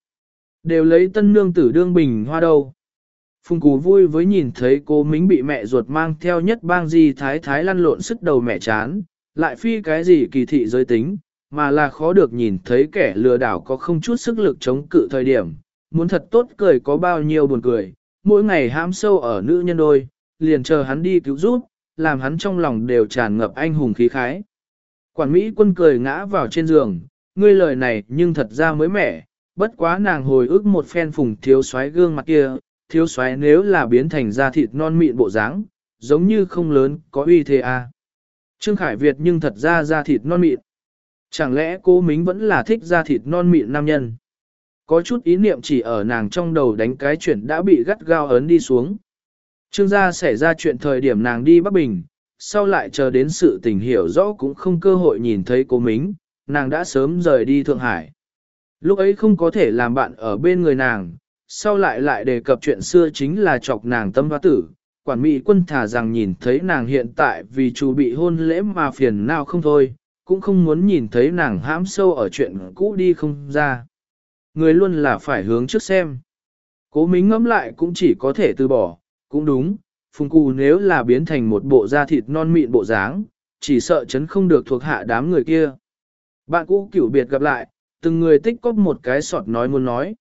Đều lấy tân nương tử đương bình hoa đâu. Phùng Cú vui với nhìn thấy cô Mính bị mẹ ruột mang theo nhất bang gì thái thái lăn lộn sức đầu mẹ chán, lại phi cái gì kỳ thị giới tính, mà là khó được nhìn thấy kẻ lừa đảo có không chút sức lực chống cự thời điểm, muốn thật tốt cười có bao nhiêu buồn cười, mỗi ngày hãm sâu ở nữ nhân đôi, liền chờ hắn đi cứu giúp, làm hắn trong lòng đều tràn ngập anh hùng khí khái. Quản Mỹ quân cười ngã vào trên giường, ngươi lời này nhưng thật ra mới mẻ, bất quá nàng hồi ức một phen phùng thiếu xoáy gương mặt kia, thiếu xoáy nếu là biến thành da thịt non mịn bộ dáng, giống như không lớn, có uy thế à. Trương Khải Việt nhưng thật ra da thịt non mịn. Chẳng lẽ cô Mính vẫn là thích da thịt non mịn nam nhân? Có chút ý niệm chỉ ở nàng trong đầu đánh cái chuyện đã bị gắt gao ấn đi xuống. Trương gia xảy ra chuyện thời điểm nàng đi Bắc Bình, sau lại chờ đến sự tình hiểu rõ cũng không cơ hội nhìn thấy cô Mính, nàng đã sớm rời đi Thượng Hải. Lúc ấy không có thể làm bạn ở bên người nàng, sau lại lại đề cập chuyện xưa chính là chọc nàng tâm hoa tử. Quản mỹ quân thả rằng nhìn thấy nàng hiện tại vì chủ bị hôn lễ mà phiền nào không thôi, cũng không muốn nhìn thấy nàng hãm sâu ở chuyện cũ đi không ra. Người luôn là phải hướng trước xem. Cố mính ngẫm lại cũng chỉ có thể từ bỏ, cũng đúng, phùng cù nếu là biến thành một bộ da thịt non mịn bộ dáng, chỉ sợ chấn không được thuộc hạ đám người kia. Bạn cũ cửu biệt gặp lại, từng người tích cóp một cái sọt nói muốn nói.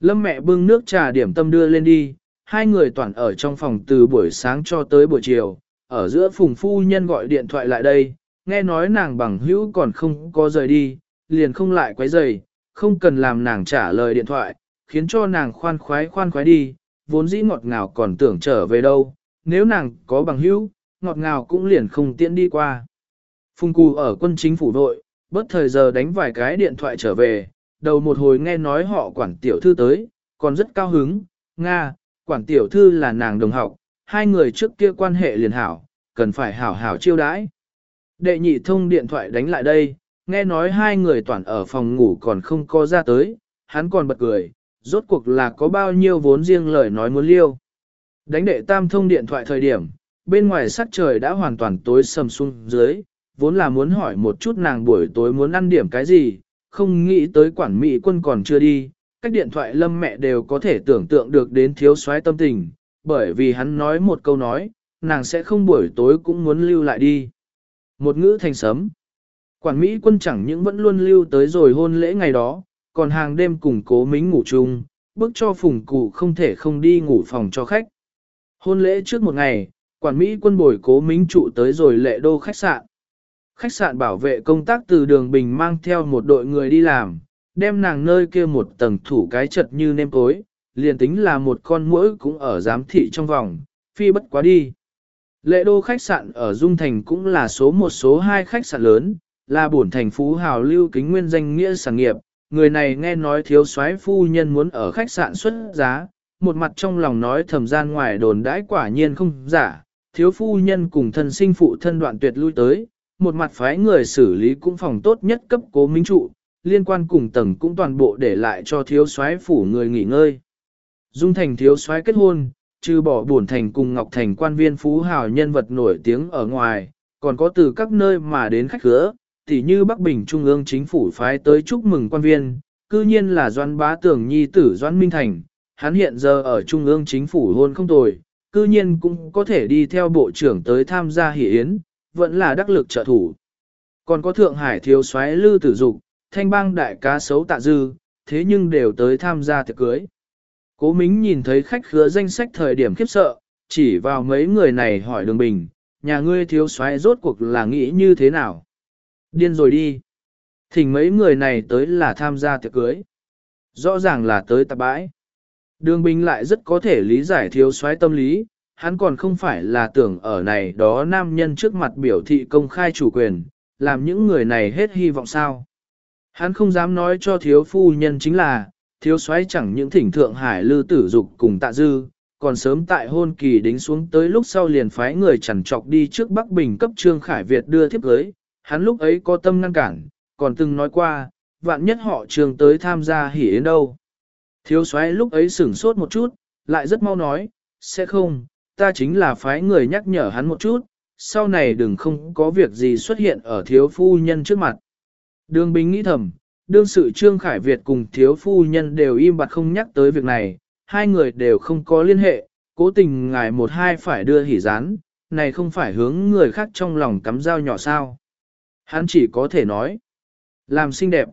Lâm mẹ bưng nước trà điểm tâm đưa lên đi, hai người toàn ở trong phòng từ buổi sáng cho tới buổi chiều, ở giữa phùng phu nhân gọi điện thoại lại đây, nghe nói nàng bằng hữu còn không có rời đi, liền không lại quấy rầy, không cần làm nàng trả lời điện thoại, khiến cho nàng khoan khoái khoan khoái đi, vốn dĩ ngọt ngào còn tưởng trở về đâu, nếu nàng có bằng hữu, ngọt ngào cũng liền không tiện đi qua. phung cù ở quân chính phủ đội, bất thời giờ đánh vài cái điện thoại trở về, đầu một hồi nghe nói họ quản tiểu thư tới, còn rất cao hứng, Nga, quản tiểu thư là nàng đồng học, hai người trước kia quan hệ liền hảo, cần phải hảo hảo chiêu đãi. Đệ nhị thông điện thoại đánh lại đây, nghe nói hai người toàn ở phòng ngủ còn không có ra tới, hắn còn bật cười, rốt cuộc là có bao nhiêu vốn riêng lời nói muốn liêu. Đánh đệ tam thông điện thoại thời điểm, bên ngoài sắc trời đã hoàn toàn tối sầm xuống dưới, vốn là muốn hỏi một chút nàng buổi tối muốn ăn điểm cái gì, không nghĩ tới quản mỹ quân còn chưa đi, cách điện thoại lâm mẹ đều có thể tưởng tượng được đến thiếu soái tâm tình, bởi vì hắn nói một câu nói, nàng sẽ không buổi tối cũng muốn lưu lại đi. Một ngữ thành sấm. Quản Mỹ quân chẳng những vẫn luôn lưu tới rồi hôn lễ ngày đó, còn hàng đêm cùng cố mính ngủ chung, bức cho phùng cụ không thể không đi ngủ phòng cho khách. Hôn lễ trước một ngày, quản Mỹ quân bồi cố mính trụ tới rồi lệ đô khách sạn. Khách sạn bảo vệ công tác từ đường bình mang theo một đội người đi làm, đem nàng nơi kia một tầng thủ cái chật như nêm tối, liền tính là một con mũi cũng ở giám thị trong vòng, phi bất quá đi. Lệ đô khách sạn ở Dung Thành cũng là số một số hai khách sạn lớn, là bổn thành phú hào lưu kính nguyên danh nghĩa sản nghiệp. Người này nghe nói thiếu soái phu nhân muốn ở khách sạn xuất giá, một mặt trong lòng nói thầm gian ngoài đồn đãi quả nhiên không giả, thiếu phu nhân cùng thân sinh phụ thân đoạn tuyệt lui tới, một mặt phái người xử lý cũng phòng tốt nhất cấp cố minh trụ, liên quan cùng tầng cũng toàn bộ để lại cho thiếu soái phủ người nghỉ ngơi. Dung thành thiếu soái kết hôn, trừ bỏ buồn thành cùng Ngọc Thành quan viên phú hào nhân vật nổi tiếng ở ngoài, còn có từ các nơi mà đến khách khứa, tỉ như Bắc Bình Trung ương chính phủ phái tới chúc mừng quan viên, cư nhiên là Doan Bá Tưởng Nhi tử Doan Minh Thành, hắn hiện giờ ở Trung ương chính phủ hôn không tồi, cư nhiên cũng có thể đi theo bộ trưởng tới tham gia hỷ yến, vẫn là đắc lực trợ thủ. Còn có Thượng Hải thiếu soái Lư Tử Dục, thanh bang đại cá sấu tạ dư, thế nhưng đều tới tham gia tiệc cưới. Cố Mính nhìn thấy khách khứa danh sách thời điểm khiếp sợ, chỉ vào mấy người này hỏi đường bình, nhà ngươi thiếu soái rốt cuộc là nghĩ như thế nào? Điên rồi đi. Thỉnh mấy người này tới là tham gia tiệc cưới. Rõ ràng là tới tạp bãi. Đường bình lại rất có thể lý giải thiếu soái tâm lý, hắn còn không phải là tưởng ở này đó nam nhân trước mặt biểu thị công khai chủ quyền, làm những người này hết hy vọng sao. Hắn không dám nói cho thiếu phu nhân chính là, thiếu soái chẳng những thỉnh thượng hải lư tử dục cùng tạ dư, còn sớm tại hôn kỳ đính xuống tới lúc sau liền phái người chẳng trọc đi trước Bắc Bình cấp Trương Khải Việt đưa thiếp cưới, hắn lúc ấy có tâm ngăn cản, còn từng nói qua, vạn nhất họ trường tới tham gia hỉ đến đâu. Thiếu soái lúc ấy sửng sốt một chút, lại rất mau nói, sẽ không, ta chính là phái người nhắc nhở hắn một chút, sau này đừng không có việc gì xuất hiện ở thiếu phu nhân trước mặt. Đường Bình nghĩ thầm, đương sự Trương Khải Việt cùng thiếu phu nhân đều im bặt không nhắc tới việc này, hai người đều không có liên hệ, cố tình ngài một hai phải đưa hỉ rán, này không phải hướng người khác trong lòng cắm dao nhỏ sao. Hắn chỉ có thể nói, làm xinh đẹp.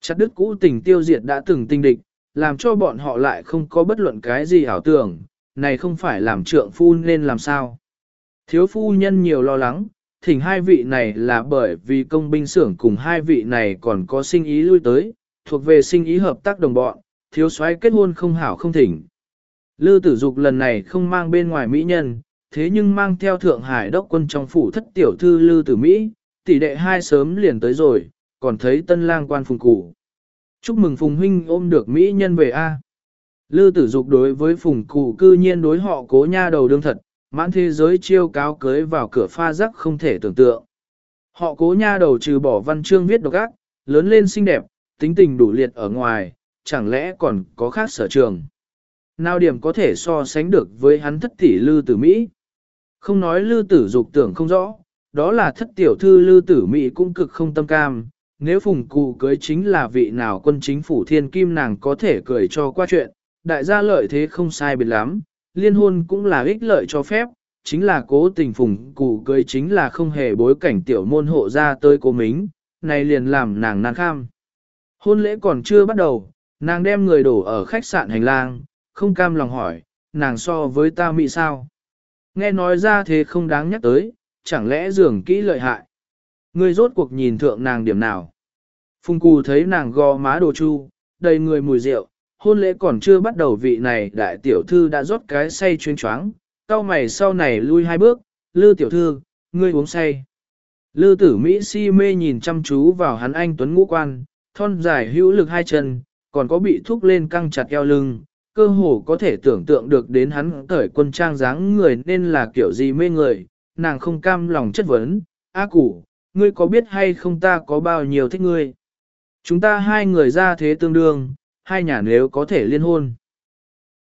Chặt đứt cũ tình tiêu diệt đã từng tinh địch, làm cho bọn họ lại không có bất luận cái gì ảo tưởng, này không phải làm trượng phu nên làm sao. Thiếu phu nhân nhiều lo lắng, thỉnh hai vị này là bởi vì công binh xưởng cùng hai vị này còn có sinh ý lui tới, thuộc về sinh ý hợp tác đồng bọn, thiếu soái kết hôn không hảo không thỉnh. Lư tử dục lần này không mang bên ngoài mỹ nhân, thế nhưng mang theo Thượng Hải đốc quân trong phủ thất tiểu thư Lư tử Mỹ, tỷ đệ hai sớm liền tới rồi, còn thấy tân lang quan phùng cụ. Chúc mừng phùng huynh ôm được mỹ nhân về A. Lư tử dục đối với phùng cụ cư nhiên đối họ cố nha đầu đương thật, mãn thế giới chiêu cáo cưới vào cửa pha rắc không thể tưởng tượng. Họ cố nha đầu trừ bỏ văn chương viết độc ác, lớn lên xinh đẹp, tính tình đủ liệt ở ngoài, chẳng lẽ còn có khác sở trường. Nào điểm có thể so sánh được với hắn thất tỷ lư tử Mỹ. Không nói lư tử dục tưởng không rõ, đó là thất tiểu thư lư tử Mỹ cũng cực không tâm cam. Nếu phùng cụ cưới chính là vị nào quân chính phủ thiên kim nàng có thể cười cho qua chuyện, đại gia lợi thế không sai biệt lắm, liên hôn cũng là ích lợi cho phép, chính là cố tình phùng cụ cưới chính là không hề bối cảnh tiểu môn hộ ra tới cố mính, này liền làm nàng nàng kham. Hôn lễ còn chưa bắt đầu, nàng đem người đổ ở khách sạn hành lang, không cam lòng hỏi, nàng so với ta mị sao? Nghe nói ra thế không đáng nhắc tới, chẳng lẽ dường kỹ lợi hại? Ngươi rốt cuộc nhìn thượng nàng điểm nào? Phùng cù thấy nàng gò má đồ chu, đầy người mùi rượu, hôn lễ còn chưa bắt đầu vị này đại tiểu thư đã rót cái say chuyên choáng, cao mày sau này lui hai bước, lư tiểu thư, ngươi uống say. Lư tử Mỹ si mê nhìn chăm chú vào hắn anh tuấn ngũ quan, thon dài hữu lực hai chân, còn có bị thúc lên căng chặt eo lưng, cơ hồ có thể tưởng tượng được đến hắn cởi quân trang dáng người nên là kiểu gì mê người, nàng không cam lòng chất vấn, A củ, ngươi có biết hay không ta có bao nhiêu thích ngươi? Chúng ta hai người ra thế tương đương, hai nhà nếu có thể liên hôn.